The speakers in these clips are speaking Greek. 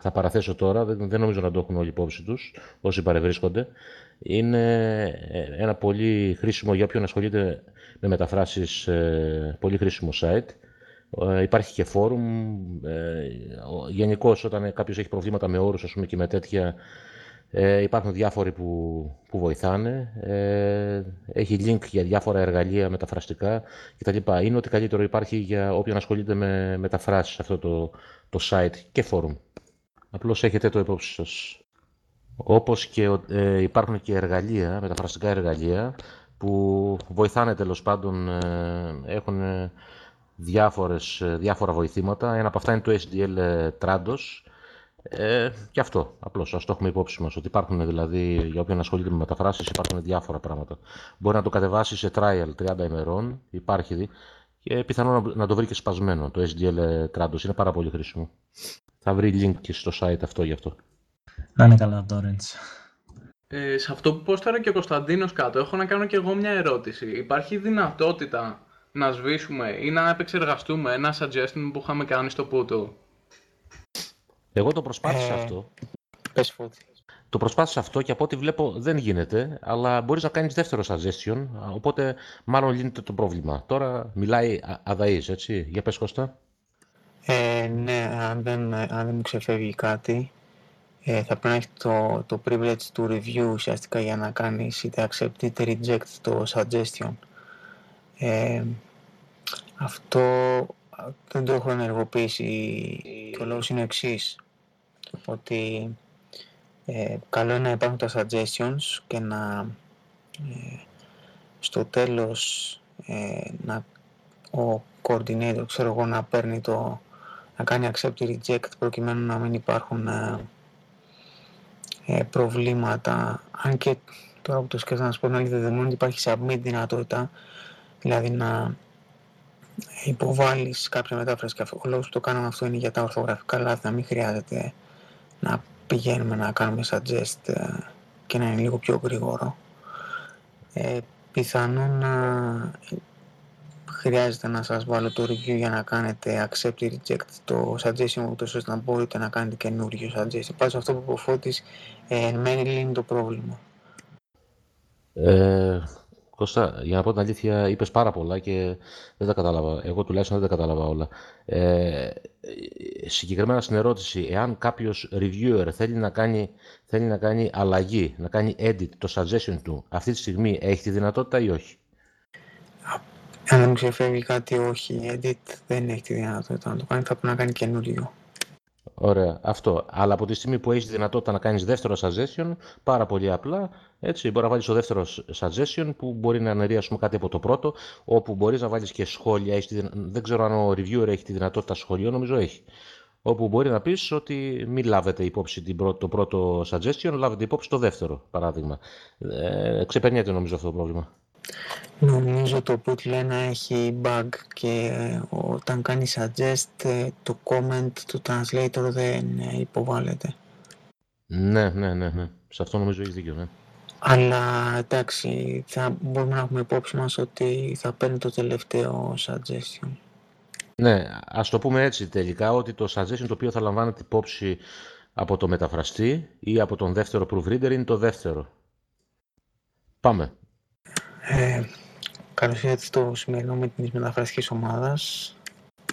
θα παραθέσω τώρα, δεν, δεν νομίζω να το έχουν όλοι υπόψη τους, όσοι παρευρίσκονται. Είναι ε, ένα πολύ χρήσιμο για όποιον ασχολείται με μεταφράσεις, ε, πολύ χρήσιμο site. Ε, υπάρχει και φόρουμ. Ε, Γενικώς, όταν κάποιος έχει προβλήματα με όρους, ας πούμε, και με τέτοια, ε, υπάρχουν διάφοροι που, που βοηθάνε. Ε, έχει link για διάφορα εργαλεία μεταφραστικά κτλ. Είναι ότι καλύτερο υπάρχει για όποιον ασχολείται με μεταφράσεις αυτό το, το site και φόρουμ. Απλώς έχετε το υπόψη σας. Όπως και ε, υπάρχουν και εργαλεία, μεταφραστικά εργαλεία, που βοηθάνε τέλος πάντων, ε, έχουν διάφορες, διάφορα βοηθήματα. Ένα από αυτά είναι το SDL Trados, ε, και αυτό, απλώς, ας το έχουμε υπόψη μας, ότι υπάρχουν δηλαδή, για όποιον ασχολείται με μεταφράσεις, υπάρχουν διάφορα πράγματα. Μπορεί να το κατεβάσει σε trial 30 ημερών, υπάρχει και πιθανόν να το βρει και σπασμένο, το SDL Trados, είναι πάρα πολύ χρήσιμο. Θα βρει link και στο site αυτό γι' αυτό. Να είναι καλά, Torrents. Ε, σε αυτό που τώρα και ο Κωνσταντίνος κάτω, έχω να κάνω και εγώ μια ερώτηση. Υπάρχει δυνατότητα να σβήσουμε ή να επεξεργαστούμε ένα suggestion που είχαμε κάνει στο Πούτο; Εγώ το προσπάθησα ε, αυτό. Πες φώτη. Το προσπάθησα αυτό και από ό,τι βλέπω δεν γίνεται, αλλά μπορείς να κάνεις δεύτερο suggestion, οπότε μάλλον λύνεται το πρόβλημα. Τώρα μιλάει αδαής, έτσι. Για πες Κώστα. Ε, ναι, αν δεν, αν δεν μου ξεφεύγει κάτι, ε, θα πρέπει να έχεις το, το privilege του review ουσιαστικά για να κάνεις είτε accept είτε reject το suggestion. Ε, αυτό δεν το έχω ενεργοποιήσει και ο λόγος είναι ο εξής ότι ε, καλό είναι να υπάρχουν τα suggestions και να ε, στο τέλος ε, να, ο coordinator ξέρω εγώ να παίρνει το να κάνει accept reject προκειμένου να μην υπάρχουν ε, ε, προβλήματα αν και τώρα που το σκέφτομαι να σου πω να δεν ότι υπάρχει submit δυνατότητα δηλαδή να υποβάλεις κάποια μετάφραση και ο λόγος που το κάναμε αυτό είναι για τα ορθογραφικά λάθη να μην χρειάζεται να πηγαίνουμε να κάνουμε suggest ε, και να είναι λίγο πιο γρήγορο. Ε, πιθανόν να χρειάζεται να σας βάλω το review για να κάνετε accept ή reject το suggestion ούτως ώστε να μπορείτε να κάνετε καινούργιο suggestion. Πάντως αυτό που είπε ο ε, εν μέρει λύνει το πρόβλημα. Ε, Κώστα, για να πω την αλήθεια, είπες πάρα πολλά και δεν τα κατάλαβα. Εγώ τουλάχιστον δεν τα κατάλαβα όλα. Ε, συγκεκριμένα στην ερώτηση, εάν κάποιος reviewer θέλει να, κάνει, θέλει να κάνει αλλαγή, να κάνει edit το suggestion του, αυτή τη στιγμή έχει τη δυνατότητα ή όχι; Αν δεν μου ξεφεύγει κάτι, όχι. Edit δεν έχει τη δυνατότητα να το κάνει, θα πρέπει να κάνει καινούριο. Ωραία, αυτό. Αλλά από τη στιγμή που έχεις δυνατότητα να κάνεις δεύτερο suggestion, πάρα πολύ απλά, έτσι, μπορεί να βάλεις το δεύτερο suggestion που μπορεί να αναιρεί κάτι από το πρώτο, όπου μπορείς να βάλεις και σχόλια. Έχεις Δεν ξέρω αν ο reviewer έχει τη δυνατότητα σχολείων, νομίζω έχει. Όπου μπορεί να πεις ότι μην λάβετε υπόψη την το πρώτο suggestion, λάβετε υπόψη το δεύτερο, παράδειγμα. Ε, ξεπερνιέται νομίζω αυτό το πρόβλημα. Νομίζω το Put να έχει bug και όταν κάνει suggest ε, το comment του translator δεν ε, υποβάλλεται. Ναι, ναι, ναι, ναι. Σε αυτό νομίζω έχεις δίκιο, ναι. Αλλά εντάξει, θα μπορούμε να έχουμε υπόψη μας ότι θα παίρνει το τελευταίο suggestion. Ναι, ας το πούμε έτσι τελικά, ότι το suggestion το οποίο θα λαμβάνεται υπόψη από το μεταφραστή ή από τον δεύτερο proofreader είναι το δεύτερο. Πάμε. Ε, καλώς ήρθατε στο σημερινό με την μεταφραστικής ομάδας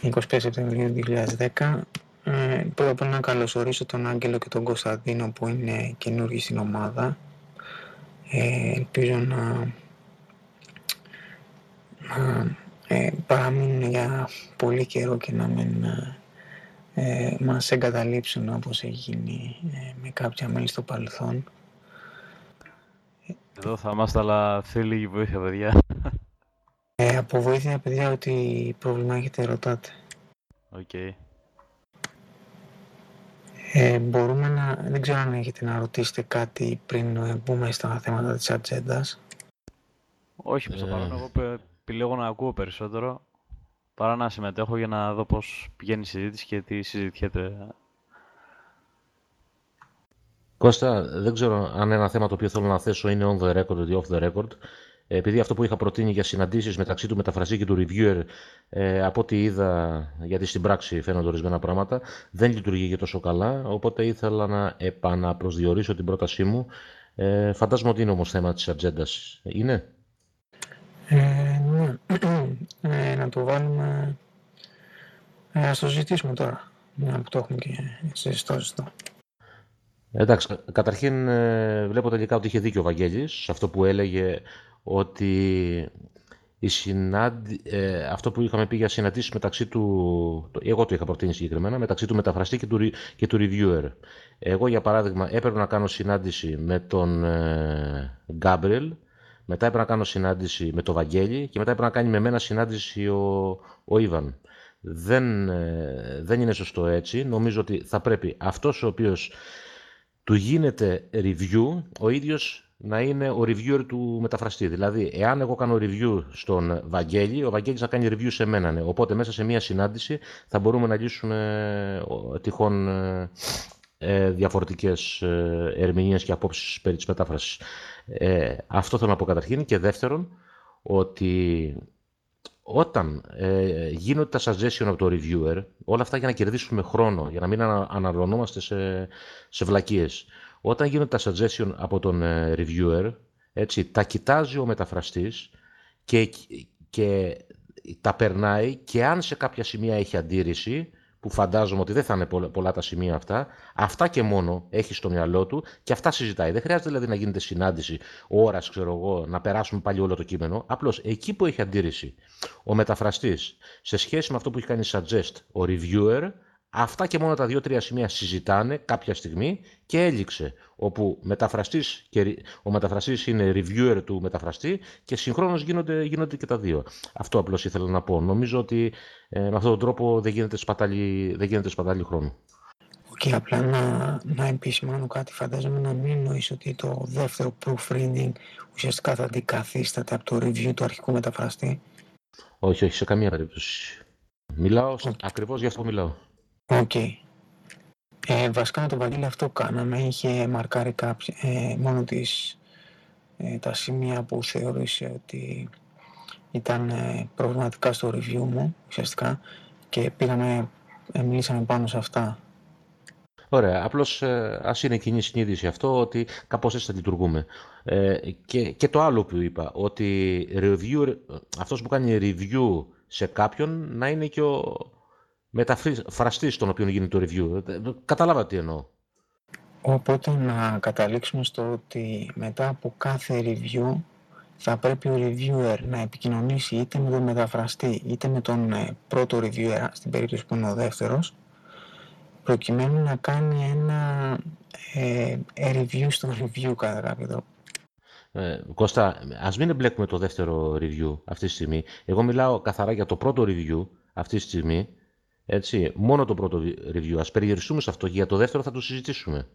25 Σεπτεμβρίου 2010. Ε, πρώτα απ' όλα να καλωσορίσω τον Άγγελο και τον Κωνσταντίνο που είναι καινούργοι στην ομάδα. Ε, ελπίζω να, να ε, παραμείνουν για πολύ καιρό και να μην ε, μας εγκαταλείψουν όπως έχει γίνει ε, με κάποια μέλη στο παρελθόν. Εδώ θα είμαστε, αλλά θέλει λίγη βοήθεια, παιδιά. Ε, από βοήθεια, παιδιά, ότι πρόβλημα έχετε, ρωτάτε. OK. Okay. Ε, μπορούμε να... Δεν ξέρω αν έχετε να ρωτήσετε κάτι πριν ε, μπούμε στα θέματα της ατζέντας. Όχι, προς το παρόν, εγώ επιλέγω να ακούω περισσότερο παρά να συμμετέχω για να δω πώς πηγαίνει η συζήτηση και τι συζητιέται Κώστα, δεν ξέρω αν ένα θέμα το οποίο θέλω να θέσω είναι on the record ή off the record. επειδή αυτό που είχα προτείνει για συναντήσεις μεταξύ του μεταφραστή και του reviewer, ε, από ό,τι είδα, γιατί στην πράξη φαίνονται ορισμένα πράγματα, δεν λειτουργεί και τόσο καλά, οπότε ήθελα να επαναπροσδιορίσω την πρότασή μου. Ε, φαντάζομαι ότι είναι όμως θέμα της ατζέντας. Είναι; Ε, ναι. Ε, να το βάλουμε... Ε, ας το ζητήσουμε τώρα, μια που το έχουμε και συζητώσει εδώ. Εντάξει, καταρχήν ε, βλέπω τελικά ότι είχε δίκιο ο Βαγγέλης σε αυτό που έλεγε ότι η συνάντη, ε, αυτό που είχαμε πει για συναντήσεις μεταξύ του, το, εγώ το είχα προτείνει συγκεκριμένα, μεταξύ του μεταφραστή και του, και του reviewer. Εγώ για παράδειγμα έπρεπε να κάνω συνάντηση με τον ε, Γκάμπρελ, μετά έπρεπε να κάνω συνάντηση με τον Βαγγέλη και μετά έπρεπε να κάνει με μένα συνάντηση ο, ο Ιβαν. Δεν, ε, δεν είναι σωστό έτσι. Νομίζω ότι θα πρέπει αυτός ο οποίος του γίνεται review, ο ίδιος να είναι ο reviewer του μεταφραστή. Δηλαδή, εάν εγώ κάνω review στον Βαγγέλη, ο Βαγγέλης να κάνει review σε μένα. Ναι. Οπότε μέσα σε μία συνάντηση θα μπορούμε να λύσουμε ε, τυχόν ε, ε, διαφορετικές ε, ερμηνείες και απόψεις περί της μετάφρασης. Ε, αυτό θέλω να πω καταρχήν. Και δεύτερον, ότι όταν ε, γίνονται τα suggestion από το reviewer, όλα αυτά για να κερδίσουμε χρόνο, για να μην ανα, αναλωνόμαστε σε, σε βλακίες. Όταν γίνονται τα suggestion από τον ε, reviewer, έτσι, τα κοιτάζει ο μεταφραστής και, και τα περνάει και αν σε κάποια σημεία έχει αντίρρηση, που φαντάζομαι ότι δεν θα είναι πολλά τα σημεία αυτά, αυτά και μόνο έχει στο μυαλό του και αυτά συζητάει. Δεν χρειάζεται δηλαδή να γίνεται συνάντηση ώρας, ξέρω εγώ, να περάσουμε πάλι όλο το κείμενο. Απλώς εκεί που έχει αντίρρηση ο μεταφραστής σε σχέση με αυτό που έχει κάνει suggest ο reviewer, Αυτά και μόνο τα δύο-τρία σημεία συζητάνε κάποια στιγμή και έληξε. Όπου μεταφραστής και, ο μεταφραστής είναι reviewer του μεταφραστή και συγχρόνως γίνονται, γίνονται και τα δύο. Αυτό απλώς ήθελα να πω. Νομίζω ότι ε, με αυτόν τον τρόπο δεν γίνεται σπατάλη, δεν γίνεται σπατάλη χρόνου. OK, okay, απλά να, να επισημάνω κάτι. Φαντάζομαι να μην εννοείς ότι το δεύτερο proofreading ουσιαστικά θα αντικαθίσταται από το review του αρχικού μεταφραστή. Όχι, όχι, σε καμία περίπτωση. Μιλάω, okay. ακριβώς γι' αυτό μιλάω. OK. Okay. Ε, βασικά με τον Βαγγέλη αυτό κάναμε. Είχε μαρκάρει κάποια, ε, μόνο τις, ε, τα σημεία που θεωρήσε ότι ήταν ε, προβληματικά στο review μου, ουσιαστικά, και πήγαμε, ε, μιλήσαμε πάνω σε αυτά. Ωραία. Απλώς ε, ας είναι κοινή συνείδηση αυτό ότι κάπως έτσι θα λειτουργούμε. Ε, και, και το άλλο που είπα, ότι review, αυτός που κάνει review σε κάποιον να είναι και ο, μεταφραστής στον οποίο γίνεται το review. Ε, Καταλάβατε τι εννοώ. Οπότε να καταλήξουμε στο ότι μετά από κάθε review θα πρέπει ο reviewer να επικοινωνήσει είτε με τον μεταφραστή είτε με τον ε, πρώτο reviewer, στην περίπτωση που είναι ο δεύτερος, προκειμένου να κάνει ένα ε, review στο review κατά κάποιο τρόπο. Ε, Κώστα, ας μην εμπλέκουμε το δεύτερο review αυτή τη στιγμή. Εγώ μιλάω καθαρά για το πρώτο review αυτή τη στιγμή έτσι, μόνο το πρώτο review. Ας περιοριστούμε σε αυτό και για το δεύτερο θα το συζητήσουμε.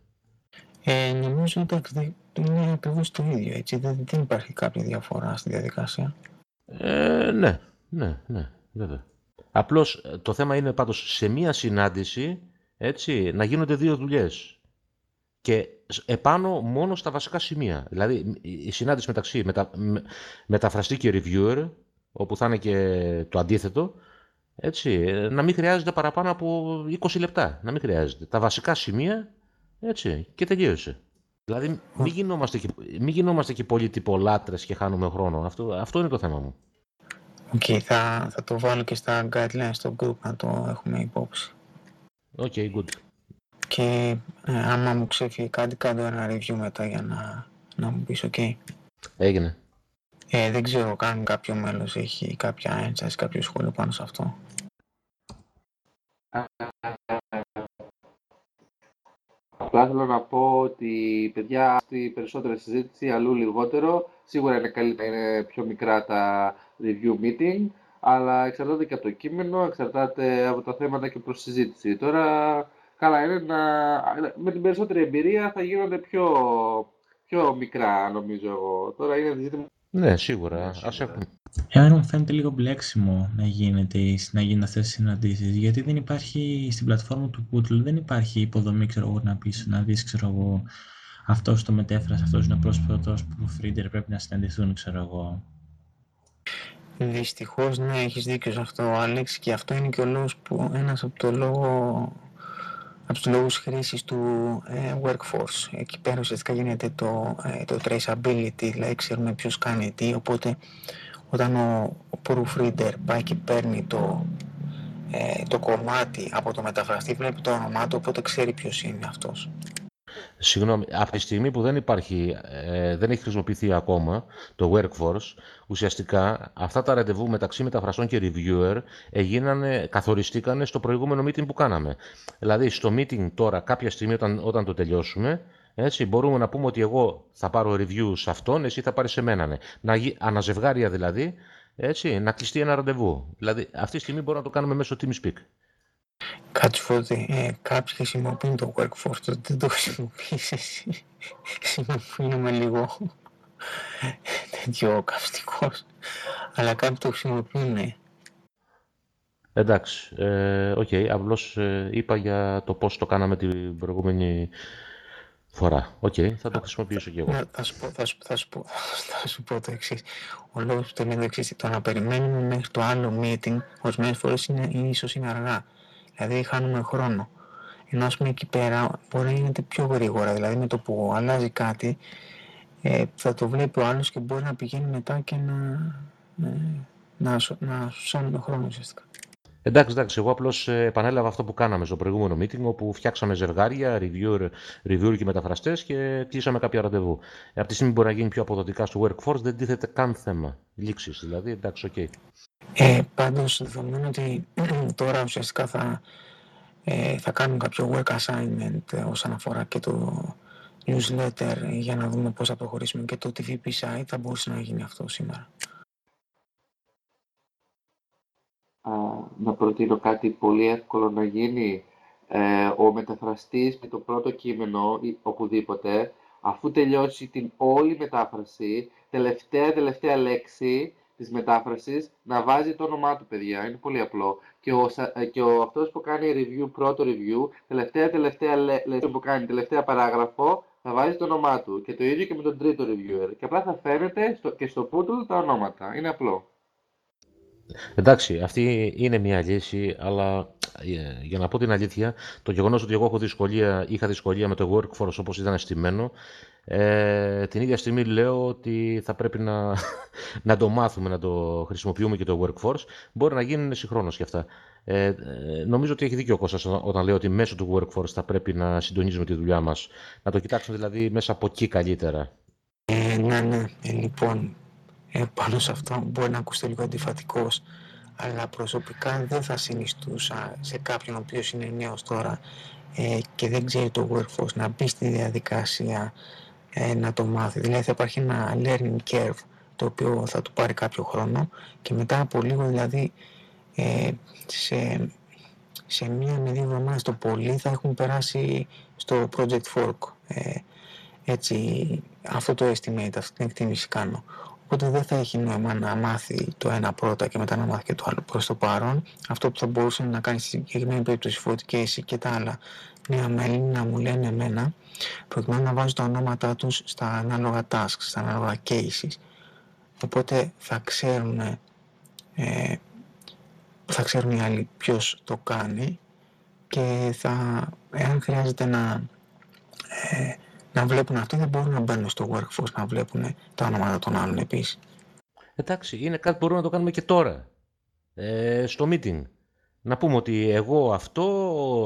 Ε, νομίζω ότι είναι ακριβώς το ίδιο, έτσι. Δεν, δεν υπάρχει κάποια διαφορά στη διαδικασία. Ε, ναι, ναι, ναι, βέβαια. Απλώς το θέμα είναι πάντως σε μία συνάντηση, έτσι, να γίνονται δύο δουλειές. Και επάνω μόνο στα βασικά σημεία. Δηλαδή, η συνάντηση μεταξύ μετα, μεταφραστή και reviewer, όπου θα είναι και το αντίθετο, έτσι, να μην χρειάζεται παραπάνω από 20 λεπτά. Να μην χρειάζεται. Τα βασικά σημεία, έτσι, και τελείωσε. Δηλαδή, μην γινόμαστε και, μην γινόμαστε και πολύ τυπολάτρες και χάνουμε χρόνο. Αυτό, αυτό είναι το θέμα μου. OK, okay, θα, θα το βάλω και στα guidelines στο group να το έχουμε υπόψη. OK, okay, good. Και ε, άμα μου ξέφυγε κάτι, κάνω ένα review μετά για να, να μου πεις, OK. Okay. Έγινε. Ε, δεν ξέρω αν κάποιο μέλος έχει κάποια ένσταση, κάποιο σχόλιο πάνω σε αυτό. Απλά θέλω να πω ότι παιδιά στη περισσότερη συζήτηση, αλλού λιγότερο. Σίγουρα είναι καλύτερα, είναι πιο μικρά τα review meeting, αλλά εξαρτάται και από το κείμενο, εξαρτάται από τα θέματα και προς συζήτηση. Τώρα, καλά είναι να... Με την περισσότερη εμπειρία θα γίνονται πιο, πιο μικρά, νομίζω εγώ. Τώρα είναι ζήτημα ναι, σίγουρα. Ας έχουμε. Εμένα μου φαίνεται λίγο μπλέξιμο να, γίνεται, να γίνουν αυτές τις συναντήσεις. Γιατί δεν υπάρχει στην πλατφόρμα του Poodle, δεν υπάρχει υποδομή ξέρω, να πεις να δεις αυτός το μετέφρασε, αυτός είναι ο πρόσφατος proofreader, πρέπει να συναντηθούν, ξέρω εγώ. Δυστυχώς, ναι, έχεις δίκιο σε αυτό, Άλεξ, και αυτό είναι και ο λόγος που, ένας από το λόγο, από τους λόγους χρήσης του ε, workforce. Εκεί πέρα ουσιαστικά γίνεται το, ε, το traceability, δηλαδή ξέρουμε ποιος κάνει τι, οπότε όταν ο, ο proofreader πάει και παίρνει το, ε, το κομμάτι από το μεταφραστή, βλέπει το όνομά του, οπότε ξέρει ποιος είναι αυτός. Συγγνώμη, από τη στιγμή που δεν υπάρχει, ε, δεν έχει χρησιμοποιηθεί ακόμα το workforce, ουσιαστικά αυτά τα ραντεβού μεταξύ μεταφραστών και reviewer έγιναν, καθοριστήκαν στο προηγούμενο meeting που κάναμε. Δηλαδή, στο meeting τώρα, κάποια στιγμή όταν, όταν το τελειώσουμε, έτσι, μπορούμε να πούμε ότι εγώ θα πάρω review σε αυτόν, εσύ θα πάρεις σε μένα. Ναι. Να, γι- αναζευγάρια δηλαδή, έτσι, να κλειστεί ένα ραντεβού. Δηλαδή, αυτή τη στιγμή μπορούμε να το κάνουμε μέσω TeamSpeak. Κάτσε φώτη, ε, κάποιοι χρησιμοποιούν το workforce, το δεν το χρησιμοποιείς εσύ. Χρησιμοποιούμε λίγο τέτοιο καυστικός, αλλά κάποιοι το χρησιμοποιούν, ναι. Εντάξει, ε, οκ, απλώς ε, είπα για το πώς το κάναμε την προηγούμενη φορά. Οκ, θα το χρησιμοποιήσω κι εγώ. Να, θα, σου πω, θα, σου, θα, σου πω, θα σου πω το εξής. Ο λόγος που το λέω το εξής, το να περιμένουμε μέχρι το άλλο meeting, ορισμένε φορές είναι, είναι, ίσως είναι αργά. Δηλαδή χάνουμε χρόνο. Ενώ ας πούμε εκεί πέρα μπορεί να γίνεται πιο γρήγορα. Δηλαδή με το που αλλάζει κάτι, ε, θα το βλέπει ο άλλος και μπορεί να πηγαίνει μετά και να, ε, να, σου- να σου σώνει χρόνο ουσιαστικά. Εντάξει, εντάξει, εγώ απλώς ε, επανέλαβα αυτό που κάναμε στο προηγούμενο meeting, όπου φτιάξαμε ζευγάρια, reviewer, reviewer και μεταφραστές και κλείσαμε κάποια ραντεβού. Ε, από τη στιγμή που μπορεί να γίνει πιο αποδοτικά στο workforce, δεν τίθεται καν θέμα λήξης, δηλαδή, εντάξει, οκ. Ε, πάντως, δεδομένου ότι τώρα ουσιαστικά θα, ε, θα κάνουμε κάποιο work assignment ε, όσον αφορά και το newsletter ε, για να δούμε πώς θα προχωρήσουμε και το TVP site θα μπορούσε να γίνει αυτό σήμερα. Α, να προτείνω κάτι πολύ εύκολο να γίνει. Ε, ο μεταφραστής με το πρώτο κείμενο ή οπουδήποτε, αφού τελειώσει την όλη μετάφραση, τελευταία τελευταία λέξη της μετάφρασης, να βάζει το όνομά του, παιδιά. Είναι πολύ απλό. Και, ο, σα- ε, και ο, αυτός που κάνει review, πρώτο review, τελευταία τελευταία λέ- λέξη που κάνει, τελευταία παράγραφο, θα βάζει το όνομά του. Και το ίδιο και με τον τρίτο reviewer. Και απλά θα φαίνεται στο, και στο Poodle τα ονόματα. Είναι απλό. Εντάξει, αυτή είναι μια λύση, αλλά ε, για να πω την αλήθεια, το γεγονός ότι εγώ έχω δυσκολία, είχα δυσκολία με το workforce όπως ήταν στημένο, ε, την ίδια στιγμή λέω ότι θα πρέπει να, να το μάθουμε, να το χρησιμοποιούμε και το workforce. Μπορεί να γίνουν συγχρόνως και αυτά. Ε, ε, νομίζω ότι έχει δίκιο ο Κώστας όταν- όταν λέει ότι μέσω του workforce θα πρέπει να συντονίζουμε τη δουλειά μας. Να το κοιτάξουμε δηλαδή μέσα από εκεί καλύτερα. Ε, ναι, ναι. Ε, λοιπόν, ε, πάνω σε αυτό μπορεί να ακουστεί λίγο αντιφατικός, αλλά προσωπικά δεν θα συνιστούσα σε κάποιον ο οποίος είναι νέος τώρα ε, και δεν ξέρει το workforce να μπει στη διαδικασία ε, να το μάθει. Δηλαδή θα υπάρχει ένα learning curve το οποίο θα του πάρει κάποιο χρόνο και μετά από λίγο δηλαδή ε, σε, σε μία με δύο εβδομάδες το πολύ θα έχουν περάσει στο project fork. Ε, έτσι, αυτό το estimate, αυτή την εκτίμηση κάνω. Οπότε δεν θα έχει νόημα να μάθει το ένα πρώτα και μετά να μάθει και το άλλο προς το παρόν. Αυτό που θα μπορούσε να κάνει στη συγκεκριμένη περίπτωση Φώτη και εσύ και τα άλλα νέα μέλη να μου λένε εμένα προκειμένου να βάζω τα ονόματά τους στα ανάλογα tasks, στα ανάλογα cases. Οπότε θα ξέρουν, ε, θα ξέρουν οι άλλοι ποιος το κάνει και θα, εάν χρειάζεται να, ε, να βλέπουν αυτό, δεν μπορούν να μπαίνουν στο workforce να βλέπουν τα ονόματα των άλλων επίσης. Εντάξει, είναι κάτι που μπορούμε να το κάνουμε και τώρα. Ε, στο meeting. Να πούμε ότι εγώ αυτό,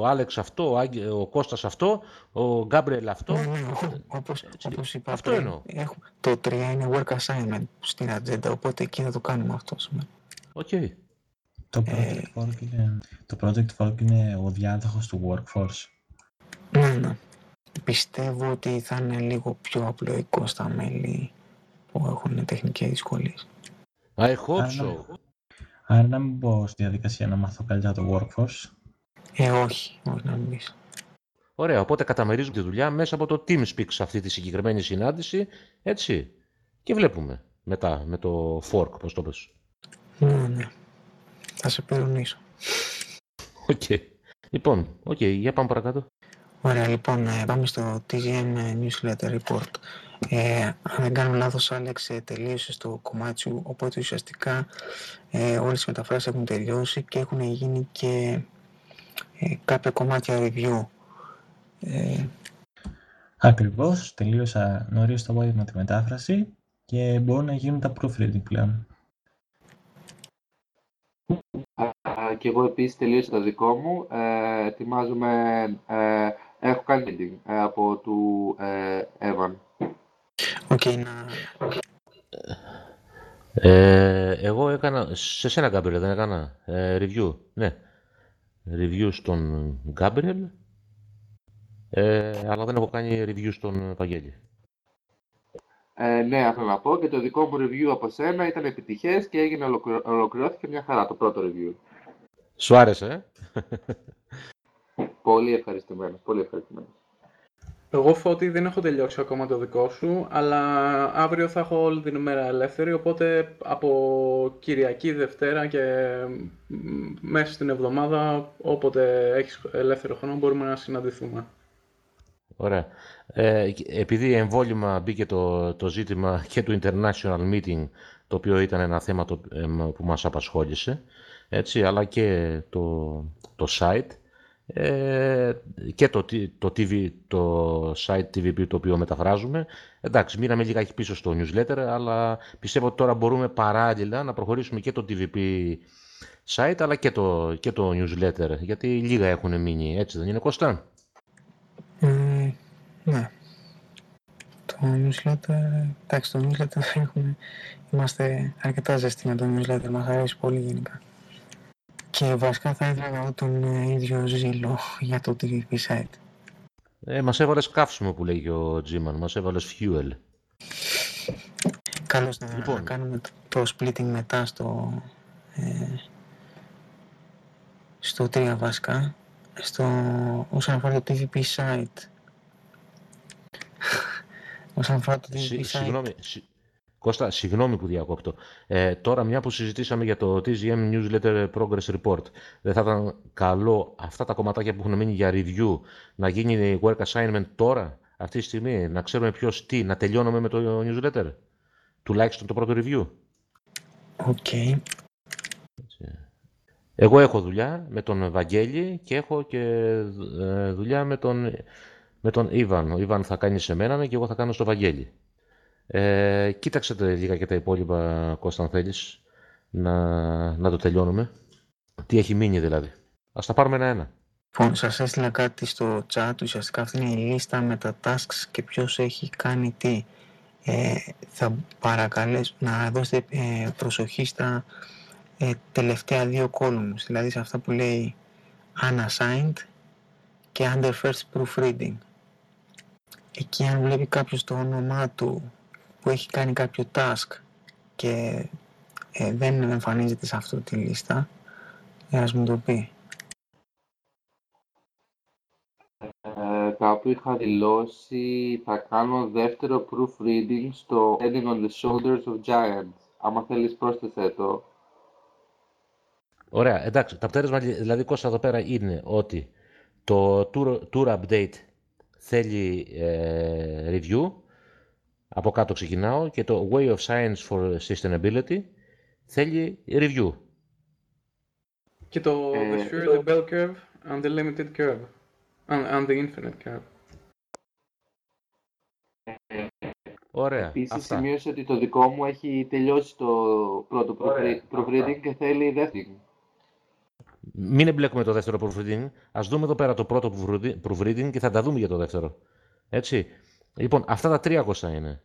ο Άλεξ αυτό, ο, Άγγε- ο Κώστας αυτό, ο Γκάμπρελ αυτό. Ναι, ναι, ο- όπως, Έτσι, όπως είπα αυτό πριν, εννοώ. έχουμε, το 3 είναι work assignment στην ατζέντα, οπότε εκεί θα το κάνουμε αυτό σήμερα. Οκ. Το Ε, project, fork είναι, το project fork είναι ο διάδοχος του workforce. Ναι, ναι. Πιστεύω ότι θα είναι λίγο πιο απλοϊκό στα μέλη που έχουν τεχνικές δυσκολίες. I hope Άρα, so. άρα να μην μπω στη διαδικασία να μάθω καλύτερα το workforce. Ε, όχι, όχι να μην πεις. Ωραία, οπότε καταμερίζουμε τη δουλειά μέσα από το TeamSpeak σε αυτή τη συγκεκριμένη συνάντηση, έτσι. Και βλέπουμε μετά με το fork, πώς το πες. Ναι, ναι. Θα σε περονίσω. Οκ. Λοιπόν, οκ, για πάμε παρακάτω. Ωραία, λοιπόν, ε, πάμε στο TZM Newsletter Report. Ε, αν δεν κάνω λάθος, Άλεξ, ε, τελείωσε στο κομμάτι σου, οπότε ουσιαστικά ε, όλες οι μεταφράσεις έχουν τελειώσει και έχουν γίνει και ε, κάποια κομμάτια review. Ε, Ακριβώς, τελείωσα νωρίς το απόγευμα τη μετάφραση και μπορούν να γίνουν τα proofreading πλέον. Α, Και εγώ επίσης τελείωσα το δικό μου. Ε, ετοιμάζομαι, ε, έχω κάνει reading ε, από του ε, Evan. OK, να... Ε, εγώ έκανα, σε σένα Γκάμπριελ δεν έκανα, ε, review, ναι. Review στον Γκάμπριελ, ε, αλλά δεν έχω κάνει review στον Βαγγέλη. Ε, ναι, αυτό να πω. Και το δικό μου review από σένα ήταν επιτυχές και έγινε ολοκληρω- ολοκληρώθηκε μια χαρά το πρώτο review. Σου άρεσε, ε; Πολύ ευχαριστημένος, πολύ ευχαριστημένος. Εγώ Φώτη δεν έχω τελειώσει ακόμα το δικό σου, αλλά αύριο θα έχω όλη την ημέρα ελεύθερη, οπότε από Κυριακή, Δευτέρα και μ, μέσα στην εβδομάδα, όποτε έχεις ελεύθερο χρόνο, μπορούμε να συναντηθούμε. Ωραία. Ε, επειδή εμβόλυμα μπήκε το, το ζήτημα και του International Meeting, το οποίο ήταν ένα θέμα το, εμ, που μας απασχόλησε, έτσι, αλλά και το, το site, ε, και το, τι- το, TV, το site TVP το οποίο μεταφράζουμε. Εντάξει, μείναμε λιγάκι πίσω στο newsletter, αλλά πιστεύω ότι τώρα μπορούμε παράλληλα να προχωρήσουμε και το TVP site, αλλά και το, και το newsletter, γιατί λίγα έχουν μείνει, έτσι δεν είναι Κώστα; Ε, ναι. Το newsletter, εντάξει, το newsletter έχουμε, είμαστε αρκετά ζεστοί με το newsletter, μας αρέσει πολύ γενικά. Και βασικά θα ήθελα να δω τον ε, ίδιο ζήλο για το TVP site. Ε, μας έβαλες καύσιμο που λέγει ο Τζίμαν, μας έβαλες fuel. Καλώς να, Λοιπόν. να κάνουμε το, το splitting μετά στο, ε, στο 3 βασικά. Στο, όσον αφορά το TVP site. όσον αφορά το TVP Συ- site. Συγγνώμη, συ- Κώστα, συγγνώμη που διακόπτω. Ε, τώρα, μια που συζητήσαμε για το TGM Newsletter Progress Report, δεν θα ήταν καλό αυτά τα κομματάκια που έχουν μείνει για review να γίνει work assignment τώρα, αυτή τη στιγμή, να ξέρουμε ποιος τι, να τελειώνουμε με το newsletter, τουλάχιστον το πρώτο review; OK. Εγώ έχω δουλειά με τον Βαγγέλη και έχω και ε, δουλειά με τον, με τον Ιβαν. Ο Ιβαν θα κάνει σε μένα και εγώ θα κάνω στο Βαγγέλη. Ε, κοίταξε τα λίγα και τα υπόλοιπα, Κώστα, αν θέλεις, να, να το τελειώνουμε. Τι έχει μείνει δηλαδή. Ας τα πάρουμε ένα-ένα. Λοιπόν, σας έστειλα κάτι στο chat, ουσιαστικά αυτή είναι η λίστα με τα tasks και ποιος έχει κάνει τι. Ε, θα παρακαλέσω να δώσετε ε, προσοχή στα ε, τελευταία δύο columns, δηλαδή σε αυτά που λέει unassigned και under first proofreading. Εκεί αν βλέπει κάποιος το όνομά του που έχει κάνει κάποιο task και ε, δεν εμφανίζεται σε αυτή τη λίστα, ε, ας μου το πει. Ε, κάπου είχα δηλώσει θα κάνω δεύτερο proofreading στο Standing on the Shoulders of Giants. Άμα θέλεις πρόσθεσέ το. Ωραία, εντάξει. Το αποτέλεσμα δηλαδή Κώστα εδώ πέρα είναι ότι το tour, tour update θέλει ε, review. Από κάτω ξεκινάω και το way of science for sustainability θέλει review. Και το Ε, The Sphere, the Bell Curve and the Limited Curve. And, and the Infinite Curve. Ωραία. Επίσης Αυτά. σημείωσε ότι το δικό μου έχει τελειώσει το πρώτο proofre- proofreading και θέλει δεύτερο. Μην εμπλέκουμε το δεύτερο proofreading. Ας δούμε εδώ πέρα το πρώτο proofreading- proofreading και θα τα δούμε για το δεύτερο. Έτσι. Λοιπόν, αυτά τα τρία Κώστα είναι;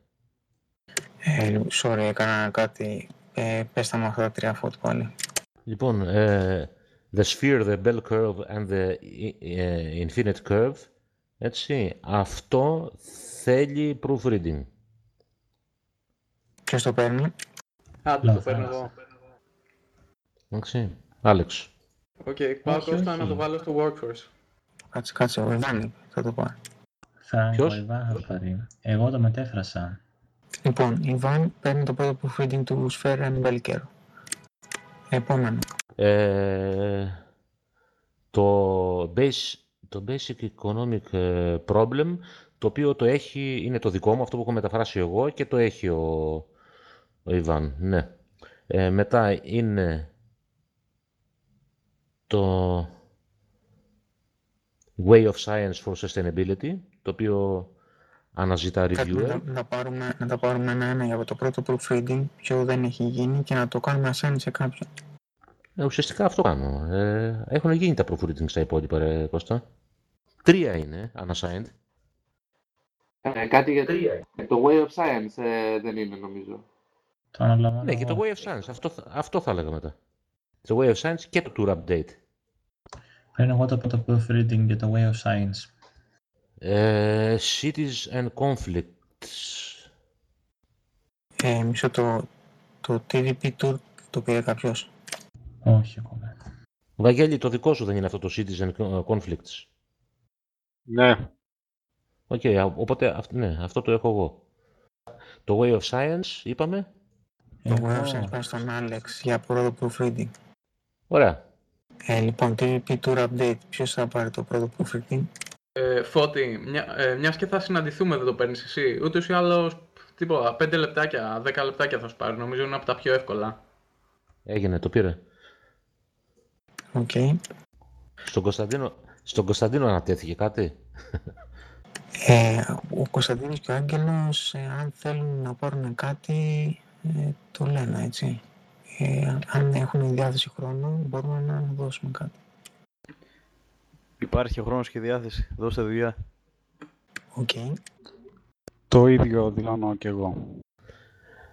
Ε, sorry, έκανα κάτι. Ε, πες τα με αυτά τα τρία φώτη πάλι. Λοιπόν, ε, the sphere, the bell curve and the ε, infinite curve, έτσι, αυτό θέλει proofreading. Ποιος το παίρνει; Άντε, το Λάθος. παίρνω εγώ. Εντάξει, Άλεξ. Οκ, πάω Όχι, Κώστα όχι. να το βάλω στο Workforce. Κάτσε, κάτσε, ο Ιβάνη θα το πάρει. Θα Ποιος; ο Ιβάν θα το πάρει. Εγώ το μετέφρασα. Λοιπόν, η Ιβάν παίρνει το πρώτο proofreading του Sphere and Bell Curve. Επόμενο. Ε, το base, το Basic Economic ε, Problem, το οποίο το έχει, είναι το δικό μου, αυτό που έχω μεταφράσει εγώ και το έχει ο, ο Ιβάν, ναι. Ε, μετά είναι το Way of Science for Sustainability, το οποίο αναζητά Κάτι να, reviewer. τα- να τα πάρουμε, να τα πάρουμε ένα-ένα από το πρώτο proofreading, ποιο δεν έχει γίνει και να το κάνουμε assign σε κάποιον. Ε, ουσιαστικά αυτό κάνω. Ε, έχουν γίνει τα proofreading στα υπόλοιπα, ρε Κώστα. Τρία είναι unassigned. Ε, κάτι για το Way of Science ε, δεν είναι νομίζω. Το αναλαμβάνω Ναι, και το εγώ. Way of Science. Αυτό, θα- αυτό θα έλεγα μετά. Το Way of Science και το Tour Update. Πριν εγώ το πρώτο proofreading για το Way of Science. Ε, cities and Conflicts. Ε, μισό το, το TVP Tour το πήρε κάποιος. Όχι ακόμα. Βαγγέλη, το δικό σου δεν είναι αυτό το Cities and Conflicts. Ναι. Οκ, α- οπότε αυ- ναι, αυτό το έχω εγώ. Το Way of Science, είπαμε. Το Εγώ- Way of Science πάει στον Alex για πρώτο proofreading. Ωραία. Ε, λοιπόν, TVP Tour Update, ποιος θα πάρει το πρώτο proofreading. Ε, Φώτη, μια, ε, μιας και θα συναντηθούμε, δεν το παίρνεις εσύ. Ούτως ή άλλως, τίποτα, 5 λεπτάκια, 10 λεπτάκια θα σου πάρει. Νομίζω είναι από τα πιο εύκολα. Έγινε, το πήρε. Οκ. Στον Κωνσταντίνο, στον Κωνσταντίνο ανατέθηκε κάτι; Ε, ο Κωνσταντίνος και ο Άγγελος, ε, αν θέλουν να πάρουν κάτι, ε, το λένε, έτσι. Ε, αν έχουν διάθεση χρόνου, μπορούμε να δώσουμε κάτι. Υπάρχει χρόνος και διάθεση. Δώστε δουλειά. Οκ. Το ίδιο δηλώνω και εγώ.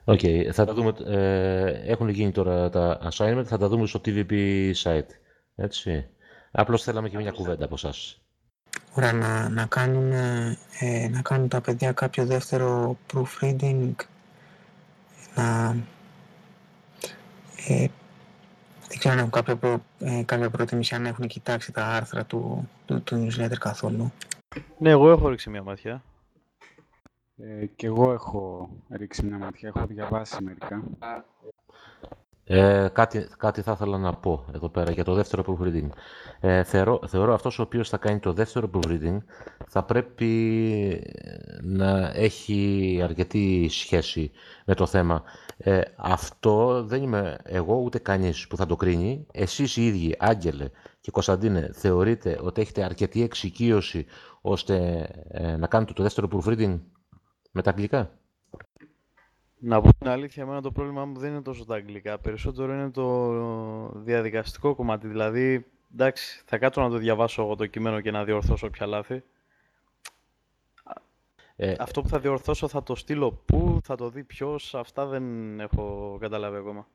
Οκ, θα τα δούμε. Ε, έχουν γίνει τώρα τα assignment, θα τα δούμε στο TVP site. Έτσι. Απλώς θέλαμε και μια κουβέντα από εσάς. Ωραία, να, να, κάνουν, ε, να κάνουν τα παιδιά κάποιο δεύτερο proofreading, να... Ε, δεν ξέρω αν έχουν κάποια, προ, ε, κάποια προτίμηση, αν έχουν κοιτάξει τα άρθρα του, του, του newsletter καθόλου. Ναι, εγώ έχω ρίξει μια ματιά. Ε, και εγώ έχω ρίξει μια ματιά, έχω διαβάσει μερικά. Ε, κάτι, κάτι θα ήθελα να πω εδώ πέρα για το δεύτερο proofreading. Ε, θεωρώ, θεωρώ αυτός ο οποίος θα κάνει το δεύτερο proofreading θα πρέπει να έχει αρκετή σχέση με το θέμα. Ε, αυτό δεν είμαι εγώ ούτε κανείς που θα το κρίνει. Εσείς οι ίδιοι, Άγγελε και Κωνσταντίνε, θεωρείτε ότι έχετε αρκετή εξοικείωση ώστε ε, να κάνετε το δεύτερο proofreading με τα αγγλικά; Να πω την αλήθεια, εμένα το πρόβλημά μου δεν είναι τόσο τα αγγλικά. Περισσότερο είναι το διαδικαστικό κομμάτι. Δηλαδή, εντάξει, θα κάτσω να το διαβάσω εγώ το κείμενο και να διορθώσω όποια λάθη. Ε, Αυτό που θα διορθώσω θα το στείλω πού, θα το δει ποιος, αυτά δεν έχω καταλάβει ακόμα.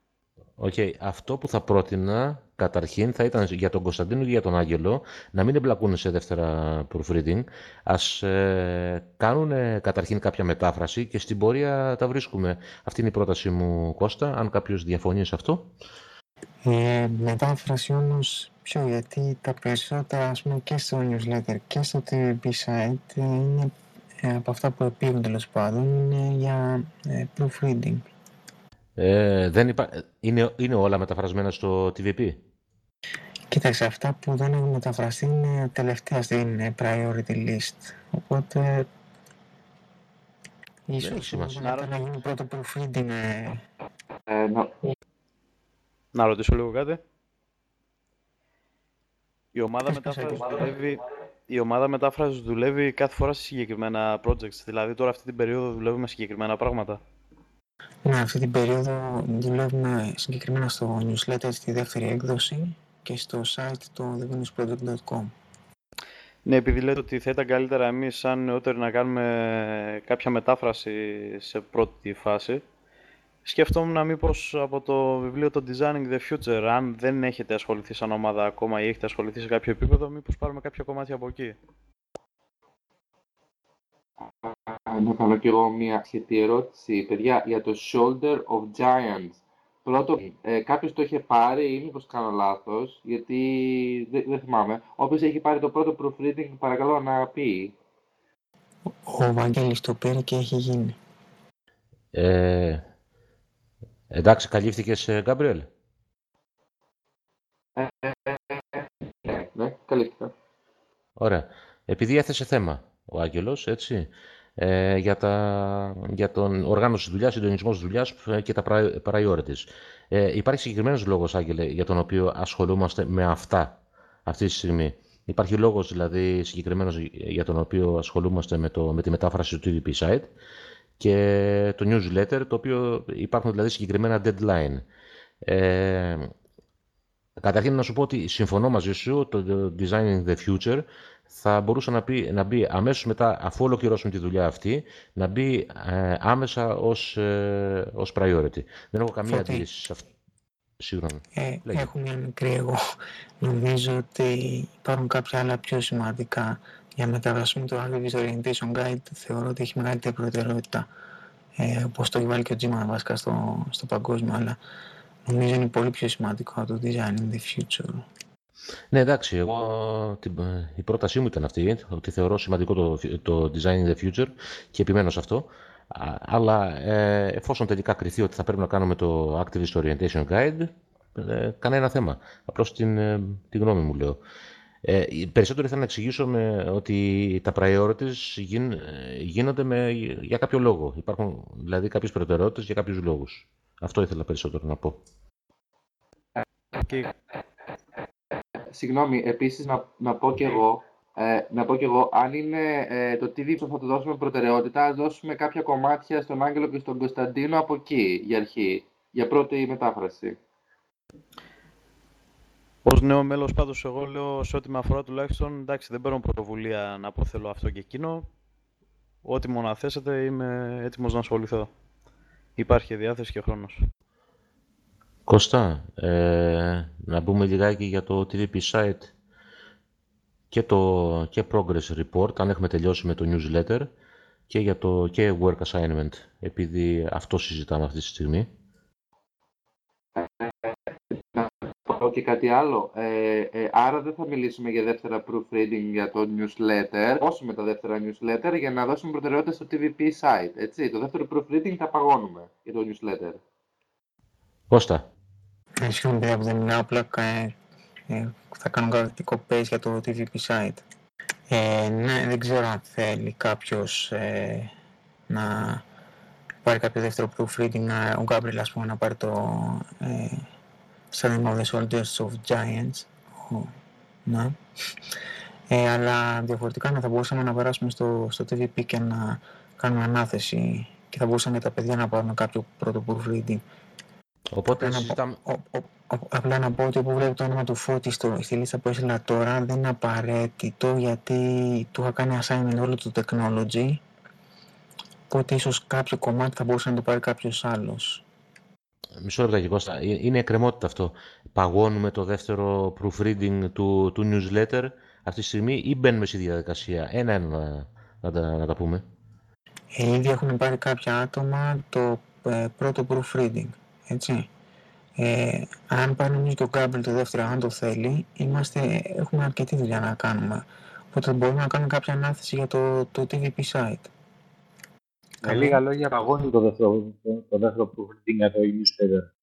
Οκ, αυτό που θα πρότεινα καταρχήν θα ήταν για τον Κωνσταντίνο και για τον Άγγελο να μην εμπλακούν σε δεύτερα proofreading. Ας ε, κάνουν ε, καταρχήν κάποια μετάφραση και στην πορεία τα βρίσκουμε. Αυτή είναι η πρόταση μου, Κώστα, αν κάποιος διαφωνεί σε αυτό. Ε, μετάφραση όμως ποιο, γιατί τα περισσότερα ας πούμε και στο newsletter και στο TVP site ε, είναι ε, από αυτά που επίγουν τέλος πάντων είναι για ε, proofreading. Ε, δεν υπά... είναι, είναι όλα μεταφρασμένα στο TVP. Κοίταξε, αυτά που δεν έχουν μεταφραστεί είναι τελευταία στην ε, priority list. Οπότε έχει ίσως σημασία. μετά να γίνει πρώτο proofreading ε, Ε, να- Να ρωτήσω λίγο κάτι. Η ομάδα Πες, πες, μετάφρασης Άγγελε. δουλεύει, η ομάδα μετάφρασης δουλεύει κάθε φορά σε συγκεκριμένα projects. Δηλαδή τώρα αυτή την περίοδο δουλεύουμε συγκεκριμένα πράγματα. Ναι, αυτή την περίοδο δουλεύουμε συγκεκριμένα στο newsletter στη δεύτερη έκδοση και στο site το thevenusproject.com. Ναι, επειδή λέτε ότι θα ήταν καλύτερα εμείς σαν νεότεροι να κάνουμε κάποια μετάφραση σε πρώτη φάση, σκεφτόμουν μήπως από το βιβλίο το Designing the Future, αν δεν έχετε ασχοληθεί σαν ομάδα ακόμα ή έχετε ασχοληθεί σε κάποιο επίπεδο, μήπως πάρουμε κάποια κομμάτια από εκεί. Να κάνω κι εγώ μια σχετική ερώτηση. Παιδιά, για το Shoulder of Giants. Πρώτο, ε, κάποιος το είχε πάρει ή μήπως κάνω λάθος, γιατί δεν, δεν θυμάμαι. Όποιος έχει πάρει το πρώτο proofreading, παρακαλώ να πει. Ο Βαγγέλης το πήρε και έχει γίνει. Ε, εντάξει, καλύφθηκες, ε, Γκάμπριελ. Ναι, ναι, καλύφθηκα. Ωραία. Επειδή έθεσε θέμα ο Άγγελος, έτσι, ε, για, τα, για τον οργάνωση δουλειάς, συντονισμός δουλειάς και τα priorities. Ε, υπάρχει συγκεκριμένος λόγος, Άγγελε, για τον οποίο ασχολούμαστε με αυτά αυτή τη στιγμή. Υπάρχει λόγος δηλαδή συγκεκριμένος για τον οποίο ασχολούμαστε με, το, με τη μετάφραση του TVP site και το newsletter, το οποίο υπάρχουν δηλαδή συγκεκριμένα deadline. Ε, καταρχήν να σου πω ότι συμφωνώ μαζί σου, το Designing the Future θα μπορούσε να, πει, να μπει αμέσως μετά, αφού ολοκληρώσουμε τη δουλειά αυτή, να μπει ε, άμεσα ως, ε, ως priority. Δεν έχω καμία αντίρρηση σε αυτό. Συγγνώμη. Ε, έχω μια μικρή εγώ. Νομίζω ότι υπάρχουν κάποια άλλα πιο σημαντικά. Για μεταβασμό το Activist Orientation Guide θεωρώ ότι έχει μεγαλύτερη προτεραιότητα. Ε, όπως το έχει βάλει και ο Τζίμαν βασικά στο, στο παγκόσμιο, αλλά νομίζω είναι πολύ πιο σημαντικό το Design in the Future. Ναι, εντάξει, εγώ η πρότασή μου ήταν αυτή, ότι θεωρώ σημαντικό το, το Design in the Future και επιμένω σε αυτό. Αλλά ε, εφόσον τελικά κριθεί ότι θα πρέπει να κάνουμε το Activist Orientation Guide, ε, κανένα θέμα. Απλώς την, ε, την γνώμη μου λέω. Ε, περισσότερο ήθελα να εξηγήσω με ότι τα priorities γίν, ε, γίνονται με, για κάποιο λόγο. Υπάρχουν δηλαδή κάποιες προτεραιότητες για κάποιους λόγους. Αυτό ήθελα περισσότερο να πω. Και... Συγγνώμη, επίσης να, να πω και εγώ ε, να πω κι εγώ, αν είναι ε, το TV που θα του δώσουμε προτεραιότητα, ας δώσουμε κάποια κομμάτια στον Άγγελο και στον Κωνσταντίνο από εκεί, για αρχή, για πρώτη μετάφραση. Ω νέο μέλος, πάντως, εγώ λέω σε ό,τι με αφορά τουλάχιστον, εντάξει, δεν παίρνω πρωτοβουλία να πω θέλω αυτό και εκείνο. Ό,τι μου αναθέσετε, είμαι έτοιμος να ασχοληθώ. Υπάρχει διάθεση και χρόνος. Κώστα, ε, να μπούμε λιγάκι για το TVP site και, το, και Progress Report, αν έχουμε τελειώσει με το newsletter, και για το και Work Assignment, επειδή αυτό συζητάμε αυτή τη στιγμή. πω και κάτι άλλο. Ε, ε, άρα δεν θα μιλήσουμε για δεύτερα proofreading για το newsletter, όσο με τα δεύτερα newsletter, για να δώσουμε προτεραιότητα στο TVP site. Έτσι, το δεύτερο proofreading θα παγώνουμε για το newsletter. Κώστα. Ε, συγγνώμη, παιδιά, που δεν είναι απλά ε, θα κάνω κάτι copy για το TVP site. Ε, ναι, δεν ξέρω αν θέλει κάποιος ε, να πάρει κάποιο δεύτερο proofreading, ο Γκάμπριλ ας πούμε να πάρει το ε, Seven of the Soldiers of Giants. ναι. Ε, αλλά διαφορετικά ναι, θα μπορούσαμε να περάσουμε στο, στο TVP και να κάνουμε ανάθεση και θα μπορούσαν και τα παιδιά να πάρουν κάποιο πρώτο proofreading. Οπότε συζητάμε... Απλά να πω ότι όπου βλέπει το όνομα του Φώτη στο, στη λίστα που έστειλα τώρα δεν είναι απαραίτητο γιατί του είχα κάνει assignment όλο το technology οπότε ίσως κάποιο κομμάτι θα μπορούσε να το πάρει κάποιος άλλος. Μισό λεπτό Κώστα. Ε, είναι εκκρεμότητα αυτό. Παγώνουμε το δεύτερο proofreading του, του newsletter αυτή τη στιγμή ή μπαίνουμε στη διαδικασία; Ένα-ένα να, να, τα, να τα πούμε. Ε, ήδη έχουν πάρει κάποια άτομα το ε, πρώτο proofreading. Έτσι. Ε, αν πάρει νομίζω και ο Γκάμπελ το δεύτερο, αν το θέλει, είμαστε, έχουμε αρκετή δουλειά να κάνουμε. Οπότε μπορούμε να κάνουμε κάποια ανάθεση για το, το TVP site. Με λίγα λόγια, παγώνει το δεύτερο, το δεύτερο proofreading για το newsletter.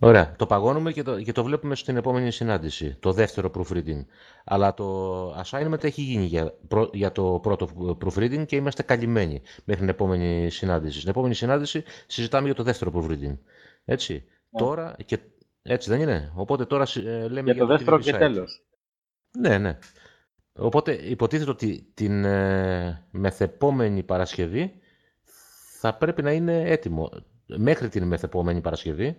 Ωραία. Το παγώνουμε και το, και το βλέπουμε στην επόμενη συνάντηση, το δεύτερο proofreading. Αλλά το assignment έχει γίνει για, για το πρώτο proofreading και είμαστε καλυμμένοι μέχρι την επόμενη συνάντηση. Στην επόμενη συνάντηση συζητάμε για το δεύτερο proofreading. Έτσι. Ναι. Τώρα και... Έτσι δεν είναι. Οπότε τώρα ε, λέμε για, για το, δεύτερο και τέλος. Ναι, ναι. Οπότε υποτίθεται ότι την ε, μεθεπόμενη Παρασκευή θα πρέπει να είναι έτοιμο. Μέχρι την μεθεπόμενη Παρασκευή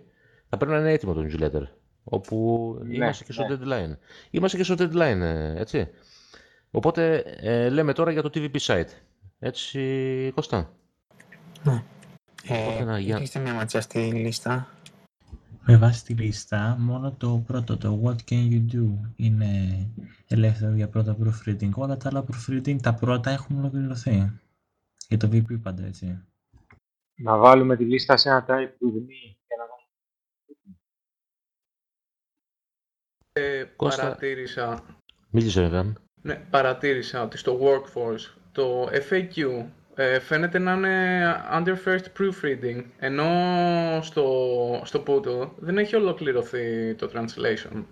θα πρέπει να είναι έτοιμο το newsletter. Όπου ναι, είμαστε και στο ναι. deadline. Είμαστε και στο deadline, ε, έτσι. Οπότε ε, λέμε τώρα για το TVP site. Έτσι, Κώστα. Ναι. Ε, να, για... Έχετε μια ματιά στη λίστα; Με βάση τη λίστα, μόνο το πρώτο, το What Can You Do, είναι ελεύθερο για πρώτα proofreading. Όλα τα άλλα proofreading, τα πρώτα έχουν ολοκληρωθεί. Για το VP πάντα, έτσι. Να βάλουμε τη λίστα σε ένα type with me και να ε, παρατήρησα... Μίλησε, βέβαια. Ναι, παρατήρησα ότι στο Workforce το FAQ ε, φαίνεται να είναι under first proofreading, ενώ στο, στο Poodle δεν έχει ολοκληρωθεί το translation.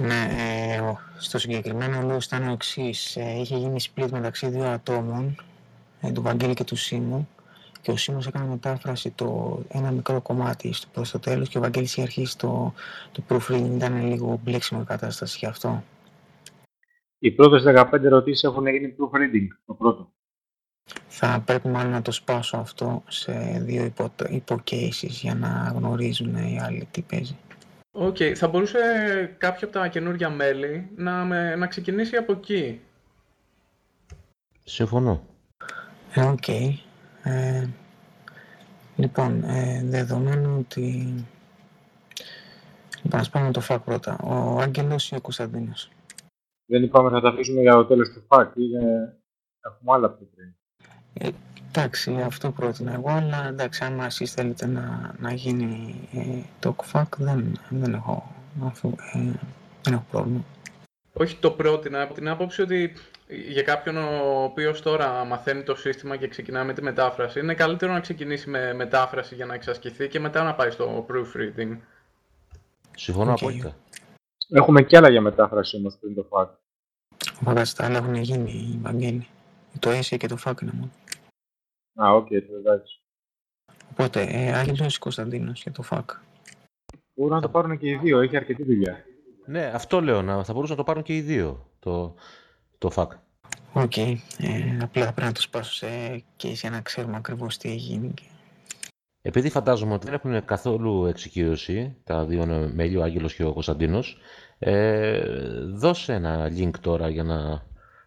Ναι, ε, ο- στο συγκεκριμένο λόγο ήταν ο εξής. είχε γίνει split μεταξύ δύο ατόμων, ε, του Βαγγέλη και του Σίμου, και ο Σίμος έκανε μετάφραση το ένα μικρό κομμάτι στο, προς το τέλος και ο Βαγγέλης είχε αρχίσει το, το proofreading, ήταν λίγο μπλέξιμο η κατάσταση γι' αυτό. Οι πρώτες 15 ερωτήσεις έχουν γίνει proofreading, το πρώτο. Θα πρέπει μάλλον να το σπάσω αυτό σε δύο υπο, υπο cases για να γνωρίζουν οι άλλοι τι παίζει. Οκ, θα μπορούσε κάποιο από τα καινούργια μέλη να, με, να ξεκινήσει από εκεί; Συμφωνώ. Ε, οκ. Ε, λοιπόν, ε, δεδομένου ότι... Λοιπόν, ας πάμε με το ΦΑΚ πρώτα. Ο Άγγελος ή ο Κωνσταντίνος; Δεν είπαμε θα τα αφήσουμε για το τέλος του FAQ. Είναι... Έχουμε άλλα πιο πριν. Ε, εντάξει, αυτό πρότεινα εγώ, αλλά εντάξει, άμα εσείς θέλετε να, να γίνει ε, το ΦΑΚ, δεν, δεν, έχω, αφού, ε, δεν έχω πρόβλημα. Όχι το πρότεινα από την άποψη ότι για κάποιον ο οποίος τώρα μαθαίνει το σύστημα και ξεκινά με τη μετάφραση, είναι καλύτερο να ξεκινήσει με μετάφραση για να εξασκηθεί και μετά να πάει στο proofreading. Συμφωνώ Οκ. απόλυτα. Έχουμε κι άλλα για μετάφραση όμως πριν το FAQ. Φαντάζεσαι, τα άλλα έχουν γίνει, οι Βαγγέλη. Το essay και το FAQ είναι μόνο. Α, OK, okay, εντάξει. Οπότε, ε, Άγγελος ή Κωνσταντίνος για το FAQ. Μπορούν να το πάρουν και οι δύο, έχει αρκετή δουλειά. Ναι, αυτό λέω. Να, θα μπορούσαν να το πάρουν και οι δύο το, το FAQ. OK, ε, απλά θα πρέπει να το σπάσω σε case για να ξέρουμε ακριβώς τι έχει γίνει. και- Επειδή φαντάζομαι ότι δεν έχουν καθόλου εξοικείωση τα δύο μέλη, ο Άγγελος και ο Κωνσταντίνος, ε, δώσε ένα link τώρα για να,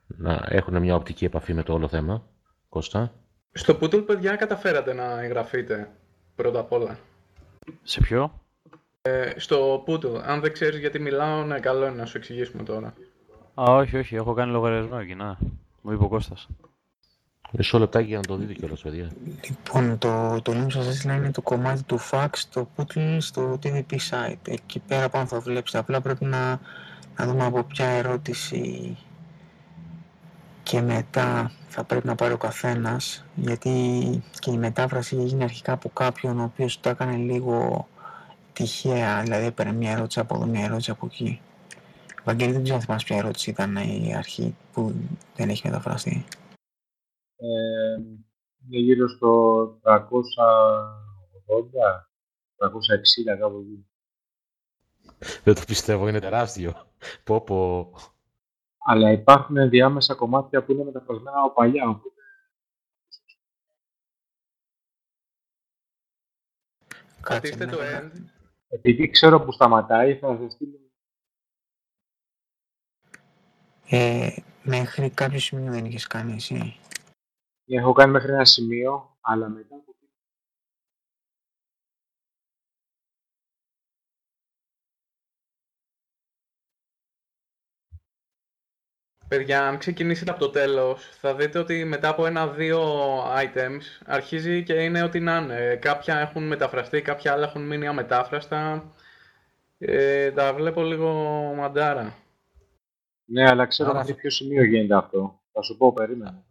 να έχουν μια οπτική επαφή με το όλο θέμα. Κώστα. Στο Poodle, παιδιά, καταφέρατε να εγγραφείτε πρώτα απ' όλα. Σε ποιο; Ε, στο Poodle, αν δεν ξέρεις γιατί μιλάω, ναι, καλό είναι να σου εξηγήσουμε τώρα. Α, όχι, όχι, έχω κάνει λογαριασμό εκεί, να. Μου είπε ο Κώστας. Μισό λεπτάκι για να το δείτε κιόλας, παιδιά. Λοιπόν, το, το link που σας έστειλα είναι το κομμάτι του fax στο Poodle στο TVP site. Εκεί πέρα πάνω θα δουλέψετε. Απλά πρέπει να, να δούμε από ποια ερώτηση και μετά θα πρέπει να πάρει ο καθένας γιατί και η μετάφραση έγινε αρχικά από κάποιον ο οποίος το έκανε λίγο τυχαία, δηλαδή έπαιρνε μια ερώτηση από εδώ, μια ερώτηση από εκεί. Βαγγέλη, δεν ξέρω αν θυμάσαι ποια ερώτηση ήταν η αρχή που δεν έχει μεταφραστεί. Ε, είναι γύρω στο 380, 360 κάπου εκεί. Δεν το πιστεύω, είναι τεράστιο. Πω πω. Αλλά υπάρχουν διάμεσα κομμάτια που είναι μεταφρασμένα από παλιά. οπότε Κάτσε, Πατήστε ναι, το ναι. end. Επειδή ξέρω που σταματάει, θα σας στείλω. Ε, μέχρι κάποιο σημείο δεν είχες κάνει εσύ. Έχω κάνει μέχρι ένα σημείο, αλλά μετά από Παιδιά, αν ξεκινήσετε από το τέλος, θα δείτε ότι μετά από ένα-δύο items αρχίζει και είναι ό,τι να είναι. Κάποια έχουν μεταφραστεί, κάποια άλλα έχουν μείνει αμετάφραστα. Ε, τα βλέπω λίγο μαντάρα. Ναι, αλλά ξέρω Άρα μέχρι αυτό- ποιο σημείο γίνεται αυτό. Θα σου πω, περίμενε.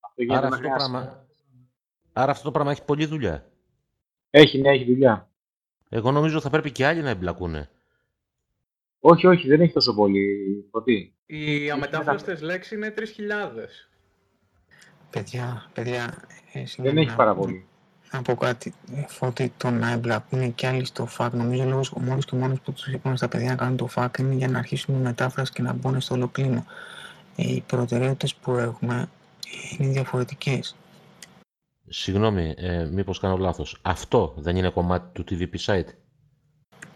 Αυτό γίνεται Άρα αυτό, μέχρι το ένα πράγμα, σημείο. άρα αυτό το πράγμα έχει πολλή δουλειά. Έχει, ναι, έχει δουλειά. Εγώ νομίζω θα πρέπει και άλλοι να εμπλακούν. Όχι, όχι, δεν έχει τόσο πολύ φωτή. Οι αμετάφραστες λέξεις είναι 3.000. Παιδιά, παιδιά, ε, Δεν συγγνώμη, έχει να- πάρα πολύ. Να πω κάτι. Ε, Φώτη, το να εμπλακούν και άλλοι στο FAQ, νομίζω λόγος, ο μόνος και μόνος που τους είπαμε στα παιδιά να κάνουν το FAQ είναι για να αρχίσουν η μετάφραση και να μπουν στο όλο κλίμα. Ε, οι προτεραιότητες που έχουμε ε, είναι διαφορετικές. Συγγνώμη, ε, μήπως κάνω λάθος. Αυτό δεν είναι κομμάτι του TVP site;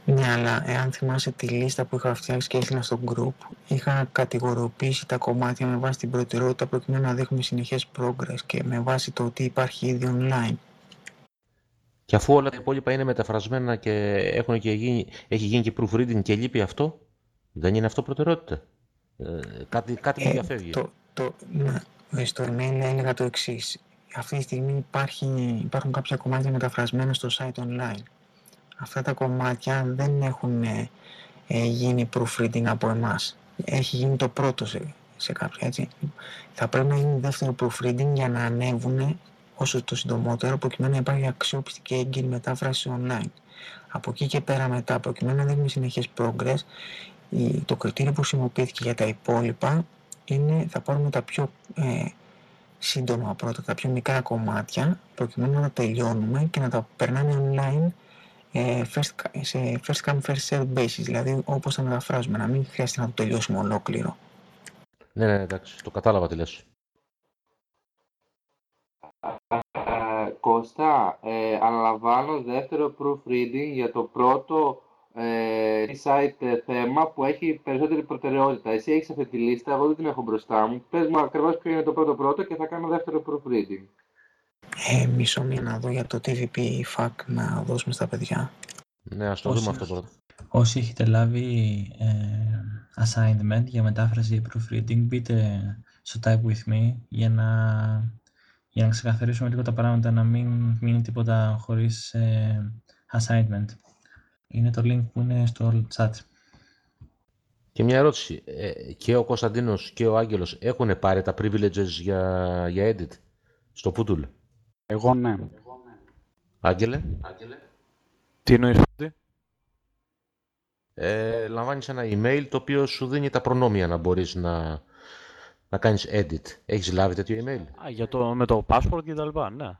Ναι, αλλά εάν θυμάσαι τη λίστα που είχα φτιάξει και έστειλα στο group, είχα κατηγοροποιήσει τα κομμάτια με βάση την προτεραιότητα προκειμένου να δείχνουμε συνεχές progress και με βάση το ότι υπάρχει ήδη online. Και αφού όλα τα υπόλοιπα είναι μεταφρασμένα και έχουν και γίνει, έχει γίνει και proofreading και λείπει αυτό, δεν είναι αυτό προτεραιότητα. Ε, κάτι, κάτι μου Ε, διαφεύγει. το, το, ναι, ε, στο email έλεγα το εξής. Αυτή τη στιγμή υπάρχει, υπάρχουν κάποια κομμάτια μεταφρασμένα στο site online. Αυτά τα κομμάτια δεν έχουν ε, ε, γίνει proofreading από εμάς. Έχει γίνει το πρώτο σε, σε κάποια, έτσι. Θα πρέπει να γίνει δεύτερο proofreading για να ανέβουν όσο το συντομότερο προκειμένου να υπάρχει αξιόπιστη και έγκυρη μετάφραση online. Από εκεί και πέρα μετά, προκειμένου να δείχνουμε συνεχές progress, η, το κριτήριο που χρησιμοποιήθηκε για τα υπόλοιπα είναι θα πάρουμε τα πιο ε, σύντομα πρώτα, τα πιο μικρά κομμάτια, προκειμένου να τα τελειώνουμε και να τα περνάμε online ε, first, σε first come first serve basis, δηλαδή όπως τα μεταφράζουμε, να μην χρειάζεται να το τελειώσουμε ολόκληρο. Ναι, ναι, εντάξει, το κατάλαβα τι λες. Ε, Κώστα, ε, αναλαμβάνω δεύτερο proofreading για το πρώτο ε, site ε, θέμα που έχει περισσότερη προτεραιότητα. Εσύ έχεις αυτή τη λίστα, εγώ δεν την έχω μπροστά μου. Πες μου ακριβώς ποιο είναι το πρώτο πρώτο και θα κάνω δεύτερο proofreading. Ε, μισό μία να δω για το TVP FAQ να δώσουμε στα παιδιά. Ναι, ας το Όσοι- δούμε αυτό πρώτα. Όσοι έχετε λάβει ε, assignment για μετάφραση ή proofreading, μπείτε στο Type With Me για να, για να ξεκαθαρίσουμε λίγο τα πράγματα, να μην μείνει τίποτα χωρίς ε, assignment. Είναι το link που είναι στο chat. Και μια ερώτηση. Ε, και ο Κωνσταντίνος και ο Άγγελος έχουν πάρει τα privileges για, για edit στο Pootle. Εγώ ναι. Άγγελε, Τι εννοείς ότι; ε, λαμβάνεις ένα email το οποίο σου δίνει τα προνόμια να μπορείς να, να κάνεις edit. Έχεις λάβει τέτοιο email; Α, για το, με το password και τα λοιπά, ναι.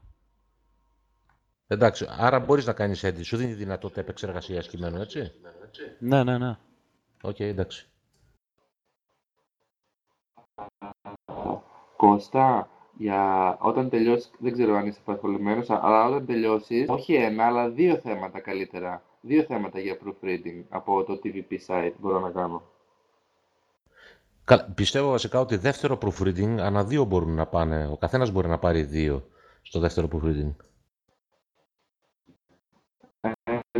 Εντάξει, άρα μπορείς να κάνεις edit. Σου δίνει δυνατότητα επεξεργασίας κειμένου, έτσι; Ναι, ναι, ναι. Οκ, εντάξει. Κώστα, για όταν τελειώσεις, δεν ξέρω αν είσαι παρακολουμένος, αλλά όταν τελειώσεις, όχι ένα, αλλά δύο θέματα καλύτερα. Δύο θέματα για proofreading από το TVP site μπορώ να κάνω. Καλά, πιστεύω βασικά ότι δεύτερο proofreading, ανά δύο μπορούν να πάνε. Ο καθένας μπορεί να πάρει δύο στο δεύτερο proofreading.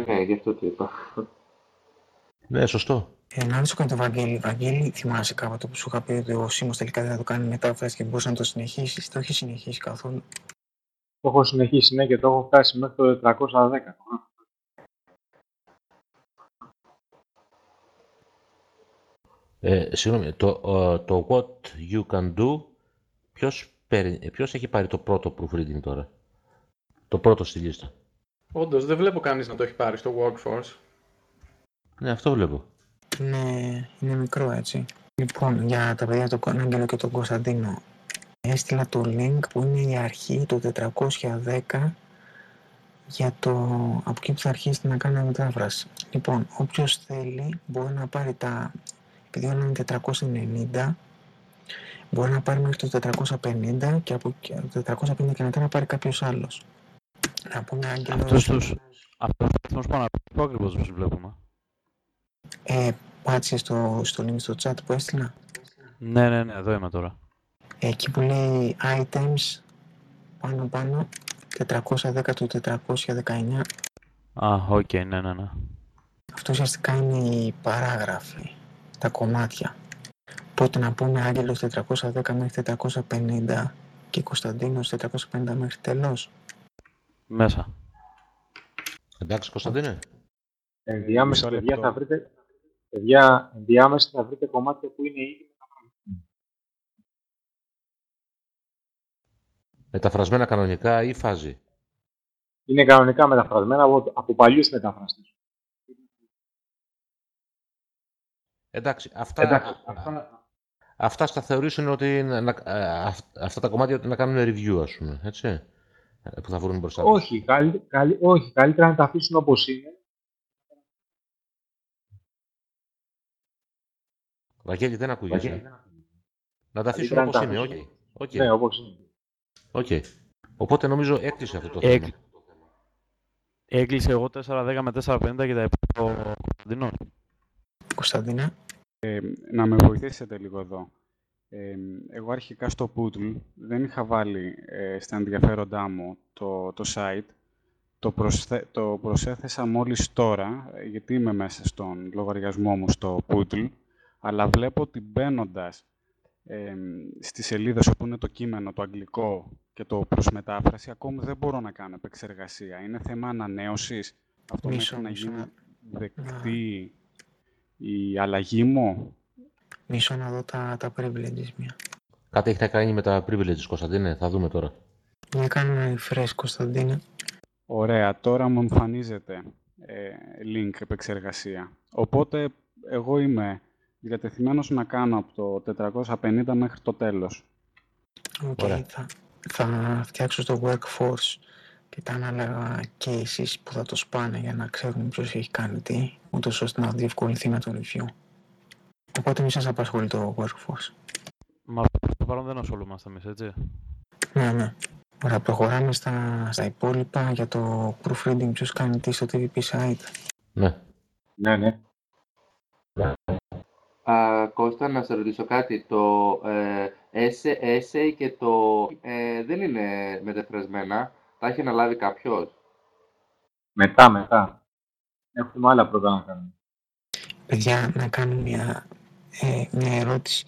Ναι, γι' αυτό το είπα. Ναι, σωστό. Ε, να ρωτήσω κάτι το Βαγγέλη. Βαγγέλη, θυμάσαι κάποτε που σου είχα πει ότι ο Σίμος τελικά δεν θα το κάνει μετάφραση και μπορούσε να το συνεχίσεις; Το έχεις συνεχίσει καθόλου; Το έχω συνεχίσει, ναι, και το έχω φτάσει μέχρι το 410. Ε, συγγνώμη, το, ε, το What You Can Do, ποιος, παίρνει- ποιος έχει πάρει το πρώτο proofreading τώρα; Το πρώτο στη λίστα. Όντως, δεν βλέπω κανείς να το έχει πάρει στο Workforce. Ναι, αυτό βλέπω. Είναι, είναι μικρό έτσι. Λοιπόν, για τα παιδιά, τον Άγγελο και τον Κωνσταντίνο, έστειλα το link που είναι η αρχή, το 410, για το από εκεί που θα αρχίσει να κάνει μετάφραση. Λοιπόν, όποιος θέλει μπορεί να πάρει τα, επειδή όλα είναι 490, μπορεί να πάρει μέχρι το 450 και από εκεί- από το 450 και μετά να πάρει κάποιος άλλος. Να πούμε, Άγγελο, Αυτός τους, αυτός ο αριθμός πάνω από πού ακριβώς τους βλέπουμε. ε, πάτησε στο, στο link στο chat που έστειλα; Ναι, ναι, ναι, εδώ είμαι τώρα. Εκεί που λέει items πάνω πάνω 410 του 419 Α, οκ, ναι, ναι, ναι. αυτό ουσιαστικά είναι οι παράγραφοι τα κομμάτια οπότε να πούμε Άγγελος 410 μέχρι 450 και Κωνσταντίνος 450 μέχρι τέλος Μέσα. Εντάξει, Κωνσταντίνε. Ενδιάμεσα, Μισό παιδιά, λεπτό. θα βρείτε, παιδιά, ενδιάμεσα θα βρείτε κομμάτια που είναι ήδη Μεταφρασμένα κανονικά ή φάζι. είναι κανονικά μεταφρασμένα από, από παλιούς μεταφραστές. Εντάξει, αυτά, Εντάξει, α- αυτά, αυτά στα θεωρήσουν ότι είναι να, α, αυ- αυτά τα κομμάτια ότι να κάνουν review, ας πούμε, έτσι, ε, που θα βρουν μπροστά τους. όχι, καλύ, καλύ, όχι, καλύτερα να τα αφήσουν όπως είναι. Βαγγέλη, δεν ακούγεσαι. Βαγγέλη, Να τα αφήσουν Καλύτερα να όπως τα είναι, οκ. αφήσουν. Οκ. Ναι, όπως είναι. Οκ. Οπότε νομίζω έκλεισε αυτό το Έκλει- θέμα. Έκλεισε εγώ 4-10 με 4-50 και τα υπόλοιπα ο Κωνσταντινός. Κωνσταντίνα να με βοηθήσετε λίγο εδώ. Ε, εγώ αρχικά στο Poodle δεν είχα βάλει ε, στα ενδιαφέροντά μου το, το site. Το, προσθε, το προσέθεσα μόλις τώρα, ε, γιατί είμαι μέσα στον λογαριασμό μου στο Poodle, αλλά βλέπω ότι μπαίνοντας ε, στις σελίδες όπου είναι το κείμενο, το αγγλικό και το προς μετάφραση, ακόμη δεν μπορώ να κάνω επεξεργασία. Είναι θέμα ανανέωσης. Αυτό Μισό, μέχρι να μισό, γίνει να- δεκτή η αλλαγή μου. μισό να δω τα, τα privileges μια Κάτι έχει να κάνει με τα privileges, Κωνσταντίνε; Θα δούμε τώρα. για κάνε ένα refresh Κωνσταντίνε Ωραία, τώρα μου εμφανίζεται ε, link επεξεργασία. Οπότε εγώ είμαι διατεθειμένος να κάνω από το 450 μέχρι το τέλος. Οκ, Ωραία. θα, θα φτιάξω στο workforce και τα ανάλογα cases που θα το σπάνε για να ξέρουν ποιος έχει κάνει τι, ούτως ώστε να διευκολυνθεί με το review. Οπότε μη σας απασχολεί το workforce. Μα προς το παρόν δεν ασχολούμαστε εμείς, έτσι. Ναι, ναι. Ωραία, προχωράμε στα, στα υπόλοιπα για το proofreading, ποιος κάνει τι στο TVP site. Ναι. Ναι, ναι. Α, Κώστα, να σε ρωτήσω κάτι. Το ε, essay, essay και το ε, δεν είναι μεταφρασμένα. Τα έχει αναλάβει κάποιος; Μετά, μετά. Έχουμε άλλα πρώτα να κάνουμε. Παιδιά, να κάνω μια, ε, μια ερώτηση.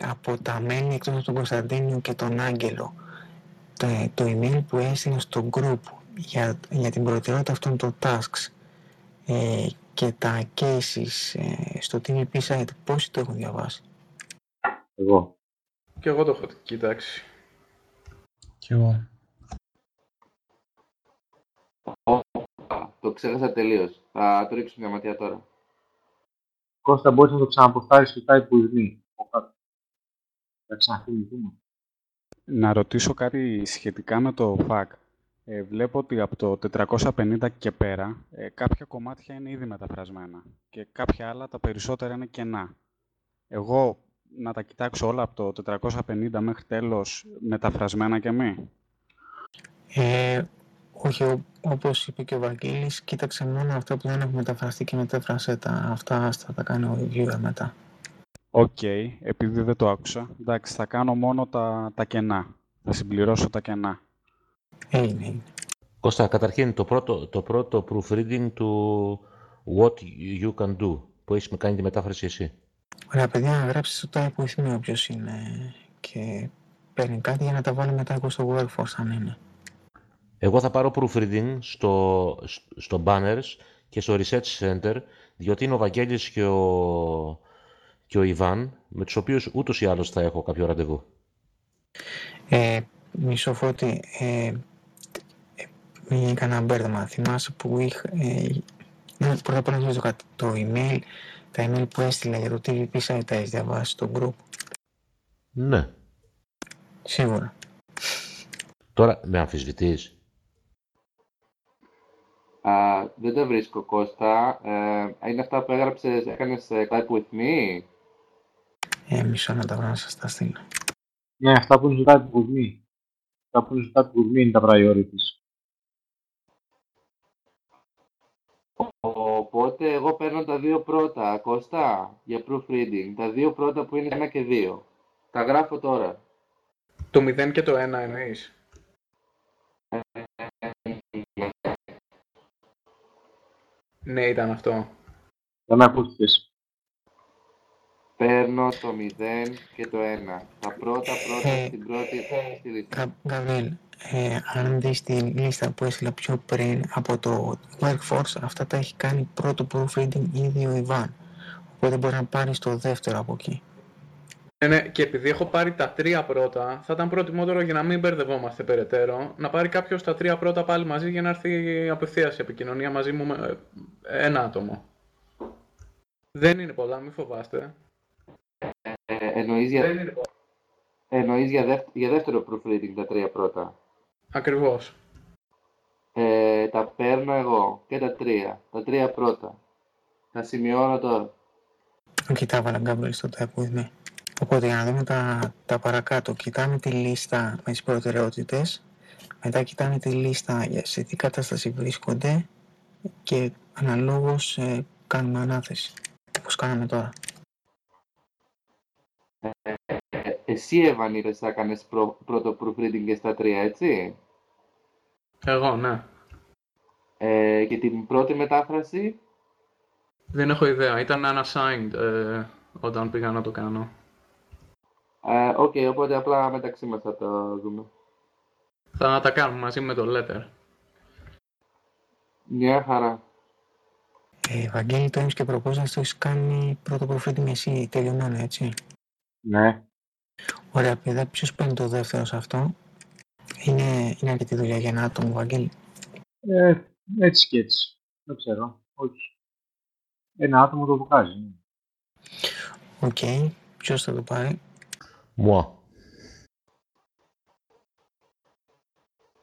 Από τα μέλη εκτός από τον Κωνσταντίνιο και τον Άγγελο, το, το email που έστειλα στο group για, για την προτεραιότητα αυτών των tasks ε, και τα cases ε, στο TVP site, πόσοι το έχουν διαβάσει; Εγώ. Και εγώ το έχω κοιτάξει. Κι εγώ. Α, Το ξέχασα τελείως. Θα το ρίξω μια ματιά τώρα. Κώστα, μπορείς να το ξαναποστάρεις στο type with me. Από κάτω. Θα ξαναθυμηθούμε. Να ρωτήσω κάτι σχετικά με το FAQ. Ε, βλέπω ότι από το 450 και πέρα ε, κάποια κομμάτια είναι ήδη μεταφρασμένα και κάποια άλλα τα περισσότερα είναι κενά. Εγώ να τα κοιτάξω όλα από το 450 μέχρι τέλος μεταφρασμένα και μη; Ε, όχι, ο- όπως είπε και ο Βαγγέλης, κοίταξε μόνο αυτά που δεν έχουν μεταφραστεί και μετέφρασε τα. Αυτά θα τα κάνει ο reviewer μετά. Οκ, επειδή δεν το άκουσα. Εντάξει, θα κάνω μόνο τα, τα κενά. Θα συμπληρώσω τα κενά. Έγινε, έγινε. Κώστα, καταρχήν το πρώτο, το πρώτο proofreading του What You Can Do, που έχεις με κάνει τη μετάφραση εσύ. Ωραία, παιδιά, γράψτε στο type with me όποιος είναι και παίρνει κάτι για να τα βάλει μετά εγώ στο workforce αν είναι. Εγώ θα πάρω proofreading στο, στο banners και στο research center, διότι είναι ο Βαγγέλης και ο, και ο Ιβάν, με τους οποίους ούτως ή άλλως θα έχω κάποιο ραντεβού. Ε, μισό φώτη, ε, ε, μην γίνει κανένα μπέρδεμα. Θυμάσαι που είχα... Ε, ναι, πρώτα απ' όλα να ρωτήσω κάτι. Το email, τα email που έστειλα για το TVP site τα έχεις διαβάσει στο group. Ναι. Σίγουρα. Τώρα με αμφισβητείς. Α, δεν τα βρίσκω, Κώστα. Ε, είναι αυτά που έγραψες, έκανες ε, type with me; Ε, μισό να τα βρω να σας τα στείλω. Ναι, αυτά που είναι στο type with me. Αυτά που είναι στο type with me είναι τα priorities. Οπότε εγώ παίρνω τα δύο πρώτα, Κώστα, για proofreading. Τα δύο πρώτα που είναι ένα και δύο. Τα γράφω τώρα. Το 0 και το 1 εννοείς; Ναι, ήταν αυτό. Δεν με ακούστηκες. Παίρνω το 0 και το 1. Τα πρώτα πρώτα Ε, στην πρώτη στη λίστα. Γα- Γαβριέλ, ε, αν δεις τη λίστα που έστειλα πιο πριν από το Workforce, αυτά τα έχει κάνει πρώτο proofreading ήδη ο Ιβάν. Οπότε μπορεί να πάρεις το δεύτερο από εκεί. Ναι, ναι, και επειδή έχω πάρει τα τρία πρώτα, θα ήταν προτιμότερο για να μην μπερδευόμαστε περαιτέρω, να πάρει κάποιος τα τρία πρώτα πάλι μαζί για να έρθει απευθείας η επικοινωνία μαζί μου με ε, ένα άτομο. Δεν είναι πολλά, μην φοβάστε. Ε, εννοείς για, Δεν είναι πολλά. εννοείς για, δεύ- για δεύτερο proofreading τα τρία πρώτα; Ακριβώς. Ε, τα παίρνω εγώ και τα τρία. Τα τρία πρώτα. Τα σημειώνω τώρα. Οκ, τα έβαλα Γκάμπριλ στο type with me. Οπότε για να δούμε τα, τα παρακάτω, κοιτάμε τη λίστα με τις προτεραιότητες, μετά κοιτάμε τη λίστα για σε τι κατάσταση βρίσκονται και αναλόγως ε, κάνουμε ανάθεση, όπως κάναμε τώρα. Ε, εσύ, Εύαν, είπες θα κάνεις πρω- πρώτο proofreading και στα τρία, έτσι; Εγώ, ναι. Ε, και την πρώτη μετάφραση, Δεν έχω ιδέα. Ήταν unassigned ε, όταν πήγα να το κάνω. Ε, οκ, οπότε απλά μεταξύ μας θα το δούμε. Θα τα κάνουμε μαζί με το letter. Μια χαρά. Ε, Βαγγέλη, το Aims and Proposals, το έχεις κάνει πρώτο proofreading εσύ, τελειωμένο, έτσι. Ναι. Ωραία, παιδιά, ποιος παίρνει το δεύτερο σε αυτό; Είναι, είναι αρκετή δουλειά για ένα άτομο, Βαγγέλη. Ε, έτσι και έτσι. Δεν ξέρω. Όχι. Ένα άτομο το βγάζει. ναι. Οκ. Ποιος θα το πάρει; Moi.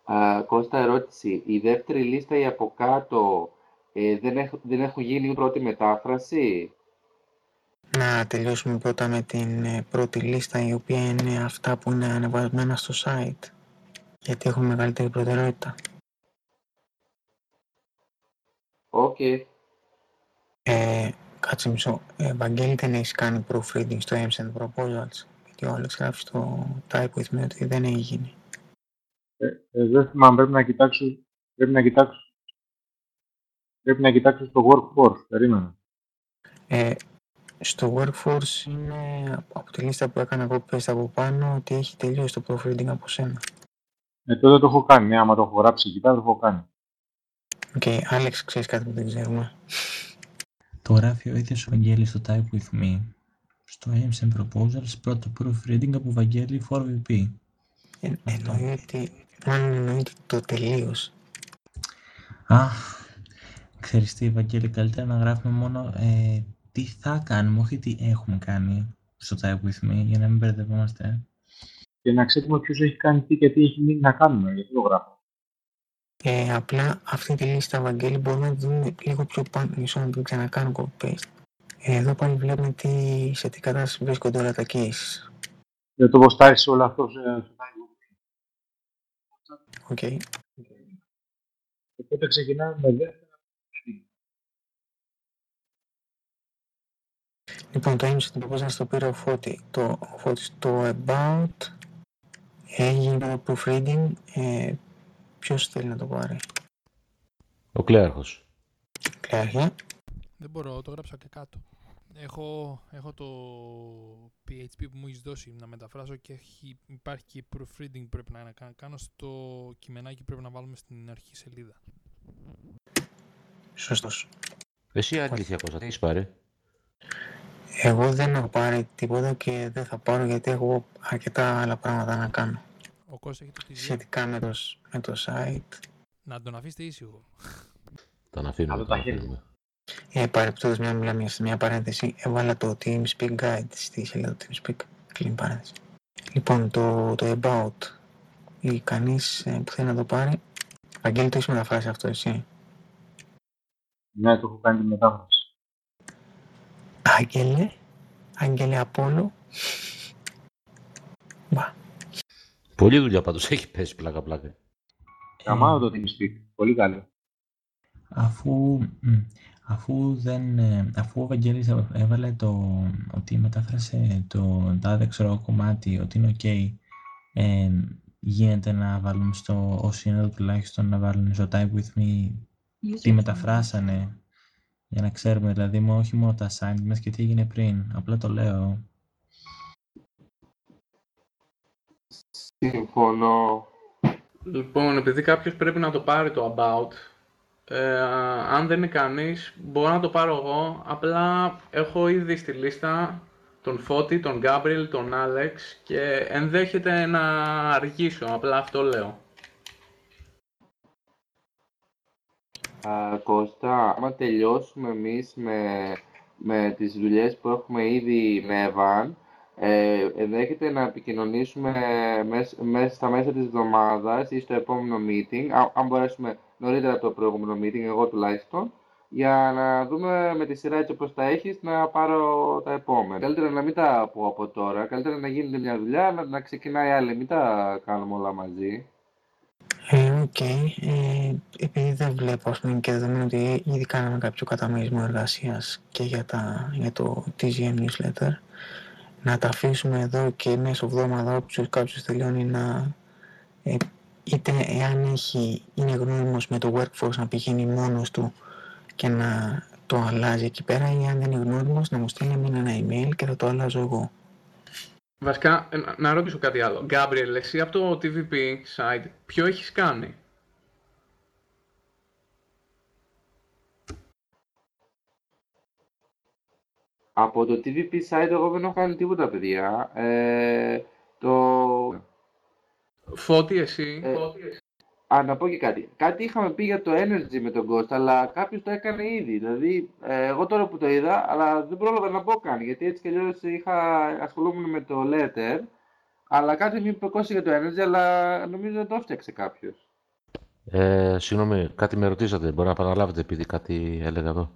Α, Κώστα, ερώτηση. Η δεύτερη λίστα ή από κάτω ε, δεν, έχ, δεν έχουν γίνει πρώτη μετάφραση; Να τελειώσουμε πρώτα με την ε, πρώτη λίστα η οποία είναι αυτά που είναι ανεβασμένα στο site. Γιατί έχουν μεγαλύτερη προτεραιότητα. Οκ. Ε, κάτσε μισό. Ε, Βαγγέλη δεν έχεις κάνει proofreading στο Aims and Proposals. Γιατί ο Άλεξ γράφει στο type with me ότι δεν έχει γίνει. Ε, ε, δεν θυμάμαι, πρέπει να κοιτάξω. Πρέπει να κοιτάξω. Πρέπει να κοιτάξω στο workforce. Περίμενα. Ε, στο Workforce είναι από τη λίστα που έκανα εγώ paste από πάνω ότι έχει τελειώσει το proofreading από σένα. Ε, τότε το έχω κάνει. Ναι, άμα το έχω γράψει εκεί πέρα, το έχω κάνει. Ok, okay, Άλεξ, ξέρεις κάτι που δεν ξέρουμε. Το γράφει ο ίδιος ο Βαγγέλης στο Type With Me. Στο Aims and Proposals, πρώτο proofreading από Βαγγέλη 4VP. Ε, εννοεί ότι, μάλλον εννοεί ότι το τελείωσε. Α, ξέρεις τι, Βαγγέλη, καλύτερα να γράφουμε μόνο ε, τι θα κάνουμε, όχι τι έχουμε κάνει στο Type With Me, για να μην μπερδευόμαστε. Και να ξέρουμε ποιος έχει κάνει τι και τι έχει μείνει να κάνουμε. Γιατί το γράφω. Ε, απλά αυτή τη λίστα, Βαγγέλη, μπορούμε να τη δούμε λίγο πιο πάνω, μισό να την ξανακάνω copy-paste. Ε, εδώ πάλι βλέπουμε τι, σε τι κατάσταση βρίσκονται όλα τα cases. Δεν το ποστάρεις όλο αυτός σε στο Οκ. Οπότε ξεκινάμε με δεύτερα. Λοιπόν, το έμεισε την προπόζα στο πήρε ο Φώτη. Το, ο Φώτης, το about έγινε το proofreading. Ε, ποιος θέλει να το πάρει; Ο κλέαρχος. Κλεάρχια. Δεν μπορώ, το γράψα και κάτω. Έχω, έχω το PHP που μου έχεις δώσει να μεταφράσω και έχει, υπάρχει και proofreading που πρέπει να κα- κάνω στο κειμενάκι που πρέπει να βάλουμε στην αρχή σελίδα. Σωστός. Εσύ αλήθεια Κώστα, τι έχεις πάρει; Εγώ δεν έχω πάρει τίποτα και δεν θα πάρω γιατί έχω αρκετά άλλα πράγματα να κάνω. Ο Κώστας έχει το TGM. Σχετικά με το, σ- με το site. Να τον αφήσετε ήσυχο. Τον αφήνουμε. Από Τον τα χέρια. αφήνουμε. Ε, παρεπτόντως μια μιλάμε μια, μια παρένθεση. Έβαλα το TeamSpeak Guide στη σελίδα του TeamSpeak. Κλείνει παρένθεση. Λοιπόν, το, το About. Ή κανείς ε, που θέλει να το πάρει. Βαγγέλη, το έχεις μεταφράσει αυτό εσύ; Ναι, το έχω κάνει τη μετάφραση. Άγγελε. Άγγελε Απόλλω. Μπα. Πολύ δουλειά πάντως έχει πέσει πλάκα πλάκα. Καμάω το TeamSpeak. Πολύ καλό. Αφού, μ, αφού, δεν, ε, αφού ο Βαγγέλης έβα- έβαλε το ότι μετάφρασε το τάδε ξέρω κομμάτι ότι είναι ok ε, γίνεται να βάλουμε στο όσοι είναι εδώ τουλάχιστον να βάλουν στο type with me τι μεταφράσανε για να ξέρουμε δηλαδή με όχι μόνο τα assignments και τι έγινε πριν απλά το λέω Συμφωνώ. Λοιπόν, επειδή κάποιος πρέπει να το πάρει το about, ε, αν δεν είναι κανείς, μπορώ να το πάρω εγώ. Απλά έχω ήδη στη λίστα τον Φώτη, τον Γκάμπριλ, τον Άλεξ και ενδέχεται να αργήσω, απλά αυτό λέω. Α, Κώστα, άμα τελειώσουμε εμείς με, με τις δουλειές που έχουμε ήδη με Εβάν, ε, ενδέχεται να επικοινωνήσουμε μες- μέσα στα μέσα της εβδομάδας ή στο επόμενο meeting, α- αν μπορέσουμε νωρίτερα από το προηγούμενο meeting, εγώ τουλάχιστον, για να δούμε με τη σειρά έτσι όπως τα έχεις, να πάρω τα επόμενα. Καλύτερα να μην τα πω από τώρα, καλύτερα να γίνεται μια δουλειά, να, να ξεκινάει άλλη, μην τα κάνουμε όλα μαζί. Ε, οκ. Ε, επειδή δεν βλέπω, ας πούμε, και δεδομένου ότι ήδη κάναμε κάποιο καταμερισμό εργασίας και για, τα, για το TZM newsletter, να τα αφήσουμε εδώ και μέσω εβδομάδα όποιος κάποιος τελειώνει να ε, είτε εάν έχει, είναι γνώριμος με το workforce να πηγαίνει μόνος του και να το αλλάζει εκεί πέρα ή αν δεν είναι γνώριμος να μου στείλει εμένα ένα email και θα το αλλάζω εγώ. Βασικά, ε, να- να ρωτήσω κάτι άλλο. Γκάμπριελ, εσύ από το TVP site, ποιο έχεις κάνει; Από το TVP site εγώ δεν έχω κάνει τίποτα, παιδιά. Ε, το... Φώτη, εσύ. Ε, Α, να πω και κάτι. Κάτι είχαμε πει για το Energy με τον Ghost, αλλά κάποιος το έκανε ήδη. Δηλαδή, ε, εγώ τώρα που το είδα, αλλά δεν πρόλαβα να πω καν, γιατί έτσι κι αλλιώς είχα ασχολούμαι με το Letter, αλλά κάτι μου είπε Κώστα για το Energy, αλλά νομίζω δεν το έφτιαξε κάποιος. Ε, συγγνώμη, κάτι με ρωτήσατε. Μπορεί να παραλάβετε επειδή κάτι έλεγα εδώ.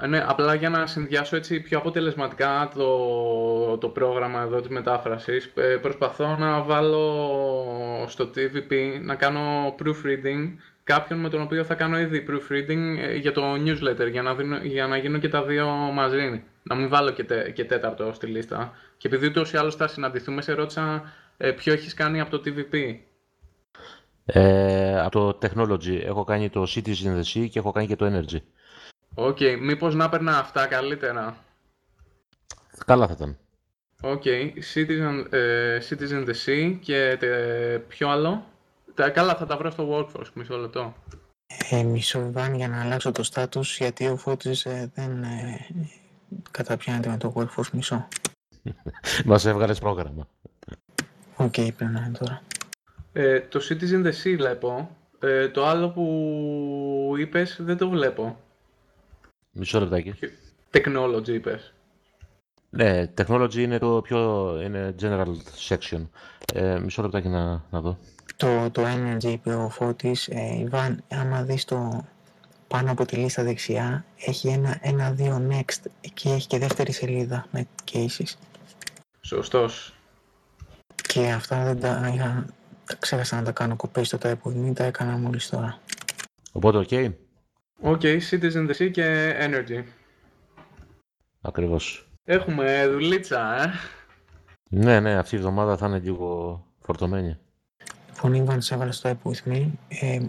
Ε, Ναι, απλά για να συνδυάσω έτσι πιο αποτελεσματικά το, το πρόγραμμα εδώ της μετάφρασης, ε, προσπαθώ να βάλω στο TVP να κάνω proofreading κάποιον με τον οποίο θα κάνω ήδη proofreading ε, για το newsletter, για να, δίνω, για να γίνω και τα δύο μαζί. Να μην βάλω και, τε- και τέταρτο στη λίστα. Και επειδή ούτως ή άλλως θα συναντηθούμε, σε ρώτησα ε, ποιο έχεις κάνει από το TVP. Ε, από το Technology έχω κάνει το Cities in the Sea και έχω κάνει και το Energy. Ok, μήπως να έπαιρνα αυτά καλύτερα. Καλά θα ήταν. Ok, Cities in, ε, Cities in the Sea και τε, ποιο άλλο; Τα, καλά, θα τα βρω στο Workforce, μισό λεπτό. Ε, μισό Ιβάν για να αλλάξω το status γιατί ο Φώτης ε, δεν ε, καταπιάνεται με το workforce μισό. Μας έβγαλες πρόγραμμα. Οκ, πρέπει να είναι τώρα. Ε, το Cities in the Sea βλέπω. Ε, το άλλο που είπες δεν το βλέπω. Μισό λεπτάκι. Technology είπες. Ναι, Technology είναι το πιο είναι general section. Ε, μισό λεπτάκι να, να δω. Το, το Energy είπε ο Φώτης, ε, Ιβάν, άμα δεις το πάνω από τη λίστα δεξιά, έχει ένα, ένα δύο next, εκεί έχει και δεύτερη σελίδα με cases. Σωστός. Και αυτά δεν τα είχα, τα ξέχασα να τα κάνω copy-paste στο type with me, τα έκανα μόλις τώρα. Οπότε, ok. Ok, Cities in the Sea και Energy. Ακριβώς. Έχουμε δουλίτσα, ε. Ναι, ναι, αυτή η εβδομάδα θα είναι λίγο φορτωμένη. Λοιπόν, Ιβάν, σε έβαλα στο type with me. Ε,